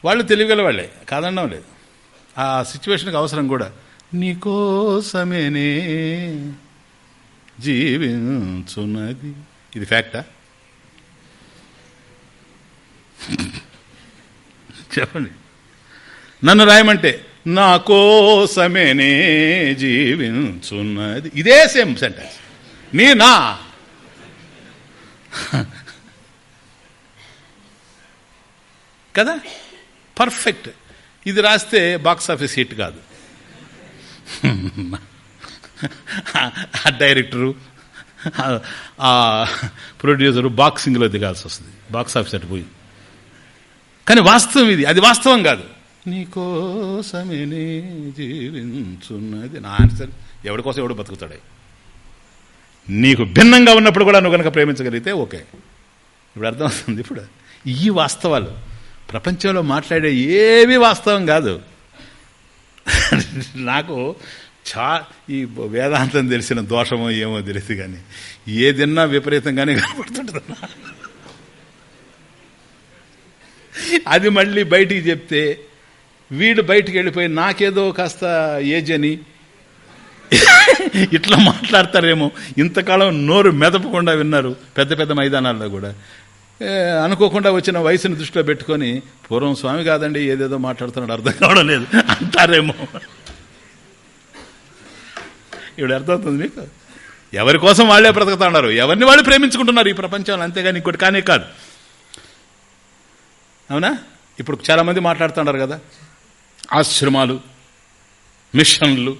వాళ్ళు తెలియగల వాళ్ళే కాదనడం లేదు. ఆ సిచ్యువేషన్కి అవసరం కూడా. నీకోసమేనే జీవించున్నది. ఇది ఫ్యాక్టా చెప్పండి. నన్ను రాయమంటే నా కోసమేనే జీవించున్నది. ఇదే సేమ్ సెంటెన్స్ నీ నా. కదా? పర్ఫెక్ట్. ఇది రాస్తే బాక్స్ ఆఫీస్ హిట్ కాదు. ఆ డైరెక్టరు ఆ ప్రొడ్యూసరు బాక్సింగ్లో దిగాల్సి వస్తుంది. బాక్స్ ఆఫీస్ అటు పోయింది కానీ వాస్తవం ఇది. అది వాస్తవం కాదు. నీకోసమే జీవించున్నది. నా ఆన్సర్ ఎవడి కోసం ఎవడు బతుకుతాడే? నీకు భిన్నంగా ఉన్నప్పుడు కూడా నువ్వు కనుక ప్రేమించగలిగితే ఓకే. ఇప్పుడు అర్థమవుతుంది ఇప్పుడు. ఈ వాస్తవాలు. ప్రపంచంలో మాట్లాడే ఏవి వాస్తవం కాదు. నాకు చా ఈ వేదాంతం తెలిసిన దోషమో ఏమో తెలియదు కానీ ఏదిన్నా విపరీతంగానే కనపడుతుంటుంది. అది మళ్ళీ బయటికి చెప్తే వీడు బయటికి వెళ్ళిపోయి నాకేదో కాస్త ఏజ్ అని ఇట్లా మాట్లాడతారేమో. ఇంతకాలం నోరు మెదపకుండా విన్నారు పెద్ద పెద్ద మైదానాల్లో కూడా. అనుకోకుండా వచ్చిన వయసుని దృష్టిలో పెట్టుకొని పూర్వం స్వామి కాదండి ఏదేదో మాట్లాడుతున్నాడు అర్థం కావడం లేదు. అంటారేమో. ఇప్పుడు అర్థమవుతుంది మీకు? ఎవరి కోసం వాళ్ళే ఉన్నారు? ఎవరిని వాళ్ళు ప్రేమించుకుంటున్నారు ఈ ప్రపంచంలో? అంతేగాని ఇంకోటి కానీ కాదు. అవునా? ఇప్పుడు చాలామంది మాట్లాడుతున్నారు కదా. ఆశ్రమాలు మిషన్లు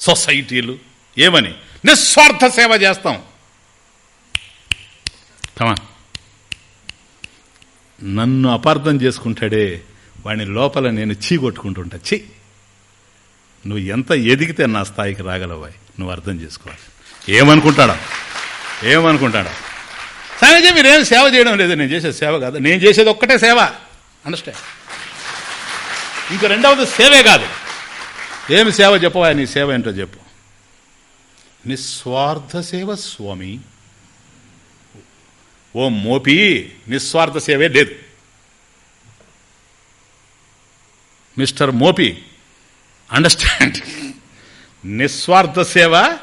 సొసైటీలు ఏమని? నిస్వార్థ సేవ చేస్తాం. కమా నన్ను అపార్థం చేసుకుంటాడే వాడిని లోపల నేను చీ కొట్టుకుంటుంటా చీ నువ్వు ఎంత ఎదిగితే నా స్థాయికి రాగలవాయి. నువ్వు అర్థం చేసుకోవాలి. ఏమనుకుంటాడా? ఏమనుకుంటాడా? సామేజీ మీరేం సేవ చేయడం లేదు. నేను చేసే సేవ కాదు. నేను చేసేది ఒక్కటే సేవ. అండర్స్టాండ్ ఇంక రెండవది సేవే కాదు. ఏమి సేవ చెప్పవా? నీ సేవ ఏంటో చెప్పు. నిస్వార్థ సేవ స్వామి. ఓ మోపి నిస్వార్థ సేవే లేదు. మిస్టర్ మోపి అండర్స్టాండ్ నిస్వార్థ సేవ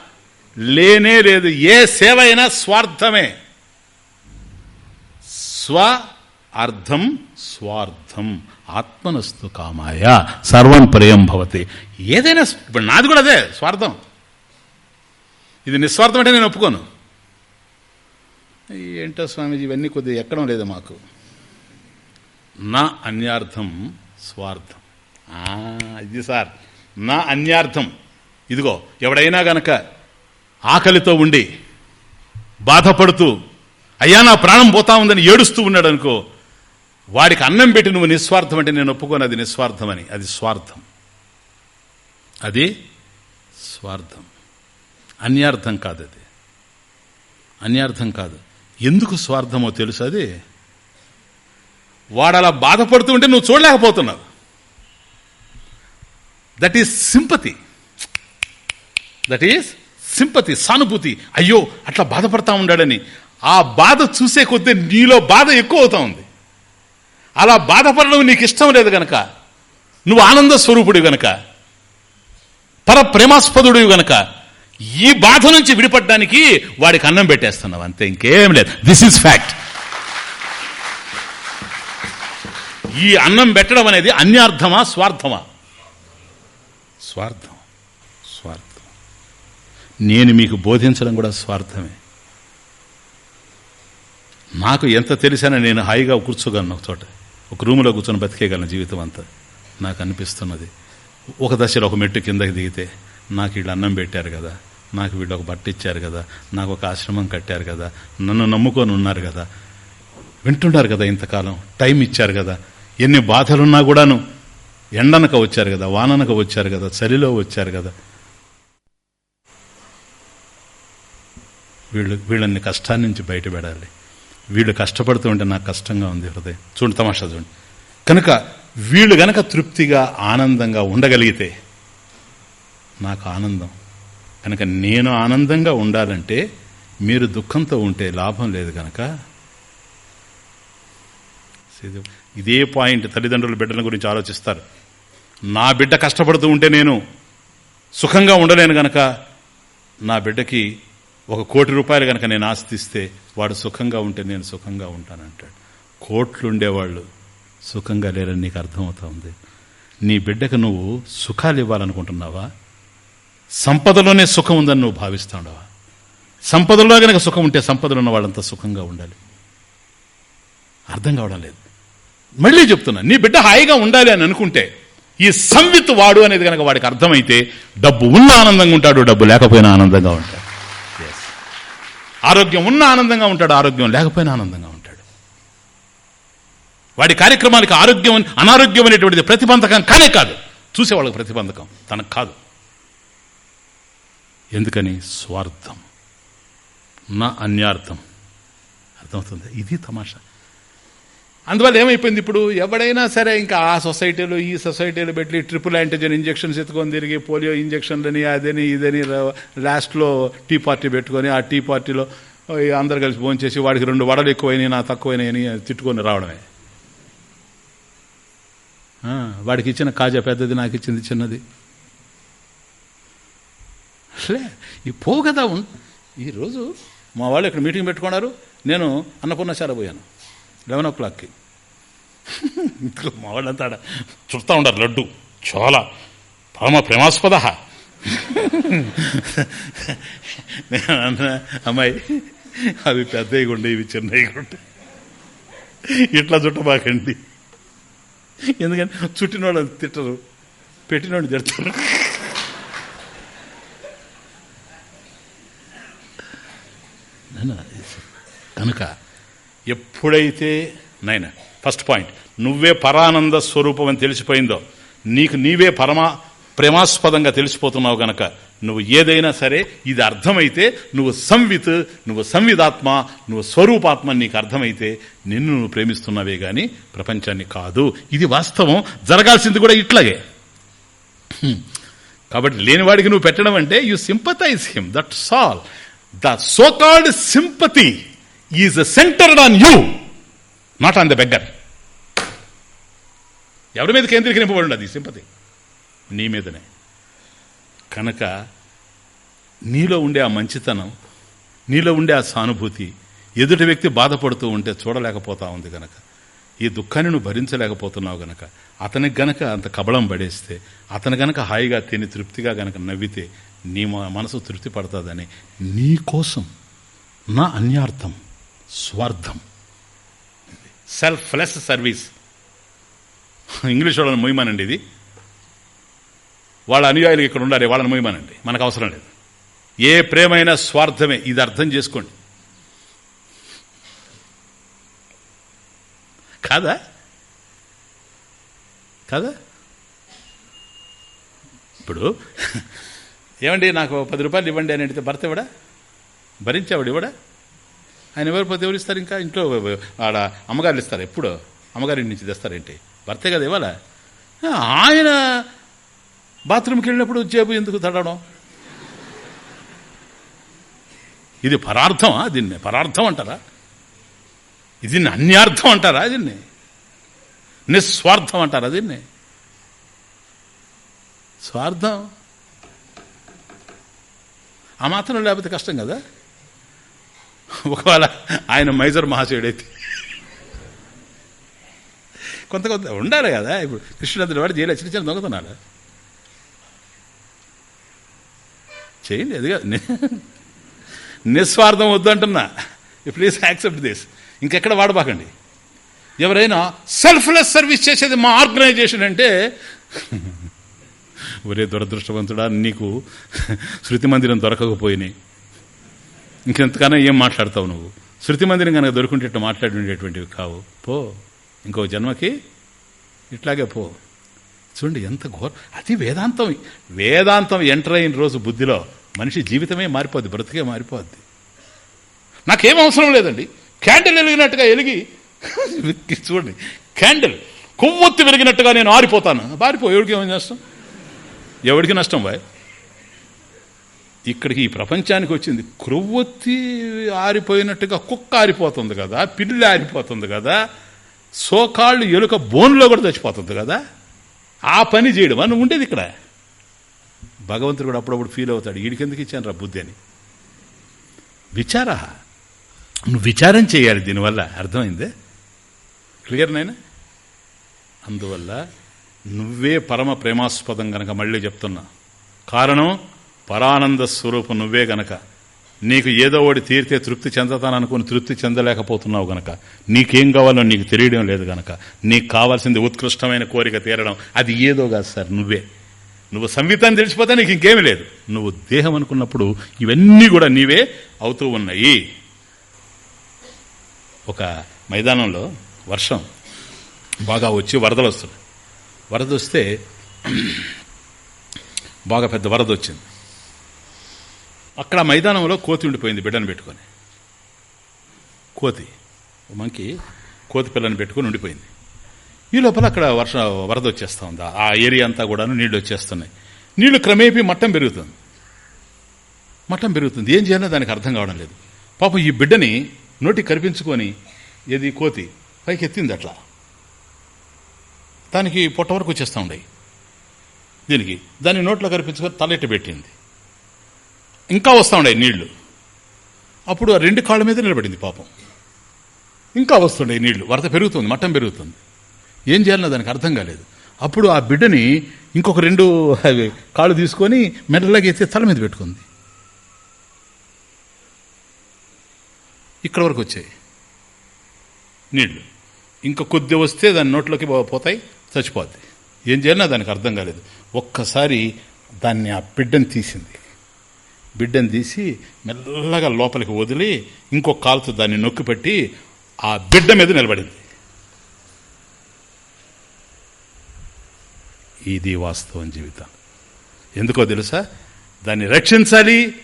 లేనే లేదు. ఏ సేవ అయినా స్వార్థమే. స్వ అర్థం స్వార్థం. ఆత్మనస్తు కామాయ. సర్వం ప్రియం భవతి. ఏదైనా ఇప్పుడు నాది కూడా అదే స్వార్థం. ఇది నిస్వార్థం అంటే నేను ఒప్పుకోను. ఏంటో స్వామీజీ ఇవన్నీ కొద్దిగా ఎక్కడం లేదు మాకు. నా అన్యార్థం స్వార్థం. ఇది సార్. నా అన్యార్థం. ఇదిగో ఎవడైనా గనక ఆకలితో ఉండి బాధపడుతూ అయ్యా నా ప్రాణం పోతా ఉందని ఏడుస్తూ ఉన్నాడు అనుకో వాడికి అన్నం పెట్టి నువ్వు నిస్వార్థం అంటే నేను ఒప్పుకోను అది నిస్వార్థం అని అది స్వార్థం. అది స్వార్థం. అన్యార్థం కాదు అది అన్యార్థం కాదు. ఎందుకు స్వార్థమో తెలుసు అది? వాడు అలా బాధపడుతూ ఉంటే నువ్వు చూడలేకపోతున్నావు. That is sympathy that is sympathy సానుభూతి. అయ్యో అట్లా బాధపడతా ఉండాడని. ఆ బాధ చూసే కొద్దీ నీలో బాధ ఎక్కువ అవుతా ఉంది. అలా బాధపడడం నీకు ఇష్టం లేదు గనక. నువ్వు ఆనంద స్వరూపుడు గనక. పర ప్రేమాస్పదుడు గనక. ఈ బాధ నుంచి విడిపడడానికి వాడికి అన్నం పెట్టేస్తున్నావు అంతే. ఇంకేం లేదు. దిస్ ఇస్ ఫ్యాక్ట్ ఈ అన్నం పెట్టడం అనేది అన్యార్థమా స్వార్థమా? స్వార్థం. స్వార్థం. నేను మీకు బోధించడం కూడా స్వార్థమే. నాకు ఎంత తెలిసినా నేను హాయిగా కూర్చోగలను ఒక చోట. ఒక రూమ్లో కూర్చొని బతికేయగలను జీవితం అంతా. నాకు అనిపిస్తున్నది. ఒక దశలో ఒక మెట్టు కిందకి దిగితే నాకు వీళ్ళు అన్నం పెట్టారు కదా నాకు వీళ్ళు ఒక బట్ట ఇచ్చారు కదా నాకు ఒక ఆశ్రమం కట్టారు కదా నన్ను నమ్ముకొని ఉన్నారు కదా. వింటున్నారు కదా ఇంతకాలం టైం ఇచ్చారు కదా. ఎన్ని బాధలున్నా కూడాను ఎండనక వచ్చారు కదా వాననక వచ్చారు కదా చలిలో వచ్చారు కదా. వీళ్ళు వీళ్ళని కష్టాన్ని నుంచి బయటపెడాలి. వీళ్ళు కష్టపడుతూ ఉంటే నాకు కష్టంగా ఉంది హృదయం. చూడు తమాషా చూడండి. కనుక వీళ్ళు గనక తృప్తిగా ఆనందంగా ఉండగలిగితే నాకు ఆనందం. కనుక నేను ఆనందంగా ఉండాలంటే మీరు దుఃఖంతో ఉంటే లాభం లేదు కనుక ఇదే పాయింట్ తల్లిదండ్రులు బిడ్డల గురించి ఆలోచిస్తారు. నా బిడ్డ కష్టపడుతూ ఉంటే నేను సుఖంగా ఉండలేను గనక నా బిడ్డకి ఒక కోటి రూపాయలు గనక నేను ఆస్తిస్తే వాడు సుఖంగా ఉంటే నేను సుఖంగా ఉంటానంటాడు కోట్లుండేవాళ్ళు సుఖంగా లేరని నీకు అర్థమవుతా ఉంది. నీ బిడ్డకు నువ్వు సుఖాలు ఇవ్వాలనుకుంటున్నావా? సంపదలోనే సుఖం ఉందని నువ్వు భావిస్తాడవా? సంపదలో గనక సుఖం ఉంటే సంపదలో ఉన్న వాళ్ళంతా సుఖంగా ఉండాలి. అర్థం కావడం లేదు. మళ్ళీ చెప్తున్నా నీ బిడ్డ హాయిగా ఉండాలి అని అనుకుంటే ఈ సంవిత్ వాడు అనేది కనుక వాడికి అర్థమైతే డబ్బు ఉన్న ఆనందంగా ఉంటాడు డబ్బు లేకపోయినా ఆనందంగా ఉంటాడు. ఆరోగ్యం ఉన్న ఆనందంగా ఉంటాడు ఆరోగ్యం లేకపోయినా ఆనందంగా ఉంటాడు. వాడి కార్యక్రమానికి ఆరోగ్యం అనారోగ్యం అనేటువంటిది ప్రతిబంధకం కానే కాదు. చూసేవాళ్ళకి ప్రతిబంధకం. తనకు కాదు. ఎందుకని? స్వార్థం. నా అన్యార్థం. అర్థమవుతుంది? ఇది తమాషా. అందువల్ల ఏమైపోయింది ఇప్పుడు? ఎవడైనా సరే ఇంకా ఆ సొసైటీలో ఈ సొసైటీలో పెట్టి ట్రిపుల్ యాంటీజెన్ ఇంజక్షన్స్ ఎత్తుకొని తిరిగి పోలియో ఇంజక్షన్లని అదని ఇదని లాస్ట్లో టీ పార్టీ పెట్టుకొని ఆ టీ పార్టీలో అందరు కలిసి ఫోన్ చేసి వాడికి రెండు వడలు ఎక్కువైనాయి నా తక్కువైనాయని తిట్టుకొని రావడమే. వాడికి ఇచ్చిన కాజా పెద్దది నాకు ఇచ్చింది చిన్నది. అసలే ఈ పోవు కదా ఈరోజు మా వాళ్ళు ఇక్కడ మీటింగ్ పెట్టుకున్నారు. నేను అన్నపూర్ణశాల పోయాను. లెవెన్ ఓ క్లాక్కి. మా వాళ్ళంతా చుడతా ఉండరు లడ్డు. చాలా. పరమ ప్రేమాస్పద. అమ్మాయి అవి పెద్దవి ఉండే ఇవి చిన్నవి ఉండే ఇట్లా చుట్టబాకండి ఎందుకని? చుట్టినోళ్ళు తిట్టరు. పెట్టినోడు తిడతారు. కనుక ఎప్పుడైతే నైనా ఫస్ట్ పాయింట్ నువ్వే పరానంద స్వరూపం అని తెలిసిపోయిందో నీకు నీవే పరమా ప్రేమాస్పదంగా తెలిసిపోతున్నావు గనక నువ్వు ఏదైనా సరే ఇది అర్థమైతే నువ్వు సంవిత్ నువ్వు సంవిధాత్మ నువ్వు స్వరూపాత్మ నీకు అర్థమైతే నిన్ను నువ్వు ప్రేమిస్తున్నావే గాని ప్రపంచాన్ని కాదు. ఇది వాస్తవం. జరగాల్సింది కూడా ఇట్లాగే. కాబట్టి లేనివాడికి నువ్వు పెట్టడం అంటే you sympathize him that all the so called sympathy is centered on you not on the beggar ఎవరి మీద కేంద్రీకరింపబడి అది సింపతి. నీ మీదనే. కనుక నీలో ఉండే ఆ మంచితనం నీలో ఉండే ఆ సానుభూతి ఎదుటి వ్యక్తి బాధపడుతూ ఉంటే చూడలేకపోతా ఉంది గనక. ఈ దుఃఖాన్ని నువ్వు భరించలేకపోతున్నావు గనక. అతనికి గనక అంత కబళం పడేస్తే అతను గనక హాయిగా తిని తృప్తిగా గనక నవ్వితే నీ మనసు తృప్తి పడుతుందని నీ కోసం నా అన్యార్థం స్వార్థం. సెల్ఫ్లెస్ సర్వీస్ ఇంగ్లీష్ వాళ్ళని మొయ్యమానండి ఇది. వాళ్ళ అనుయాయులు ఇక్కడ ఉండాలి వాళ్ళని మొయ్యమానండి. మనకు అవసరం లేదు. ఏ ప్రేమైనా స్వార్థమే ఇది అర్థం చేసుకోండి. కాదా? కాదా? ఇప్పుడు ఏమండి నాకు పది రూపాయలు ఇవ్వండి అని అడిగితే భర్త ఇవ్వడా? భరించేవాడు ఇవ్వడా? ఆయన ఎవరు పోతే ఎవరు ఇస్తారు ఇంకా? ఇంట్లో ఆడ అమ్మగారులు ఇస్తారు ఎప్పుడు. అమ్మగారి నుంచి తెస్తారేంటి భర్తే కదా ఇవ్వాలా? ఆయన బాత్రూమ్కి వెళ్ళినప్పుడు జేబు ఎందుకు తడడం? ఇది పరార్థమా దీన్ని? పరార్థం అంటారా? ఇది అన్యార్థం అంటారా దీన్ని? నిస్వార్థం అంటారా దీన్ని? స్వార్థం? ఆ మాత్రం లేకపోతే కష్టం కదా? ఒకవేళ ఆయన మైజర్ మహాశయుడైతే. కొంత కొంత ఉండాలి కదా? ఇప్పుడు కృష్ణుడు వాడు జైలు చిన్న చిన్న దొంగతనాలు. చేయండి అది నిస్వార్థం నిస్వార్థం వద్దంటున్నా ప్లీజ్ యాక్సెప్ట్ దిస్. ఇంకెక్కడ వాడబాకండి? ఎవరైనా సెల్ఫ్లెస్ సర్వీస్ చేసేది మా ఆర్గనైజేషన్ అంటే ఒరే దురదృష్టవంతుడా నీకు శృతి మందిరం దొరకకపోయినాయి. ఇంకెంతకన్నా ఏం మాట్లాడతావు నువ్వు? శృతి మందిరం కనుక దొరుకుంటే మాట్లాడుండేటువంటివి కావు. పో ఇంకో జన్మకి ఇట్లాగే పో. చూడండి ఎంత ఘోర అది వేదాంతం. వేదాంతం ఎంటర్ అయిన రోజు బుద్ధిలో మనిషి జీవితమే మారిపోద్ది బ్రతికే మారిపోద్ది. నాకేం అవసరం లేదండి. క్యాండిల్ వెలిగినట్టుగా వెలిగి చూడండి క్యాండిల్ కొవ్వొత్తి వెలిగినట్టుగా నేను ఆరిపోతాను. బారిపో ఎవరికి ఏమని చేస్తాం? ఎవరికి నష్టం బాయ్ ఇక్కడికి ఈ ప్రపంచానికి వచ్చింది. క్రొవ్వొత్తి ఆరిపోయినట్టుగా కుక్క ఆరిపోతుంది కదా పిల్లి ఆరిపోతుంది కదా సోకాళ్ళు ఎలుక బోన్లో కూడా చచ్చిపోతుంది కదా. ఆ పని చేయడం అని ఉండేది ఇక్కడ. భగవంతుడు కూడా అప్పుడప్పుడు ఫీల్ అవుతాడు. వీడికెందుకు ఇచ్చాను రా బుద్ధి అని. విచార? నువ్వు విచారం చేయాలి దీనివల్ల. అర్థమైందే? క్లియర్ నైనా అందువల్ల నువ్వే పరమ ప్రేమాస్పదం గనక మళ్ళీ చెప్తున్నా. కారణం పరానంద స్వరూపం నువ్వే గనక. నీకు ఏదో ఒకటి తీరితే తృప్తి చెందతాననుకుని తృప్తి చెందలేకపోతున్నావు గనక. నీకేం కావాలో నీకు తెలియడం లేదు గనక. నీకు కావాల్సింది ఉత్కృష్టమైన కోరిక తీరడం. అది ఏదో కాదు సార్ నువ్వే. నువ్వు సంగీతాన్ని తెలిసిపోతే నీకు ఇంకేమీ లేదు. నువ్వు దేహం అనుకున్నప్పుడు ఇవన్నీ కూడా నీవే అవుతూ ఉన్నాయి. ఒక మైదానంలో వర్షం బాగా వచ్చి వరదలు వస్తున్నాయి. వరద వస్తే బాగా పెద్ద వరద వచ్చింది అక్కడ మైదానంలో కోతి ఉండిపోయింది బిడ్డను పెట్టుకొని. కోతి మంకి కోతి పిల్లని పెట్టుకొని ఉండిపోయింది. ఈ లోపల అక్కడ వర్ష వరద వచ్చేస్తూ ఉంది? ఆ ఏరియా అంతా కూడా నీళ్ళు వచ్చేస్తున్నాయి నీళ్ళు క్రమేపీ మట్టం పెరుగుతుంది. మట్టం పెరుగుతుంది. ఏం చేయాలో దానికి అర్థం కావడం లేదు. పాపం ఈ బిడ్డని నోటి కరిపించుకొని ఏది కోతి పైకి ఎత్తింది అట్లా దానికి పొట్ట వరకు వచ్చేస్తూ ఉండయి దీనికి దాన్ని నోట్లో కనిపించుకొని తలెట్టి పెట్టింది. ఇంకా వస్తూ ఉండే నీళ్ళు. అప్పుడు ఆ రెండు కాళ్ళ మీద నిలబడింది పాపం. ఇంకా వస్తుండే నీళ్ళు. వరద పెరుగుతుంది మట్టం పెరుగుతుంది. ఏం చేయాలన్నా దానికి అర్థం కాలేదు. అప్పుడు ఆ బిడ్డని ఇంకొక రెండు కాళ్ళు తీసుకొని మెడలాగా ఎత్తి తల మీద పెట్టుకుంది. ఇక్కడ వరకు వచ్చాయి నీళ్ళు. ఇంకా కొద్ది వస్తే దాని నోట్లోకి పోతాయి. చచ్చిపోద్ది. ఏం చేయాలన్నా దానికి అర్థం కాలేదు. ఒక్కసారి దాన్ని ఆ బిడ్డను తీసింది. బిడ్డను తీసి మెల్లగా లోపలికి వదిలి ఇంకొక కాలుతో దాన్ని నొక్కి పెట్టి ఆ బిడ్డ మీద నిలబడింది. ఇది వాస్తవం జీవితం. ఎందుకో తెలుసా? దాన్ని రక్షించాలి.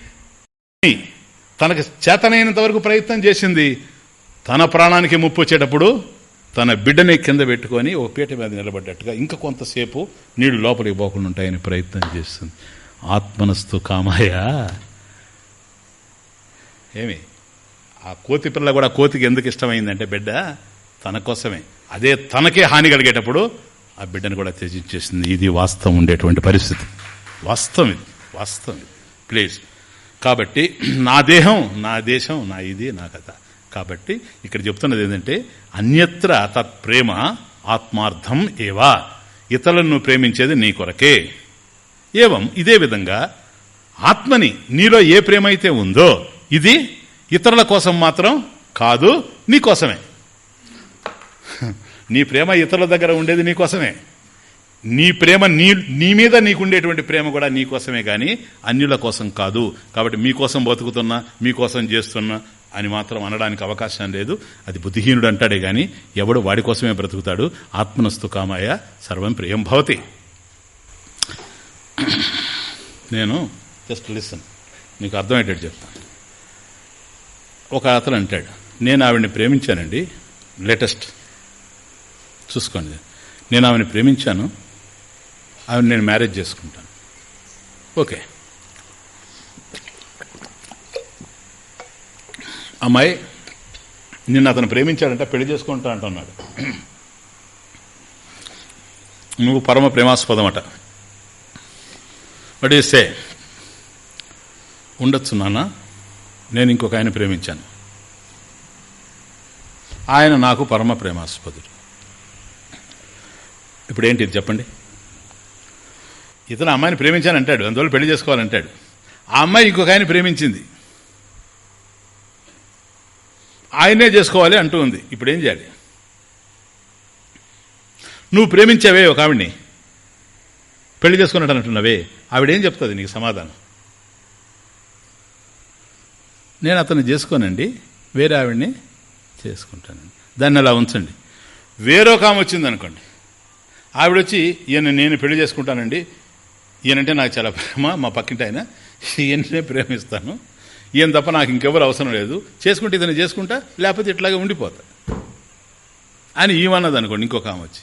తనకు చేతనైనంత వరకు ప్రయత్నం చేసింది. తన ప్రాణానికి ముప్పు వచ్చేటప్పుడు తన బిడ్డని కింద పెట్టుకొని ఓ పీట మీద నిలబడ్డట్టుగా ఇంకా కొంతసేపు నీళ్ళు లోపలికి పోకుండా ఉంటాయని ప్రయత్నం చేస్తుంది. ఆత్మనస్తు కామాయ? ఏమి? ఆ కోతి పిల్ల కూడా కోతికి ఎందుకు ఇష్టమైందంటే బిడ్డ తన కోసమే. అదే తనకే హాని కలిగేటప్పుడు ఆ బిడ్డను కూడా త్యజించేసింది. ఇది వాస్తవం ఉండేటువంటి పరిస్థితి. వాస్తవం ఇది. వాస్తవం ఇది. ప్లీజ్. కాబట్టి నా దేహం నా దేశం నా ఇది నా కథ. కాబట్టి ఇక్కడ చెప్తున్నది ఏంటంటే అన్యత్ర తత్ ప్రేమ ఆత్మార్థం ఏవా? ఇతరులను ప్రేమించేది నీ కొరకే. ఏవం? ఇదే విధంగా ఆత్మని నీలో ఏ ప్రేమ అయితే ఉందో ఇది ఇతరుల కోసం మాత్రం కాదు నీ కోసమే. నీ ప్రేమ ఇతరుల దగ్గర ఉండేది నీ కోసమే. నీ ప్రేమ నీ నీ మీద నీకుండేటువంటి ప్రేమ కూడా నీ కోసమే కానీ అన్యుల కోసం కాదు. కాబట్టి మీకోసం బతుకుతున్నా మీకోసం చేస్తున్నా అని మాత్రం అనడానికి అవకాశం లేదు. అది బుద్ధిహీనుడు అంటాడే గాని ఎవడు వాడి కోసమే బ్రతుకుతాడు. ఆత్మనస్తు కామాయ సర్వం ప్రియం భవతి. నేను జస్ట్ లిసన్ నీకు అర్థమయ్యేటట్టు చెప్తాను ఒక అతను అంటాడు నేను ఆవిడని ప్రేమించానండి. లేటెస్ట్ చూసుకోండి. నేను ఆమెను ప్రేమించాను. ఆవిడ నేను మ్యారేజ్ చేసుకుంటాను. ఓకే. అమ్మాయి నిన్ను అతను ప్రేమించాడంట పెళ్ళి చేసుకుంటా అంటున్నాడు. నువ్వు పరమ ప్రేమాస్పదం అట వాట్ సే ఉండొచ్చు నాన్న నేను ఇంకొక ఆయన ప్రేమించాను. ఆయన నాకు పరమ ప్రేమాస్పదుడు. ఇప్పుడు ఏంటి ఇది చెప్పండి? ఇతను అమ్మాయిని ప్రేమించానంటాడు అందువల్ల పెళ్ళి చేసుకోవాలంటాడు. ఆ అమ్మాయి ఇంకొక ఆయన ప్రేమించింది. ఆయనే చేసుకోవాలి అంటూ ఉంది. ఇప్పుడు ఏం చేయాలి? నువ్వు ప్రేమించావే ఒక ఆవిడ్ని. పెళ్ళి చేసుకున్నట్టు అంటున్నావే. ఆవిడేం చెప్తుంది నీకు సమాధానం? నేను అతన్ని చేసుకోనండి వేరే ఆవిడ్ని చేసుకుంటానండి. దాన్ని అలా ఉంచండి. వేరొక ఆమె వచ్చింది అనుకోండి ఆవిడ వచ్చి ఈయన నేను పెళ్ళి చేసుకుంటానండి. ఈయనంటే నాకు చాలా ప్రేమ మా పక్కింటి ఆయన. ఈయననే ప్రేమిస్తాను. ఈయన తప్ప నాకు ఇంకెవరు అవసరం లేదు. చేసుకుంటే ఇతను చేసుకుంటా లేకపోతే ఇట్లాగే ఉండిపోతా. అని ఈమన్నది అనుకోండి ఇంకొక ఆమె వచ్చి.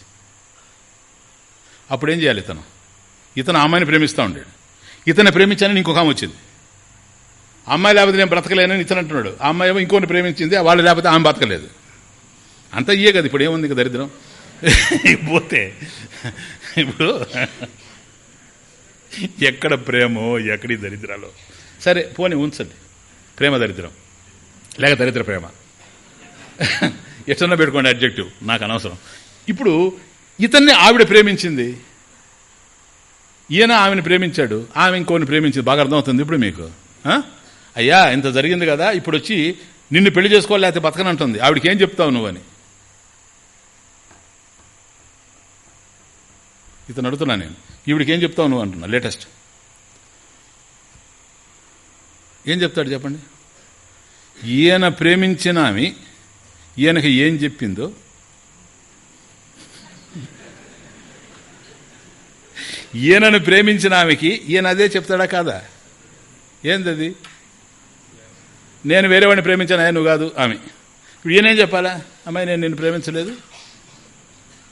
అప్పుడేం చేయాలి ఇతను? ఇతను అమ్మాయిని ప్రేమిస్తూ ఉండాడు. ఇతను ప్రేమించాలని ఇంకొక ఆమె వచ్చింది. అమ్మాయి లేకపోతే నేను బ్రతకలేనని ఇతను అంటున్నాడు. ఆ అమ్మాయి ఏమో ఇంకోని ప్రేమించింది వాళ్ళు లేకపోతే ఆమె బ్రతకలేదు. అంతా ఇయ్యే కదా ఇప్పుడు ఏముంది ఇక దరిద్రం? పోతే ఇప్పుడు ఎక్కడ ప్రేమో ఎక్కడి దరిద్రాలో. సరే పోనీ ఉంచండి. ప్రేమ దరిద్రం. లేక దరిద్ర ప్రేమ. ఎట్లన్నా పెట్టుకోండి అడ్జెక్టివ్ నాకు అనవసరం. ఇప్పుడు ఇతన్ని ఆవిడ ప్రేమించింది. ఈయన ఆమెను ప్రేమించాడు ఆమె ఇంకోని ప్రేమించింది. బాగా అర్థమవుతుంది ఇప్పుడు మీకు. అయ్యా ఇంత జరిగింది కదా ఇప్పుడు వచ్చి నిన్ను పెళ్ళి చేసుకోవాలి లేకపోతే బతకనంటుంది. ఆవిడకి ఏం చెప్తావు నువ్వని ఇతను అడుగుతున్నా నేను. ఈవిడికి ఏం చెప్తావు నువ్వు అంటున్నా లేటెస్ట్ ఏం చెప్తాడు చెప్పండి? ఈయన ప్రేమించిన ఆమె ఈయనకి ఏం చెప్పిందో? ఈయనను ప్రేమించిన ఆమెకి ఈయన అదే చెప్తాడా కాదా? ఏందది? నేను వేరే వాడిని ప్రేమించాను? ఆయన నువ్వు కాదు ఆమె. ఇప్పుడు ఈయనేం చెప్పాలా? అమ్మాయి నేను నిన్ను ప్రేమించలేదు.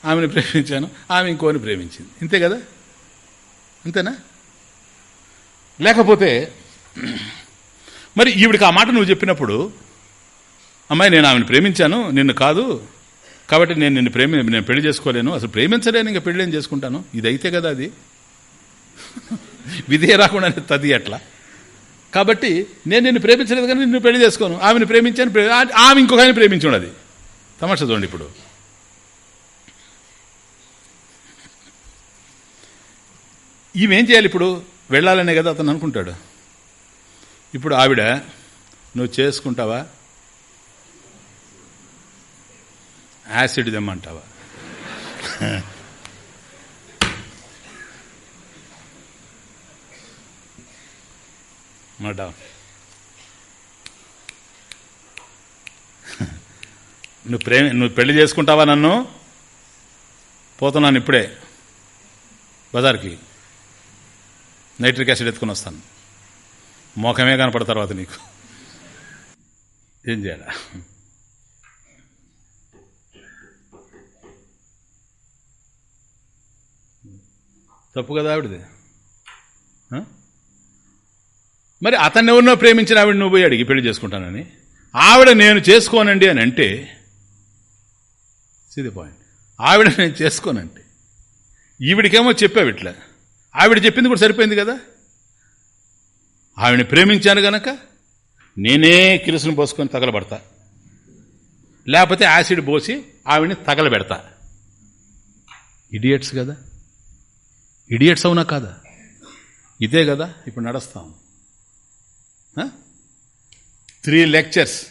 ఆమెను ప్రేమించాను ఆమె ఇంకోని ప్రేమించింది. ఇంతే కదా? అంతేనా? లేకపోతే మరి ఈవిడికి ఆ మాట నువ్వు చెప్పినప్పుడు అమ్మాయి నేను ఆమెను ప్రేమించాను నిన్ను కాదు కాబట్టి నేను నిన్ను ప్రేమి నేను పెళ్ళి చేసుకోలేను అసలు ప్రేమించలేను ఇంకా పెళ్ళి ఏం చేసుకుంటాను? ఇది అయితే కదా అది? విధే రాకుండా తది అట్లా. కాబట్టి నేను నిన్ను ప్రేమించలేదు కానీ నిన్ను పెళ్ళి చేసుకోను ఆమెను ప్రేమించాను ఆమె ఇంకొక ఆయన ప్రేమించాడు అది తమాషా చూడండి ఇప్పుడు. ఈమెం చేయాలి ఇప్పుడు? వెళ్ళాలనే కదా అతను అనుకుంటాడు. ఇప్పుడు ఆవిడ నువ్వు చేసుకుంటావా? యాసిడ్ తెమ్మంటావా? మాట నువ్వు ప్రేమ నువ్వు పెళ్ళి చేసుకుంటావా నన్ను? పోతున్నాను ఇప్పుడే బజార్కి. నైట్రిక్ యాసిడ్ ఎత్తుకుని వస్తాను. మోకమే కనపడ తర్వాత నీకు. ఏం చేయాలా? తప్పు కదా ఆవిడది? ఆ? మరి అతన్ని ఎవరినో ప్రేమించిన ఆవిడ నువ్వు పోయి అడిగి పెళ్ళి చేసుకుంటానని? ఆవిడ నేను చేసుకోనండి అని అంటే సిది పాయింట్ ఆవిడ నేను చేసుకోనంటే ఈవిడికేమో చెప్పావు ఇట్లా. ఆవిడ చెప్పింది కూడా సరిపోయింది కదా? ఆవిడని ప్రేమించాను గనక నేనే కిరసను పోసుకొని తగలబడతా. లేకపోతే యాసిడ్ పోసి ఆవిడని తగలబెడతా. ఇడియట్స్ కదా. ఇడియట్స్ అవునా కాదా? ఇదే కదా ఇప్పుడు నడుస్తాం. Three lectures.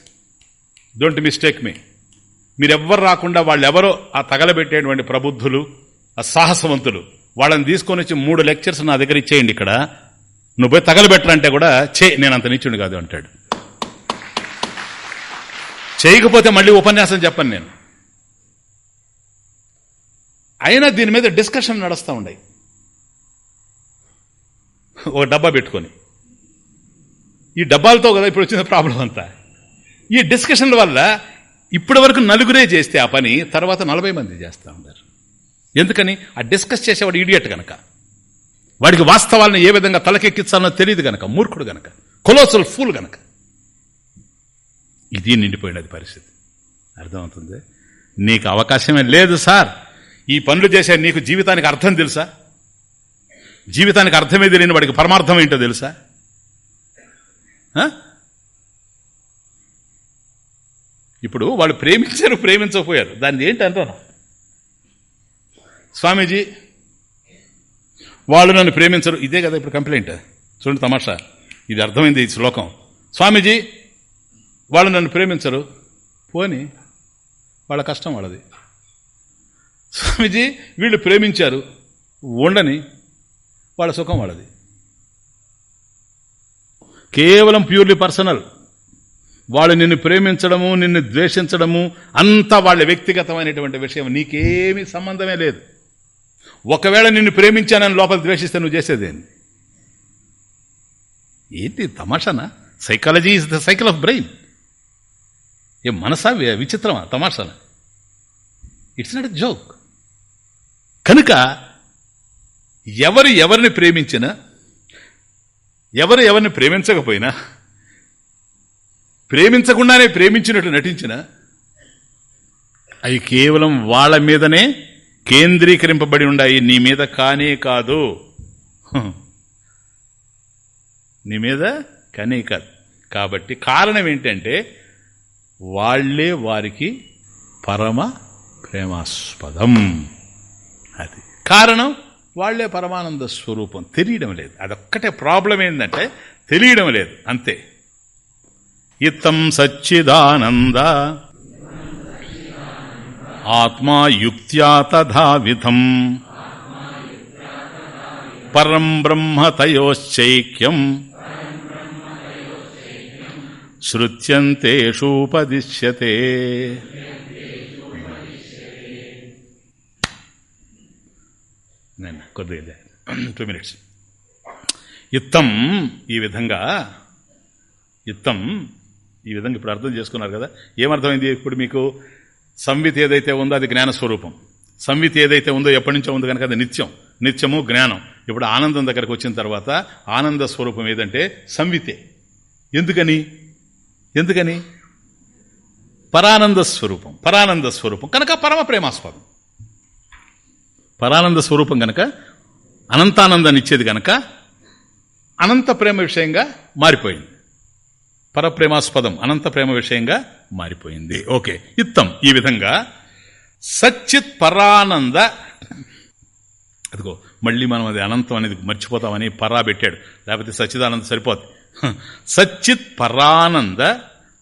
Don't mistake me. మీరెవ్వరు రాకుండా వాళ్ళెవరో ఆ తగలబెట్టేటువంటి ప్రబుద్ధులు ఆ సాహసవంతులు. వాళ్ళని తీసుకొని వచ్చి మూడు లెక్చర్స్ నా దగ్గర ఇచ్చేయండి ఇక్కడ. నువ్వు పోయి తగలబెట్టరంటే కూడా చే నేను అంత నిచ్చుండి కాదు అంటాడు. చేయకపోతే మళ్ళీ ఉపన్యాసం చెప్పను నేను. అయినా దీని మీద డిస్కషన్ నడుస్తూ ఉన్నాయి ఓ డబ్బా పెట్టుకొని. ఈ డబ్బాలతో కదా ఇప్పుడు వచ్చిన ప్రాబ్లం అంతా. ఈ డిస్కషన్ల వల్ల ఇప్పటి వరకు నలుగురే చేస్తే ఆ పని తర్వాత నలభై మంది చేస్తూ ఉంటారు ఎందుకని? ఆ డిస్కస్ చేసేవాడు ఇడియట్ కనుక వాడికి వాస్తవాలను ఏ విధంగా తలకెక్కించాలో తెలియదు గనక మూర్ఖుడు గనక కొలోసల్ ఫూల్ గనక. ఇది నిండిపోయినది పరిస్థితి. అర్థమవుతుంది? నీకు అవకాశమే లేదు సార్. ఈ పనులు చేసే నీకు జీవితానికి అర్థం తెలుసా? జీవితానికి అర్థమే తెలియని వాడికి పరమార్థం ఏంటో తెలుసా? ఆ? ఇప్పుడు వాళ్ళు ప్రేమించారు ప్రేమించకపోయారు. దాన్ని ఏంటి అంటాను స్వామీజీ వాళ్ళు నన్ను ప్రేమించరు. ఇదే కదా ఇప్పుడు కంప్లైంట్. చూడండి తమాషా. ఇది అర్థమైంది ఈ శ్లోకం. స్వామీజీ వాళ్ళు నన్ను ప్రేమించరు. పోని వాళ్ళ కష్టం వాళ్ళది. స్వామీజీ వీళ్ళు ప్రేమించారు. ఉండని వాళ్ళ సుఖం వాళ్ళది. కేవలం ప్యూర్లీ పర్సనల్. వాళ్ళు నిన్ను ప్రేమించడము నిన్ను ద్వేషించడము అంతా వాళ్ళ వ్యక్తిగతమైనటువంటి విషయం. నీకేమీ సంబంధమే లేదు. ఒకవేళ నిన్ను ప్రేమించానని లోపల ద్వేషిస్తే నువ్వు చేసేదేంది ఏంటి తమాషానా? Psychology is the cycle of brain ఏ మనసా? విచిత్రమా? తమాషానా? ఇట్స్ నాట్ జోక్ కనుక ఎవరు ఎవరిని ప్రేమించినా ఎవరు ఎవరిని ప్రేమించకపోయినా ప్రేమించకుండానే ప్రేమించినట్టు నటించిన అవి కేవలం వాళ్ళ మీదనే కేంద్రీకరింపబడి ఉన్నాయి నీ మీద కానే కాదు. నీ మీద కానే కాదు. కాబట్టి కారణం ఏంటంటే వాళ్ళే వారికి పరమ ప్రేమాస్పదం. అది. కారణం వాళ్ళే పరమానంద స్వరూపం. తెలియడం లేదు. అదొక్కటే ప్రాబ్లం ఏంటంటే తెలియడం లేదు. అంతే. ఇత్తం సచ్చిదానంద ఆత్మా యుక్త్యా తథావిధం పరం బ్రహ్మతయోశ్చైక్యం శృత్యంతేషూపదిశ్యతే కొద్దిగా టూ మినిట్స్ ఇత్తం ఈ విధంగా ఇత్తం ఈ విధంగా ఇప్పుడు అర్థం చేసుకున్నారు కదా. ఏమర్థమైంది ఇప్పుడు మీకు? సంవిత్ ఏదైతే ఉందో అది జ్ఞానస్వరూపం సంవిత్ ఏదైతే ఉందో ఎప్పటి నుంచో ఉంది కనుక అది నిత్యం. నిత్యము జ్ఞానం. ఇప్పుడు ఆనందం దగ్గరకు వచ్చిన తర్వాత ఆనంద స్వరూపం ఏదంటే సంవితే. ఎందుకని? ఎందుకని? పరానంద స్వరూపం. పరానంద స్వరూపం. కనుక పరమ ప్రేమాస్పదం పరానంద స్వరూపం కనుక అనంతానందాన్ని ఇచ్చేది కనుక అనంత ప్రేమ విషయంగా మారిపోయింది. పరప్రేమాస్పదం అనంత ప్రేమ విషయంగా మారిపోయింది. ఓకే ఇత్తం ఈ విధంగా సచ్చిత్ పరానంద అదిగో మళ్ళీ మనం అది అనంతం అనేది మర్చిపోతామని పరా పెట్టాడు. లేకపోతే సచ్చిదానంద సరిపోద్ది. సచ్చిత్ పరానంద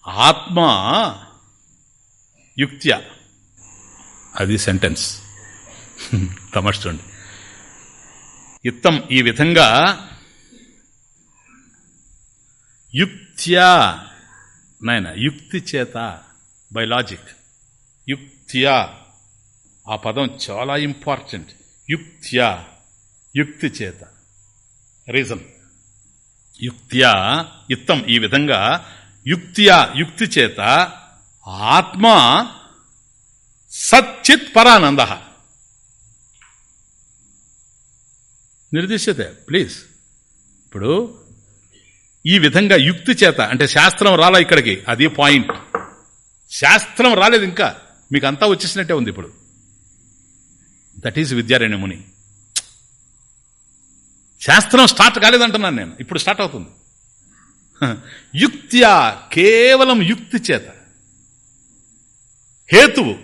ఆత్మ యుక్త్య. అది సెంటెన్స్ తమర్చండి ఇత్తం ఈ విధంగా యుక్త్యా నాయన యుక్తి చేత బై లాజిక్ యుక్త్యా ఆ పదం చాలా ఇంపార్టెంట్ యుక్త్యా యుక్తి చేత రీజన్ యుక్త్యా ఇత్తం ఈ విధంగా యుక్త్యా యుక్తి చేత ఆత్మ సచ్చిత్ పరానంద నిర్దిశ్యతే ప్లీజ్ ఇప్పుడు ఈ విధంగా యుక్తి చేత అంటే శాస్త్రం రాలా ఇక్కడికి. అది పాయింట్. శాస్త్రం రాలేదు ఇంకా. మీకు అంతా వచ్చేసినట్టే ఉంది ఇప్పుడు. దట్ ఈజ్ విద్యారణ్యముని. శాస్త్రం స్టార్ట్ కాలేదంటున్నాను నేను. ఇప్పుడు స్టార్ట్ అవుతుంది. యుక్త్యా కేవలం యుక్తి చేత. హేతువు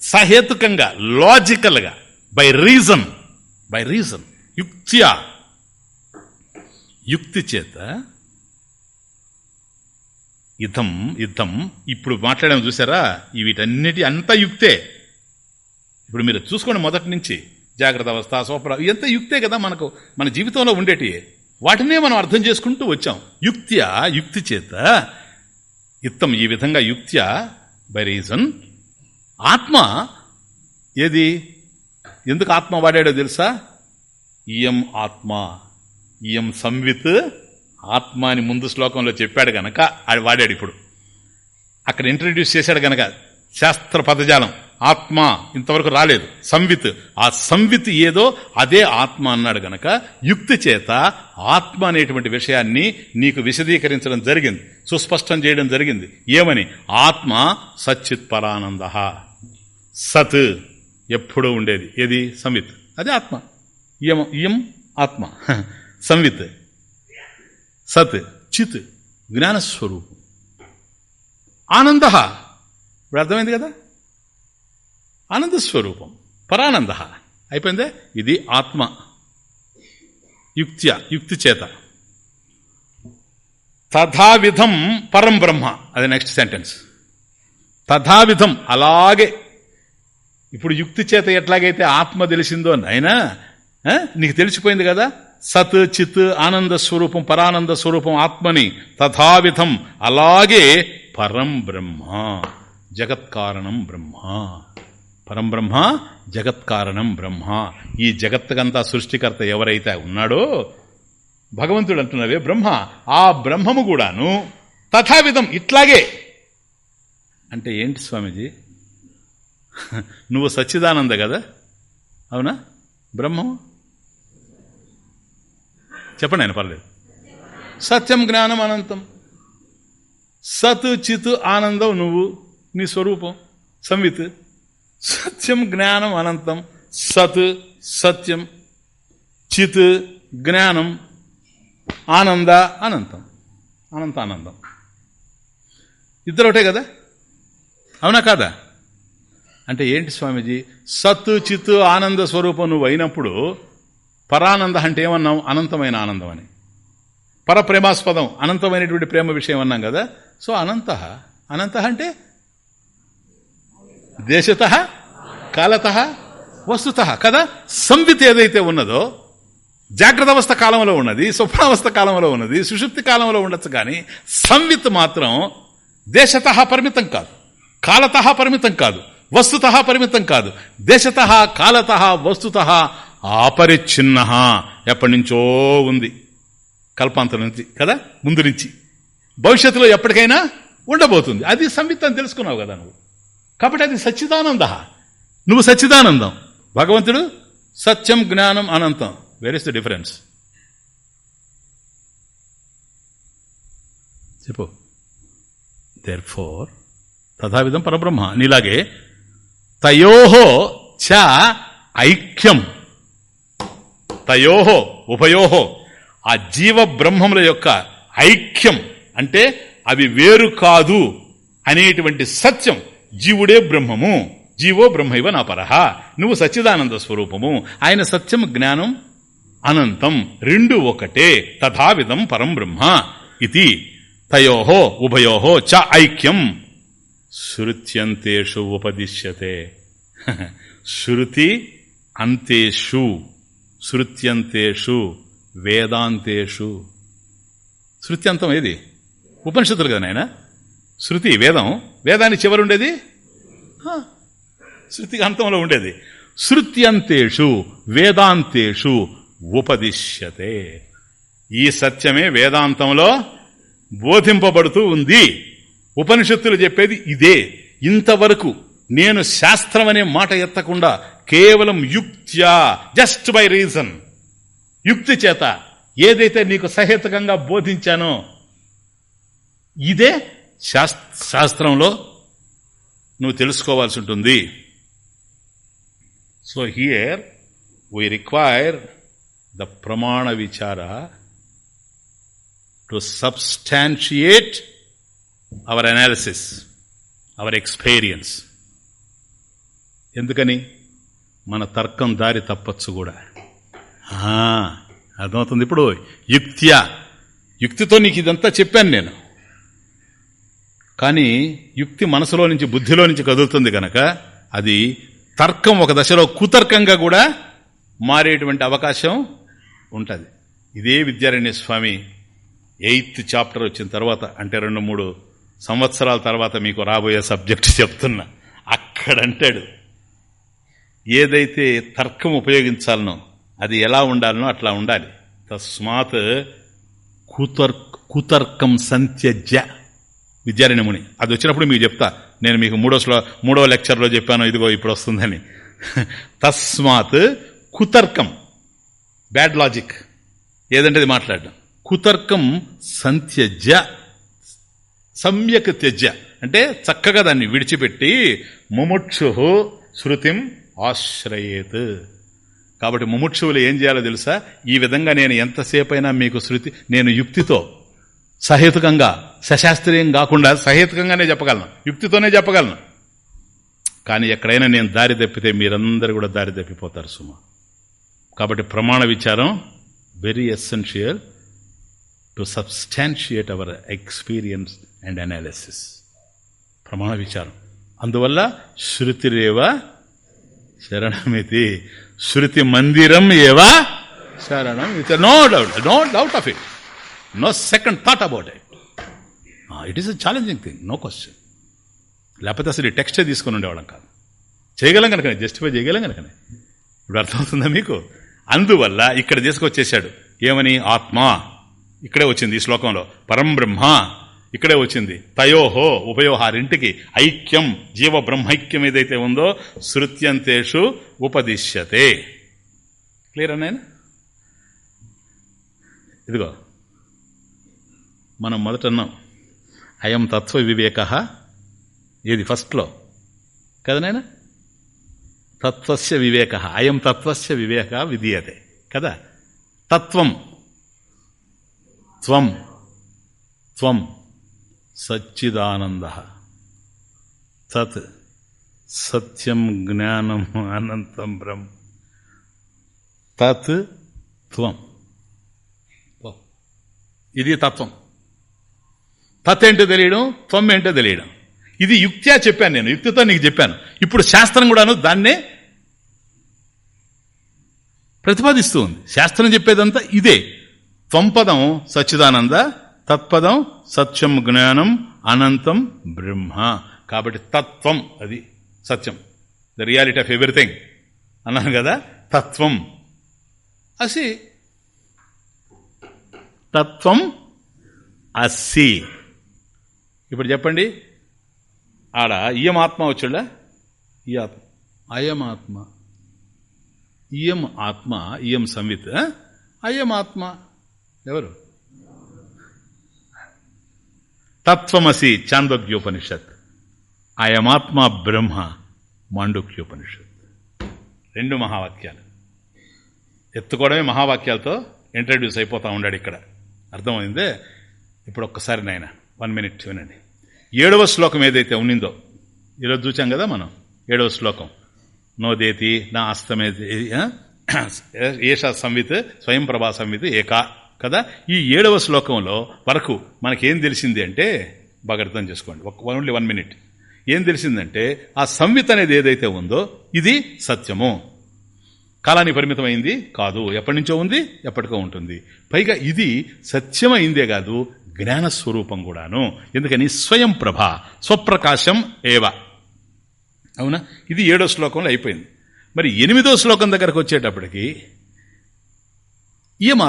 సహేతుకంగా లాజికల్గా బై రీజన్ బై రీజన్ యుక్త్యా. యుక్తి చేత యుద్ధం యుద్ధం. ఇప్పుడు మాట్లాడడం చూసారా? వీటన్నిటి అంతా యుక్తే. ఇప్పుడు మీరు చూసుకోండి మొదటి నుంచి. జాగ్రత్త అవస్థ సోపర ఇదంతా యుక్తే కదా మనకు మన జీవితంలో ఉండేటి వాటినే మనం అర్థం చేసుకుంటూ వచ్చాం. యుక్త్యా యుక్తి చేత. యుక్తం ఈ విధంగా యుక్త్యా బై రీజన్. ఆత్మ ఏది? ఎందుకు ఆత్మ వాడాడో తెలుసా? ఇయం ఆత్మ ఇయం సంవిత్. ఆత్మ అని ముందు శ్లోకంలో చెప్పాడు గనక అది వాడాడు ఇప్పుడు. అక్కడ ఇంట్రడ్యూస్ చేశాడు గనక శాస్త్ర పదజాలం ఆత్మ ఇంతవరకు రాలేదు. సంవిత్ ఆ సంవిత్ ఏదో అదే ఆత్మ అన్నాడు గనక యుక్తి చేత ఆత్మ అనేటువంటి విషయాన్ని నీకు విశదీకరించడం జరిగింది సుస్పష్టం చేయడం జరిగింది. ఏమని? ఆత్మ సచ్చిత్ పరానంద సత్ ఎప్పుడూ ఉండేది. ఏది? సంవిత్. అదే ఆత్మ. ఇయం ఇయం ఆత్మ. సంవిత్. సత్ చిత్ జ్ఞానస్వరూపం. ఆనంద. ఇప్పుడు అర్థమైంది కదా? ఆనంద స్వరూపం పరానంద. అయిపోయిందే? ఇది ఆత్మ. యుక్త్య యుక్తి చేత తథావిధం పరం బ్రహ్మ. అది నెక్స్ట్ సెంటెన్స్ తథావిధం అలాగే. ఇప్పుడు యుక్తి చేత ఎట్లాగైతే ఆత్మ తెలిసిందో నైనా నీకు తెలిసిపోయింది కదా? సత్ చిత్ ఆనంద స్వరూపం పరానంద స్వరూపం ఆత్మని తథావిధం. అలాగే పరం బ్రహ్మ జగత్కారణం బ్రహ్మ. పరంబ్రహ్మ జగత్కారణం బ్రహ్మ. ఈ జగత్తుకంతా సృష్టికర్త ఎవరైతే ఉన్నాడో భగవంతుడు అంటున్నవే బ్రహ్మ. ఆ బ్రహ్మము కూడాను తథావిధం ఇట్లాగే. అంటే ఏంటి స్వామీజీ? నువ్వు సచ్చిదానంద కదా? అవునా? బ్రహ్మము? చెప్పండి ఆయన పర్లేదు. సత్యం జ్ఞానం అనంతం. సత్ చిత్ ఆనందం నువ్వు నీ స్వరూపం సంవిత్. సత్యం జ్ఞానం అనంతం. సత్ సత్యం. చిత్ జ్ఞానం. ఆనంద అనంతం. అనంత ఆనందం. ఇద్దరు ఒకటే కదా? అవునా కాదా? అంటే ఏంటి స్వామీజీ? సత్తు చిత్తు ఆనంద స్వరూపం నువ్వు అయినప్పుడు పరానంద అంటే ఏమన్నాం? అనంతమైన ఆనందం అని. పరప్రేమాస్పదం అనంతమైనటువంటి ప్రేమ విషయం అన్నాం కదా. సో అనంత. అనంత అంటే దేశత కాలత వస్తుత కదా? సంవిత్ ఏదైతే ఉన్నదో జాగ్రత్త అవస్థ కాలంలో ఉన్నది స్వప్నావస్థ కాలంలో ఉన్నది సుషుప్తి కాలంలో ఉండొచ్చు కానీ సంవిత్ మాత్రం దేశత పరిమితం కాదు. కాలత పరిమితం కాదు. వస్తుత పరిమితం కాదు. దేశత కాలత వస్తుత ఆపరిచ్ఛిన్న ఎప్పటి నుంచో ఉంది. కల్పాంతరం నుంచి కదా? ముందు నుంచి. భవిష్యత్తులో ఎప్పటికైనా ఉండబోతుంది. అది సంవిత్తం తెలుసుకున్నావు కదా నువ్వు. కాబట్టి అది సచ్చిదానంద నువ్వు సచ్చిదానందం. భగవంతుడు సత్యం జ్ఞానం అనంతం. వేర్ ఇస్ ద డిఫరెన్స్ చెప్పు. దేర్ ఫోర్ తథావిధం పరబ్రహ్మ. నీలాగే తయోహో చ ఐక్యం. తయోహో ఉభయోహో ఆ జీవ బ్రహ్మముల యొక్క ఐక్యం అంటే అవి వేరు కాదు అనేటువంటి సత్యం. జీవుడే బ్రహ్మము జీవో బ్రహ్మైవ నా పరహ. నువ్వు సచ్చిదానంద స్వరూపము. ఆయన సత్యం జ్ఞానం అనంతం రెండు ఒకటే తథావిధం పరం బ్రహ్మ ఇది. తయోహో ఉభయోహో చ ఐక్యం. శృత్యంతేషు ఉపదిశ్యతే. శృతి అంతేషు. శృత్యంతేషు వేదాంతేషు. శృత్యంతం ఏది? ఉపనిషత్తులు కదా నాయన శృతి వేదం? వేదాన్ని చివరుండేది? శృతి అంతంలో ఉండేది. శృత్యంతేషు వేదాంతేషు ఉపదిశ్యతే. ఈ సత్యమే వేదాంతంలో బోధింపబడుతూ ఉంది. ఉపనిషత్తులు చెప్పేది ఇదే. ఇంతవరకు నేను శాస్త్రం అనే మాట ఎత్తకుండా కేవలం యుక్త్యా జస్ట్ బై రీజన్ యుక్తి చేత ఏదైతే నీకు సహేతుకంగా బోధించానో ఇదే శాస్త్రంలో నువ్వు తెలుసుకోవాల్సి ఉంటుంది. So here we require the ప్రమాణ విచార to substantiate our analysis our experience ఎందుకని? మన తర్కం దారి తప్పచ్చు కూడా. అర్థమవుతుంది. ఇప్పుడు యుక్త్యా. యుక్తితో నీకు ఇదంతా చెప్పాను నేను. కానీ యుక్తి మనసులో నుంచి బుద్ధిలో నుంచి కదులుతుంది కనుక అది తర్కం ఒక దశలో కుతర్కంగా కూడా మారేటువంటి అవకాశం ఉంటుంది. ఇదే విద్యారణ్య స్వామి ఎయిత్ చాప్టర్ వచ్చిన తర్వాత అంటే రెండు మూడు సంవత్సరాల తర్వాత మీకు రాబోయే సబ్జెక్ట్ చెప్తున్నా. అక్కడంటాడు. ఏదైతే తర్కం ఉపయోగించాలనో అది ఎలా ఉండాలనో అట్లా ఉండాలి. తస్మాత్ కుతర్ కుతర్కం సంత్యజ్య. విద్యారణ్యముని అది వచ్చినప్పుడు మీకు చెప్తా. నేను మీకు మూడో స్లో మూడో లెక్చర్లో చెప్పాను ఇదిగో ఇప్పుడు వస్తుందని. తస్మాత్ కుతర్కం. Bad logic. ఏదంటే అది మాట్లాడడం? కుతర్కం సంత్యజ్య. సమ్యక్ త్యజ్య. అంటే చక్కగా దాన్ని విడిచిపెట్టి ముముక్షు శృతిం ఆశ్రయేత్. కాబట్టి ముముక్షువులు ఏం చేయాలో తెలుసా? ఈ విధంగా నేను ఎంతసేపైనా మీకు శృతి నేను యుక్తితో సహేతుకంగా సశాస్త్రీయం కాకుండా సహేతుకంగానే చెప్పగలను. యుక్తితోనే చెప్పగలను. కానీ ఎక్కడైనా నేను దారి తప్పితే మీరందరూ కూడా దారి తప్పిపోతారు సుమ. కాబట్టి ప్రమాణ విచారం very essential to substantiate our experience and analysis ప్రమాణ విచారం. అందువల్ల శృతిరేవ శరణమితి శృతి మందిరం ఏవా? శరణం no doubt no doubt of it no second thought about it it is a challenging thing no question లేకపోతే అసలు ఈ టెక్స్టే తీసుకుని ఉండేవాళ్ళం కాదు. చేయగలం కనుకనే జస్టిఫై చేయగలం కనుకనే. ఇప్పుడు అర్థమవుతుందా మీకు? అందువల్ల ఇక్కడ తీసుకొచ్చేసాడు ఏమని? ఆత్మ. ఇక్కడే వచ్చింది ఈ శ్లోకంలో. పరం బ్రహ్మ. ఇక్కడే వచ్చింది. తయోహో ఉభయోహారింటికి ఐక్యం జీవ బ్రహ్మైక్యం ఏదైతే ఉందో శృత్యంతేషు ఉపదిశ్యతే. క్లియర్ అన్నాయన ఇదిగో మనం మొదట అన్నాం అయం తత్వ వివేక ఏది ఫస్ట్లో? కదా నాయన? తత్వస్య వివేక అయం తత్వస్య వివేక విధీయతే. కదా? తత్వం. త్వం. త్వం. సచ్చిదానంద. తత్ సత్యం జ్ఞానం అనంతం బ్రహ్మ. తత్ త్వం. ఇది తత్వం. తత్ ఏంటో తెలియడం త్వం ఏంటో తెలియడం. ఇది యుక్త్యా చెప్పాను నేను యుక్తితో నీకు చెప్పాను. ఇప్పుడు శాస్త్రం కూడాను దాన్నే ప్రతిపాదిస్తూ ఉంది. శాస్త్రం చెప్పేదంతా ఇదే. త్వంపదం సచ్చిదానంద తత్పదం సత్యం జ్ఞానం అనంతం బ్రహ్మ. కాబట్టి తత్వం అది సత్యం. ద రియాలిటీ ఆఫ్ ఎవ్రీథింగ్ అన్నాను కదా? తత్వం. అసి తత్వం అస్సి ఇప్పుడు చెప్పండి. ఆడ ఇయం ఆత్మ వచ్చాడా? ఈ ఆత్మ అయం ఆత్మ ఇయం ఆత్మ ఇయం సంవిత్. అయం ఆత్మ ఎవరు? తత్వమసి చాందోగ్యోపనిషత్ అయమాత్మ బ్రహ్మ మాండుక్యోపనిషత్ రెండు మహావాక్యాలు ఎత్తుకోవడమే మహావాక్యాలతో ఇంట్రడ్యూస్ అయిపోతూ ఉన్నాడు ఇక్కడ అర్థమైందే ఇప్పుడు ఒక్కసారి నాయన వన్ మినిట్ వినండి ఏడవ శ్లోకం ఏదైతే ఉన్నిందో ఈరోజు చూచాం కదా మనం ఏడవ శ్లోకం నోదేతి నా అస్తమే ఏష సంవిత్ స్వయం ప్రభా సంవిత్ ఏకా కదా? ఈ ఏడవ శ్లోకంలో వరకు మనకేం తెలిసింది అంటే బాగా అర్థం చేసుకోండి. ఓన్లీ వన్ మినిట్ ఏం తెలిసిందంటే ఆ సంవిత్ అనేది ఏదైతే ఉందో ఇది సత్యము. కాలానికి పరిమితమైంది కాదు. ఎప్పటి నుంచో ఉంది? ఎప్పటికో ఉంటుంది. పైగా ఇది సత్యమైందే కాదు జ్ఞానస్వరూపం కూడాను. ఎందుకని? స్వయం ప్రభ స్వప్రకాశం ఏవ. అవునా? ఇది ఏడో శ్లోకంలో అయిపోయింది. మరి ఎనిమిదో శ్లోకం దగ్గరకు వచ్చేటప్పటికి ఇయం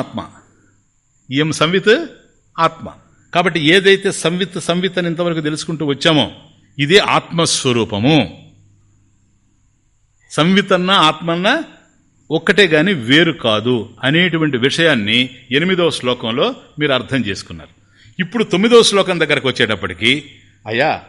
ఇయం సంవిత్? ఆత్మ. కాబట్టి ఏదైతే సంవిత్ సంవిత్ అని ఇంతవరకు తెలుసుకుంటూ వచ్చామో ఇదే ఆత్మస్వరూపము. సంవితన్న ఆత్మన్న ఒక్కటే గాని వేరు కాదు అనేటువంటి విషయాన్ని ఎనిమిదవ శ్లోకంలో మీరు అర్థం చేసుకున్నారు. ఇప్పుడు తొమ్మిదవ శ్లోకం దగ్గరకు వచ్చేటప్పటికి అయ్యా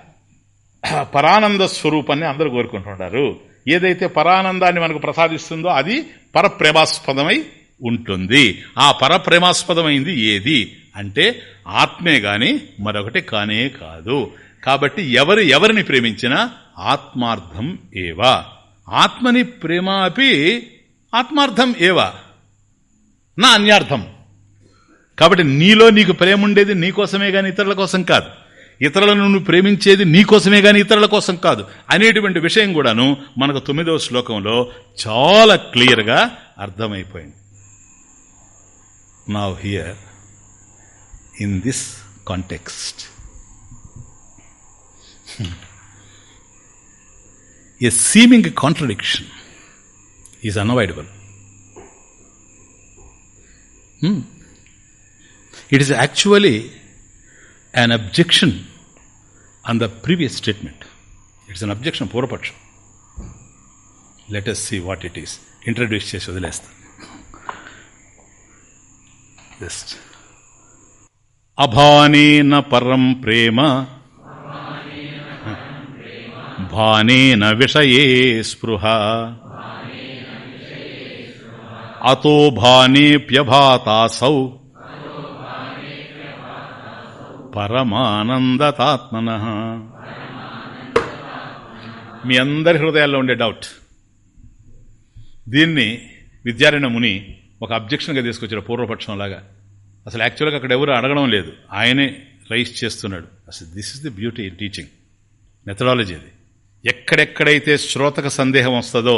పరానంద స్వరూపాన్ని అందరూ కోరుకుంటున్నారు ఏదైతే పరానందాన్ని మనకు ప్రసాదిస్తుందో అది పరప్రేమాస్పదమై ఉంటుంది. ఆ పరప్రేమాస్పదమైంది ఏది? అంటే ఆత్మే గాని మరొకటి కానే కాదు. కాబట్టి ఎవరు ఎవరిని ప్రేమించినా ఆత్మార్థం ఏవా. ఆత్మని ప్రేమ అపి ఆత్మార్థం ఏవ? నా అన్యార్థం. కాబట్టి నీలో నీకు ప్రేమ ఉండేది నీకోసమే కానీ ఇతరుల కోసం కాదు. ఇతరులను నువ్వు ప్రేమించేది నీకోసమే కానీ ఇతరుల కోసం కాదు. అనేటువంటి విషయం కూడాను మనకు తొమ్మిదవ శ్లోకంలో చాలా క్లియర్గా అర్థమైపోయింది. Now here in this context a seeming contradiction is unavoidable. Hmm. It is actually an objection on the previous statement. It's an objection, Purapaksham. Let us see what it is. Introduce చేసి వదిలేస్తా జస్ట్ అభానేన పరం ప్రేమ భానేన విషయే స్పృహ అతో భానేప్యభాతాసౌ పరమానందతాత్మన మీ అందరి హృదయాల్లో ఉండే డౌట్ దీన్ని విద్యారణ్య ముని ఒక అబ్జెక్షన్గా తీసుకొచ్చాడు పూర్వపక్షంలాగా అసలు యాక్చువల్గా అక్కడ ఎవరు అడగడం లేదు. ఆయనే రైస్ చేస్తున్నాడు. అసలు this is the beauty teaching methodology అది. ఎక్కడెక్కడైతే శ్రోతక సందేహం వస్తుందో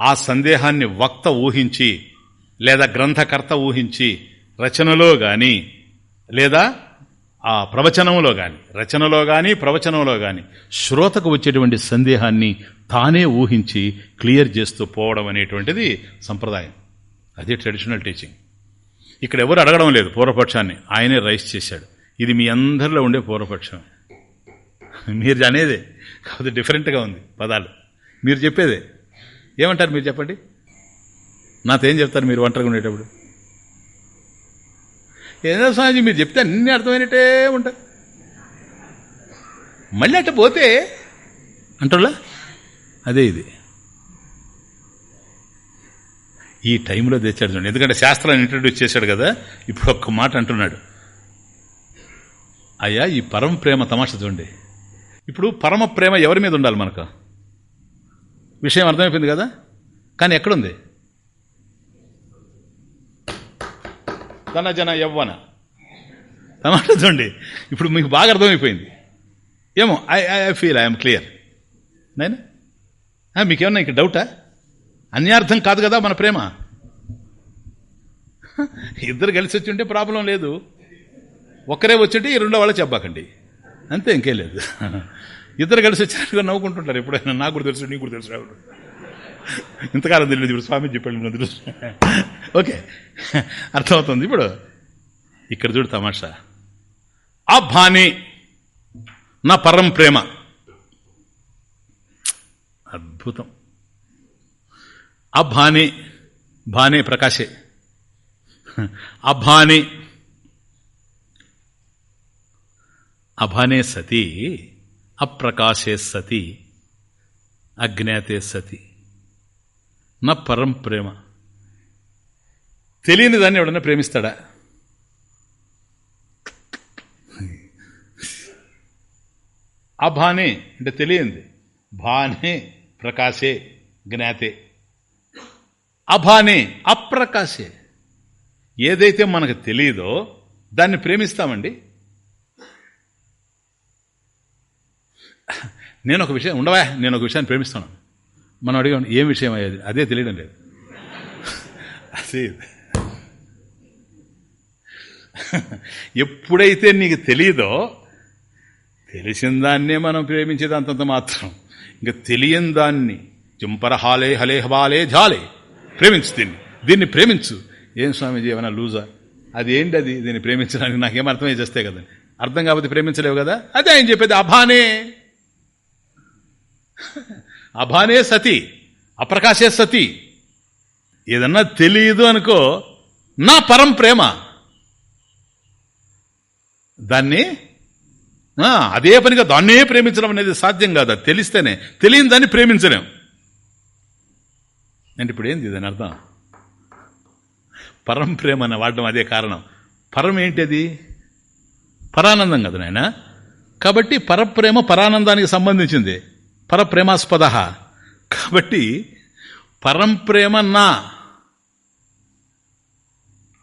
ఆ సందేహాన్ని వక్త ఊహించి లేదా గ్రంథకర్త ఊహించి రచనలో కానీ లేదా ఆ ప్రవచనంలో కానీ రచనలో కానీ ప్రవచనంలో కానీ శ్రోతకు వచ్చేటువంటి సందేహాన్ని తానే ఊహించి క్లియర్ చేస్తూ పోవడం అనేటువంటిది సంప్రదాయం. అదే ట్రెడిషనల్ టీచింగ్ ఇక్కడ ఎవరు అడగడం లేదు పూర్వపక్షాన్ని. ఆయనే రైస్ చేశాడు. ఇది మీ అందరిలో ఉండే పూర్వపక్షం. మీరు అనేదే. కాకపోతే డిఫరెంట్గా ఉంది పదాలు. మీరు చెప్పేదే. ఏమంటారు మీరు చెప్పండి? నాతో ఏం చెప్తారు మీరు ఒంటరిగా ఉండేటప్పుడు? ఏదో స్వామిజీ మీరు చెప్తే అన్ని అర్థమైనట్టే ఉంటాయి మళ్ళీ అట్ట పోతే అంటారులా అదే ఇది. ఈ టైంలో తెచ్చాడు చూడండి. ఎందుకంటే శాస్త్రాన్ని ఇంట్రడ్యూస్ చేశాడు కదా ఇప్పుడు ఒక్క మాట అంటున్నాడు. అయ్యా ఈ పరమ ప్రేమ తమాష చూడండి. ఇప్పుడు పరమ ప్రేమ ఎవరి మీద ఉండాలి మనకు? విషయం అర్థమైపోయింది కదా? కానీ ఎక్కడుంది? ధన జన యవ్వన. తమాష చూడండి. ఇప్పుడు మీకు బాగా అర్థమైపోయింది. ఏమో I I feel I'm clear నైనా? మీకేమన్నా ఇంక డౌటా? అన్యార్థం కాదు కదా మన ప్రేమ? ఇద్దరు కలిసి వచ్చి ఉంటే ప్రాబ్లం లేదు. ఒక్కరే వచ్చింటే ఈ రెండో వాళ్ళు చెప్పాకండి. అంతే ఇంకేం లేదు. ఇద్దరు కలిసి వచ్చినట్టుగా నవ్వుకుంటుంటారు ఎప్పుడైనా. నాకు కూడా తెలుసు నీకు కూడా తెలుసు రావుడు ఇంతకాలం తెలియదు ఇప్పుడు స్వామి చెప్పాడు తెలుసు. ఓకే. అర్థమవుతుంది ఇప్పుడు. ఇక్కడ చూడు తమాషా. ఆ భాని నా పరం ప్రేమ. అద్భుతం. అభానే భానే ప్రకాశే. అభాని అభానే సతి అప్రకాశే సతి అజ్ఞాతే సతి. నా పరం ప్రేమ. తెలియని దాన్ని ఎవడన్నా ప్రేమిస్తాడా? అభానే అంటే తెలియంది. భానే ప్రకాశే జ్ఞాతే. అభానే. అప్రకాశే. ఏదైతే మనకు తెలియదో దాన్ని ప్రేమిస్తామండి. నేను ఒక విషయం ఉండవా? నేను ఒక విషయాన్ని ప్రేమిస్తాను. మనం అడిగాను ఏం విషయం అయ్యేది? అదే తెలియడం లేదు. అదే. ఎప్పుడైతే నీకు తెలియదో తెలిసిన దాన్నే మనం ప్రేమించేది అంతంత మాత్రం. ఇంకా తెలియని దాన్ని చింపరహాలే హలే హబాలే ఝాలే ప్రేమించు దీన్ని దీన్ని ప్రేమించు. ఏం స్వామీజీ ఏమైనా లూజా? అది ఏంటి అది? దీన్ని ప్రేమించడానికి నాకేం అర్థమై చేస్తే కదా అర్థం కాబట్టి ప్రేమించలేవు కదా? అదే ఆయన చెప్పేది అభానే. అభానే సతి అప్రకాశే సతి. ఏదన్నా తెలియదు అనుకో నా పరం ప్రేమ. దాన్ని అదే పనిగా దాన్నే ప్రేమించడం అనేది సాధ్యం కాదు. తెలిస్తేనే తెలియని దాన్ని ప్రేమించలేం. అంటే ఇప్పుడు ఏంది దాని అర్థం? పరం ప్రేమ అని వాడడం అదే కారణం. పరం ఏంటి అది పరానందం కదా నాయన? కాబట్టి పరప్రేమ పరానందానికి సంబంధించింది. పరప్రేమాస్పద. కాబట్టి పరంప్రేమ నా.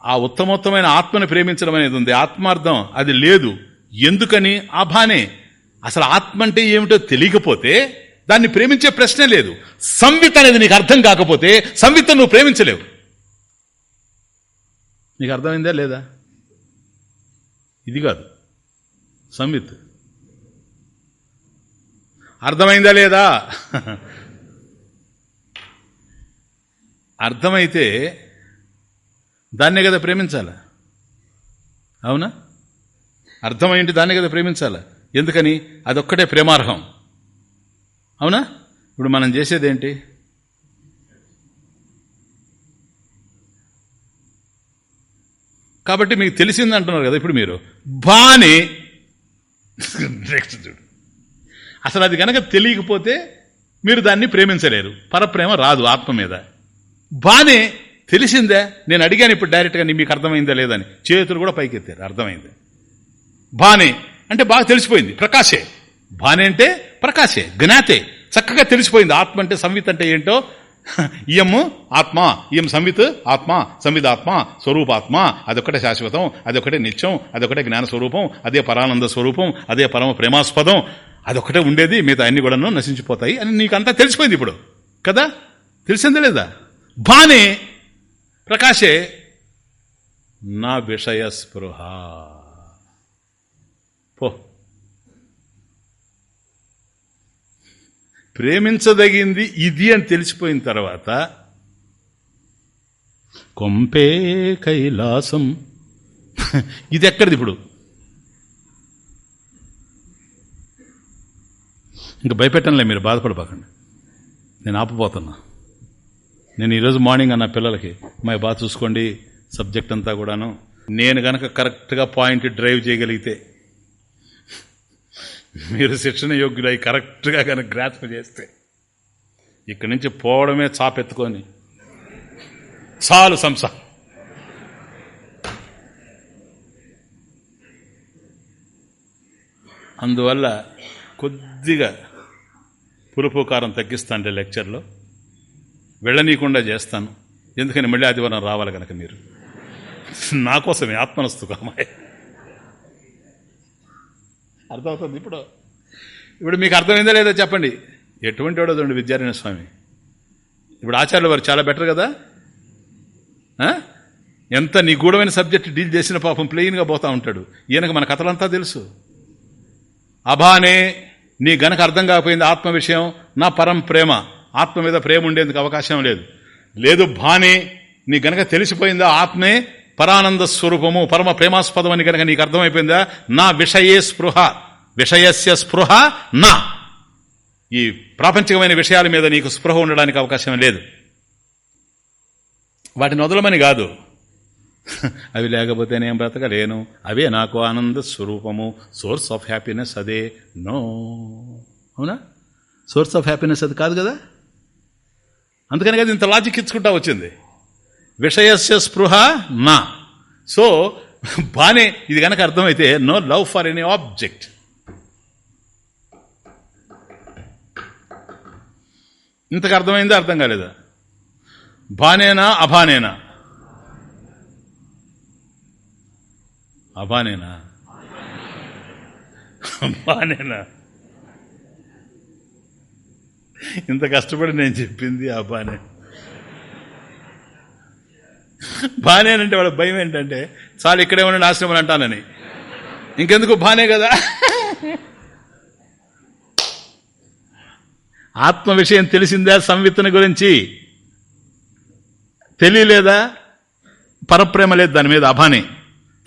ఆ ఉత్తమోత్తమైన ఆత్మని ప్రేమించడం అనేది ఉంది. ఆత్మార్థం అది లేదు. ఎందుకని? అభానే అసలు ఆత్మ అంటే ఏమిటో తెలియకపోతే దాన్ని ప్రేమించే ప్రశ్నే లేదు. సంవిత్ అనేది నీకు అర్థం కాకపోతే సంవిత్ నువ్వు ప్రేమించలేవు. నీకు అర్థమైందా లేదా? ఇది కాదు. సంవిత్. అర్థమైందా లేదా? అర్థమైతే దాన్నే కదా ప్రేమించాలా? అవునా? అర్థమైంటి దాన్నే కదా ప్రేమించాలా? ఎందుకని? అదొక్కటే ప్రేమార్హం. అవునా? ఇప్పుడు మనం చేసేది ఏంటి కాబట్టి మీకు తెలిసింది అంటున్నారు కదా ఇప్పుడు మీరు. బాని నెక్స్ట్ చూడు. అసలు అది కనుక తెలియకపోతే మీరు దాన్ని ప్రేమించలేరు. పరప్రేమ రాదు ఆత్మ మీద. బానే తెలిసిందే? నేను అడిగాను ఇప్పుడు డైరెక్ట్గా మీకు అర్థమైందా లేదని చేతులు కూడా పైకెత్తారు. అర్థమైంది. బానే అంటే బాగా తెలిసిపోయింది. ప్రకాశే. భానే అంటే ప్రకాశే జ్ఞాతే. చక్కగా తెలిసిపోయింది. ఆత్మ అంటే సంవిత్ అంటే ఏంటో? ఇయము ఆత్మ. ఇయం సంవిత్ ఆత్మ. సంవిత్ ఆత్మ. స్వరూపాత్మ. అదొక్కటే శాశ్వతం. అదొకటే నిత్యం. అదొకటే జ్ఞాన స్వరూపం అదే పరానంద స్వరూపం. అదే పరమ ప్రేమాస్పదం. అదొకటే ఉండేది. మిగతా అన్ని కూడాను నశించిపోతాయి అని నీకంతా తెలిసిపోయింది ఇప్పుడు. కదా? తెలిసిందే లేదా? బానే ప్రకాశే. నా విషయ స్పృహ పో. ప్రేమించదగింది ఇది అని తెలిసిపోయిన తర్వాత కొంపే కైలాసం. ఇది ఎక్కడిది ఇప్పుడు? ఇంకా భయపెట్టనులే మీరు బాధపడిపోకండి నేను ఆపబోతున్నా. నేను ఈరోజు మార్నింగ్ అన్న పిల్లలకి మా బాగా చూసుకోండి సబ్జెక్ట్ అంతా కూడాను. నేను గనక కరెక్ట్గా పాయింట్ డ్రైవ్ చేయగలిగితే మీరు శిక్షణ యోగ్యులై కరెక్ట్గా కనుక గ్రాస్ప్ చేస్తే ఇక్కడి నుంచి పోవడమే చాపెత్తుకొని చాలు సంసారం. అందువల్ల కొద్దిగా పులుపు కారం లెక్చర్లో వెళ్ళనీయకుండా చేస్తాను. ఎందుకని మళ్ళీ ఆదివారం రావాలి కనుక మీరు. నా కోసమే ఆత్మనస్తు కామాయ అర్థమవుతుంది ఇప్పుడు. ఇప్పుడు మీకు అర్థమైందా లేదో చెప్పండి. ఎటువంటి వాడో చూడండి విద్యారాయణ స్వామి. ఇప్పుడు ఆచార్యులు వారు చాలా బెటర్ కదా? ఆ? ఎంత నిగూఢమైన సబ్జెక్ట్ డీల్ చేసిన పాపం ప్లెయిన్గా పోతా ఉంటాడు. ఈయనకు మన కథలంతా తెలుసు. అభానే నీ గనక అర్థం కాకపోయింది ఆత్మ విషయం నా పరం ప్రేమ. ఆత్మ మీద ప్రేమ ఉండేందుకు అవకాశం లేదు. లేదు భానే నీ గనక తెలిసిపోయిందా ఆత్మే పరానంద స్వరూపము పరమ ప్రేమాస్పదం అని నీకు అర్థమైపోయిందా? నా విషయే స్పృహ. విషయస్య స్పృహ నా. ఈ ప్రాపంచికమైన విషయాల మీద నీకు స్పృహ ఉండడానికి అవకాశం లేదు. వాటిని వదలమని కాదు. అవి లేకపోతే నేను బ్రతకలేను. అవే నాకు ఆనంద స్వరూపము. సోర్స్ ఆఫ్ హ్యాపీనెస్ అదే. నో. అవునా? సోర్స్ ఆఫ్ హ్యాపీనెస్ అది కాదు కదా? అందుకని కదా ఇంత లాజిక్ ఇచ్చుకుంటా వచ్చింది. విషయస్య స్పృహ నా. సో బానే ఇది కనుక అర్థమైతే no love for any object. ఇంతకు అర్థమైందా అర్థం కాలేదా? బానేనా అభానేనా? అభానేనా? బానేనా? ఇంత కష్టపడి నేను చెప్పింది అభానే. బానేనంటే వాడు భయం ఏంటంటే చాలు ఇక్కడే ఉండండి ఆశ్రమం అంటానని. ఇంకెందుకు బానే కదా? ఆత్మ విషయం తెలిసిందా సంవిత్తన గురించి? తెలియలేదా? పరప్రేమ లేదు దాని మీద అభానే.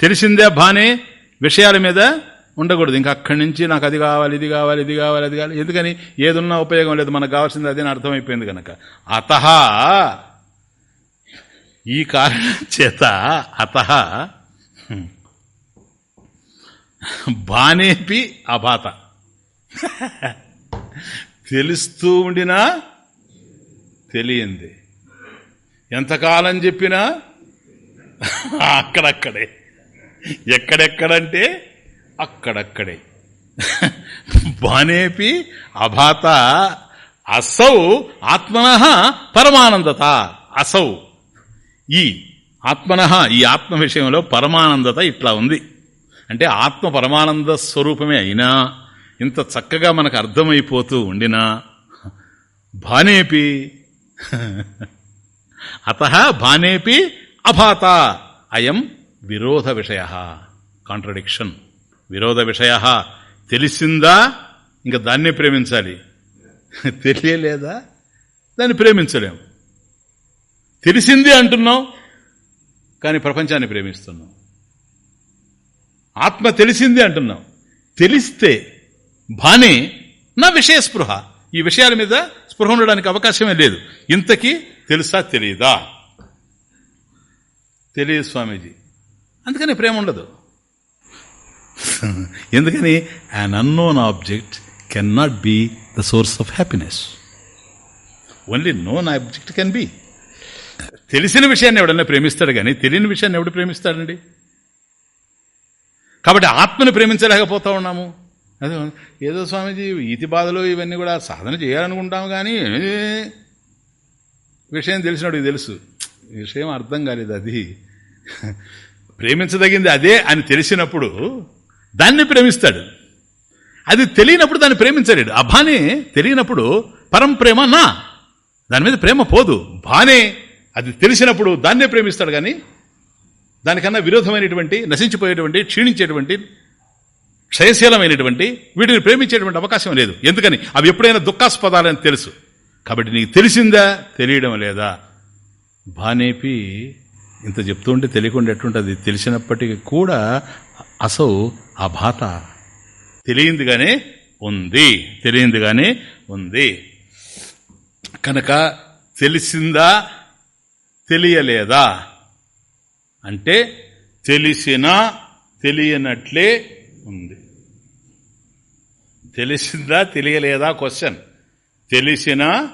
తెలిసిందే బానే? విషయాల మీద ఉండకూడదు. ఇంకా అక్కడి నుంచి నాకు అది కావాలి ఇది కావాలి ఇది కావాలి అది కావాలి. ఎందుకని? ఏదున్నా ఉపయోగం లేదు. మనకు కావాల్సింది అదే అర్థమైపోయింది కనుక. అత ఈ కారణం చేత అత బానేపి అబాత తెలుస్తూ ఉండినా తెలియంది. ఎంతకాలం చెప్పినా అక్కడక్కడే. ఎక్కడెక్కడంటే అక్కడక్కడే. బానేపి అభాత అసౌ ఆత్మన పరమానందత అసౌ. ఈ ఆత్మన ఈ ఆత్మ విషయంలో పరమానందత ఇట్లా ఉంది. అంటే ఆత్మ పరమానంద స్వరూపమే అయినా ఇంత చక్కగా మనకు అర్థమైపోతూ ఉండినా భానేపి అత భానేపి అభాత అయం విరోధ విషయ. కాంట్రడిక్షన్. విరోధ విషయ. తెలిసిందా? ఇంకా దాన్నే ప్రేమించాలి. తెలియలేదా? దాన్ని ప్రేమించలేం తెలిసింది అంటున్నాం కానీ ప్రపంచాన్ని ప్రేమిస్తున్నాం. ఆత్మ తెలిసింది అంటున్నాం. తెలిస్తే బానే నా విషయ స్పృహ. ఈ విషయాల మీద స్పృహ ఉండడానికి అవకాశమే లేదు. ఇంతకీ తెలుసా తెలియదా తెలియదు స్వామీజీ. అందుకని ప్రేమ ఉండదు. ఎందుకని? An unknown object can not be the source of happiness only known object can be తెలిసిన విషయాన్ని ఎవడన్నా ప్రేమిస్తాడు కానీ తెలియని విషయాన్ని ఎవడు ప్రేమిస్తాడండి? కాబట్టి ఆత్మను ప్రేమించలేకపోతా ఉన్నాము. అదే ఏదో స్వామీజీ ఈతి బాధలు ఇవన్నీ కూడా సాధన చేయాలనుకుంటాము కానీ విషయం తెలిసినోడికి తెలుసు. విషయం అర్థం కాలేదు అది. ప్రేమించదగింది అదే అని తెలిసినప్పుడు దాన్ని ప్రేమిస్తాడు. అది తెలియనప్పుడు దాన్ని ప్రేమించలేడు. ఆ భానే తెలియనప్పుడు పరం ప్రేమ నా. దాని మీద ప్రేమ పోదు. భానే అది తెలిసినప్పుడు దాన్నే ప్రేమిస్తాడు కానీ దానికన్నా విరోధమైనటువంటి నశించిపోయేటువంటి క్షీణించేటువంటి క్షయశీలమైనటువంటి వీటిని ప్రేమించేటువంటి అవకాశం లేదు. ఎందుకని? అవి ఎప్పుడైనా దుఃఖాస్పదాలని తెలుసు. కాబట్టి నీకు తెలిసిందా? తెలియడం లేదా? బానేపి ఇంత చెప్తుంటే తెలియకుండా ఎట్లుంటుంది? తెలిసినప్పటికీ కూడా అసౌ ఆ బాత తెలియందిగానే ఉంది. తెలియందిగానే ఉంది. కనుక తెలిసిందా? తెలియలేదా? అంటే తెలిసినా తెలియనట్లే ఉంది. తెలిసిందా తెలియలేదా క్వశ్చన్ తెలిసినా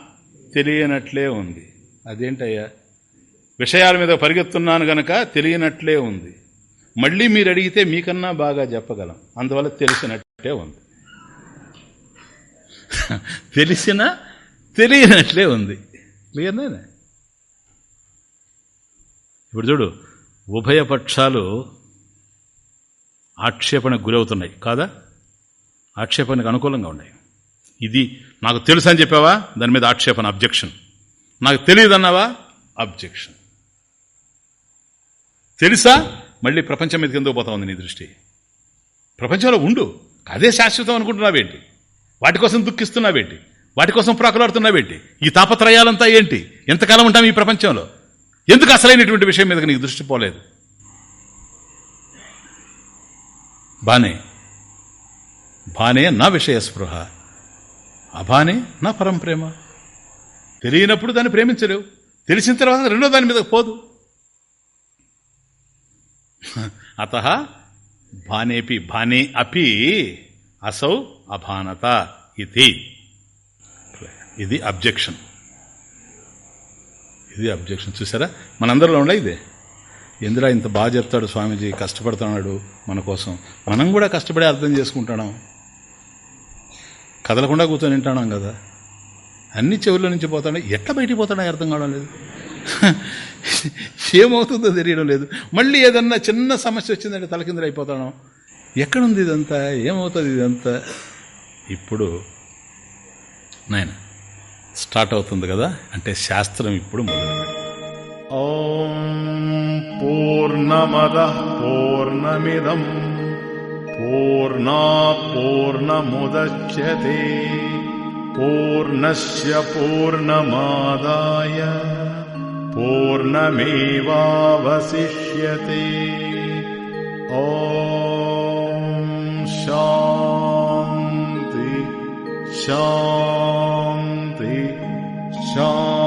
తెలియనట్లే ఉంది. అదేంటయ్యా? విషయాల మీద పరిగెత్తున్నాను గనక తెలియనట్లే ఉంది. మళ్ళీ మీరు అడిగితే మీకన్నా బాగా చెప్పగలం. అందువల్ల తెలిసినట్టే ఉంది. తెలిసినా తెలియనట్లే ఉంది. క్లియర్నేనా? ఇప్పుడు చూడు ఉభయ పక్షాలు ఆక్షేపణకు గురవుతున్నాయి కాదా? ఆక్షేపణకు అనుకూలంగా ఉన్నాయి. ఇది నాకు తెలుసు అని చెప్పావా? దాని మీద ఆక్షేపణ అబ్జెక్షన్. నాకు తెలియదన్నావా అబ్జెక్షన్. తెలుసా? మళ్ళీ ప్రపంచం మీద కిందకు పోతా ఉంది నీ దృష్టి? ప్రపంచంలో ఉండు. అదే శాశ్వతం అనుకుంటున్నావేంటి? వాటి కోసం దుఃఖిస్తున్నావేంటి? వాటి కోసం ప్రాకులాడుతున్నావేంటి? ఈ తాపత్రయాలంతా ఏంటి? ఎంతకాలం ఉంటాం ఈ ప్రపంచంలో? ఎందుకు అసలైనటువంటి విషయం మీద నీకు దృష్టి పోలేదు? బానే. బానే నా విషయ స్పృహ అభానే నా పరం ప్రేమ తెలియనప్పుడు దాన్ని ప్రేమించలేవు. తెలిసిన తర్వాత రెండో దాని మీద పోదు. అత భానేపి భానే అపి అసౌ అభానత ఇది. ఇది అబ్జెక్షన్. ఇది అబ్జెక్షన్. చూసారా? మనందరిలో ఉండే ఇదే. ఎందులో ఇంత బాగా చెప్తాడు స్వామీజీ? కష్టపడుతున్నాడు మన కోసం. మనం కూడా కష్టపడి అర్థం చేసుకుంటున్నాం. కదలకుండా కూర్చొని వింటున్నాం కదా. అన్ని చెవుల్లో నుంచి పోతాడు ఎట్లా బయటికి పోతాడో అర్థం కావడం లేదు. ఏమవుతుందో తెలియడం లేదు. మళ్ళీ ఏదన్నా చిన్న సమస్య వచ్చిందంటే తలకిందులు అయిపోతాను. ఎక్కడుంది ఇదంతా? ఏమవుతుంది ఇదంతా? ఇప్పుడు నాయనా స్టార్ట్ అవుతుంది కదా అంటే శాస్త్రం ఇప్పుడు మొదలు ఓం పూర్ణమద పూర్ణమిదం పూర్ణా పూర్ణముద్యతే పూర్ణశ పూర్ణమాదాయ पूर्णमेवावशिष्यते ॐ शान्ति शा Shalom.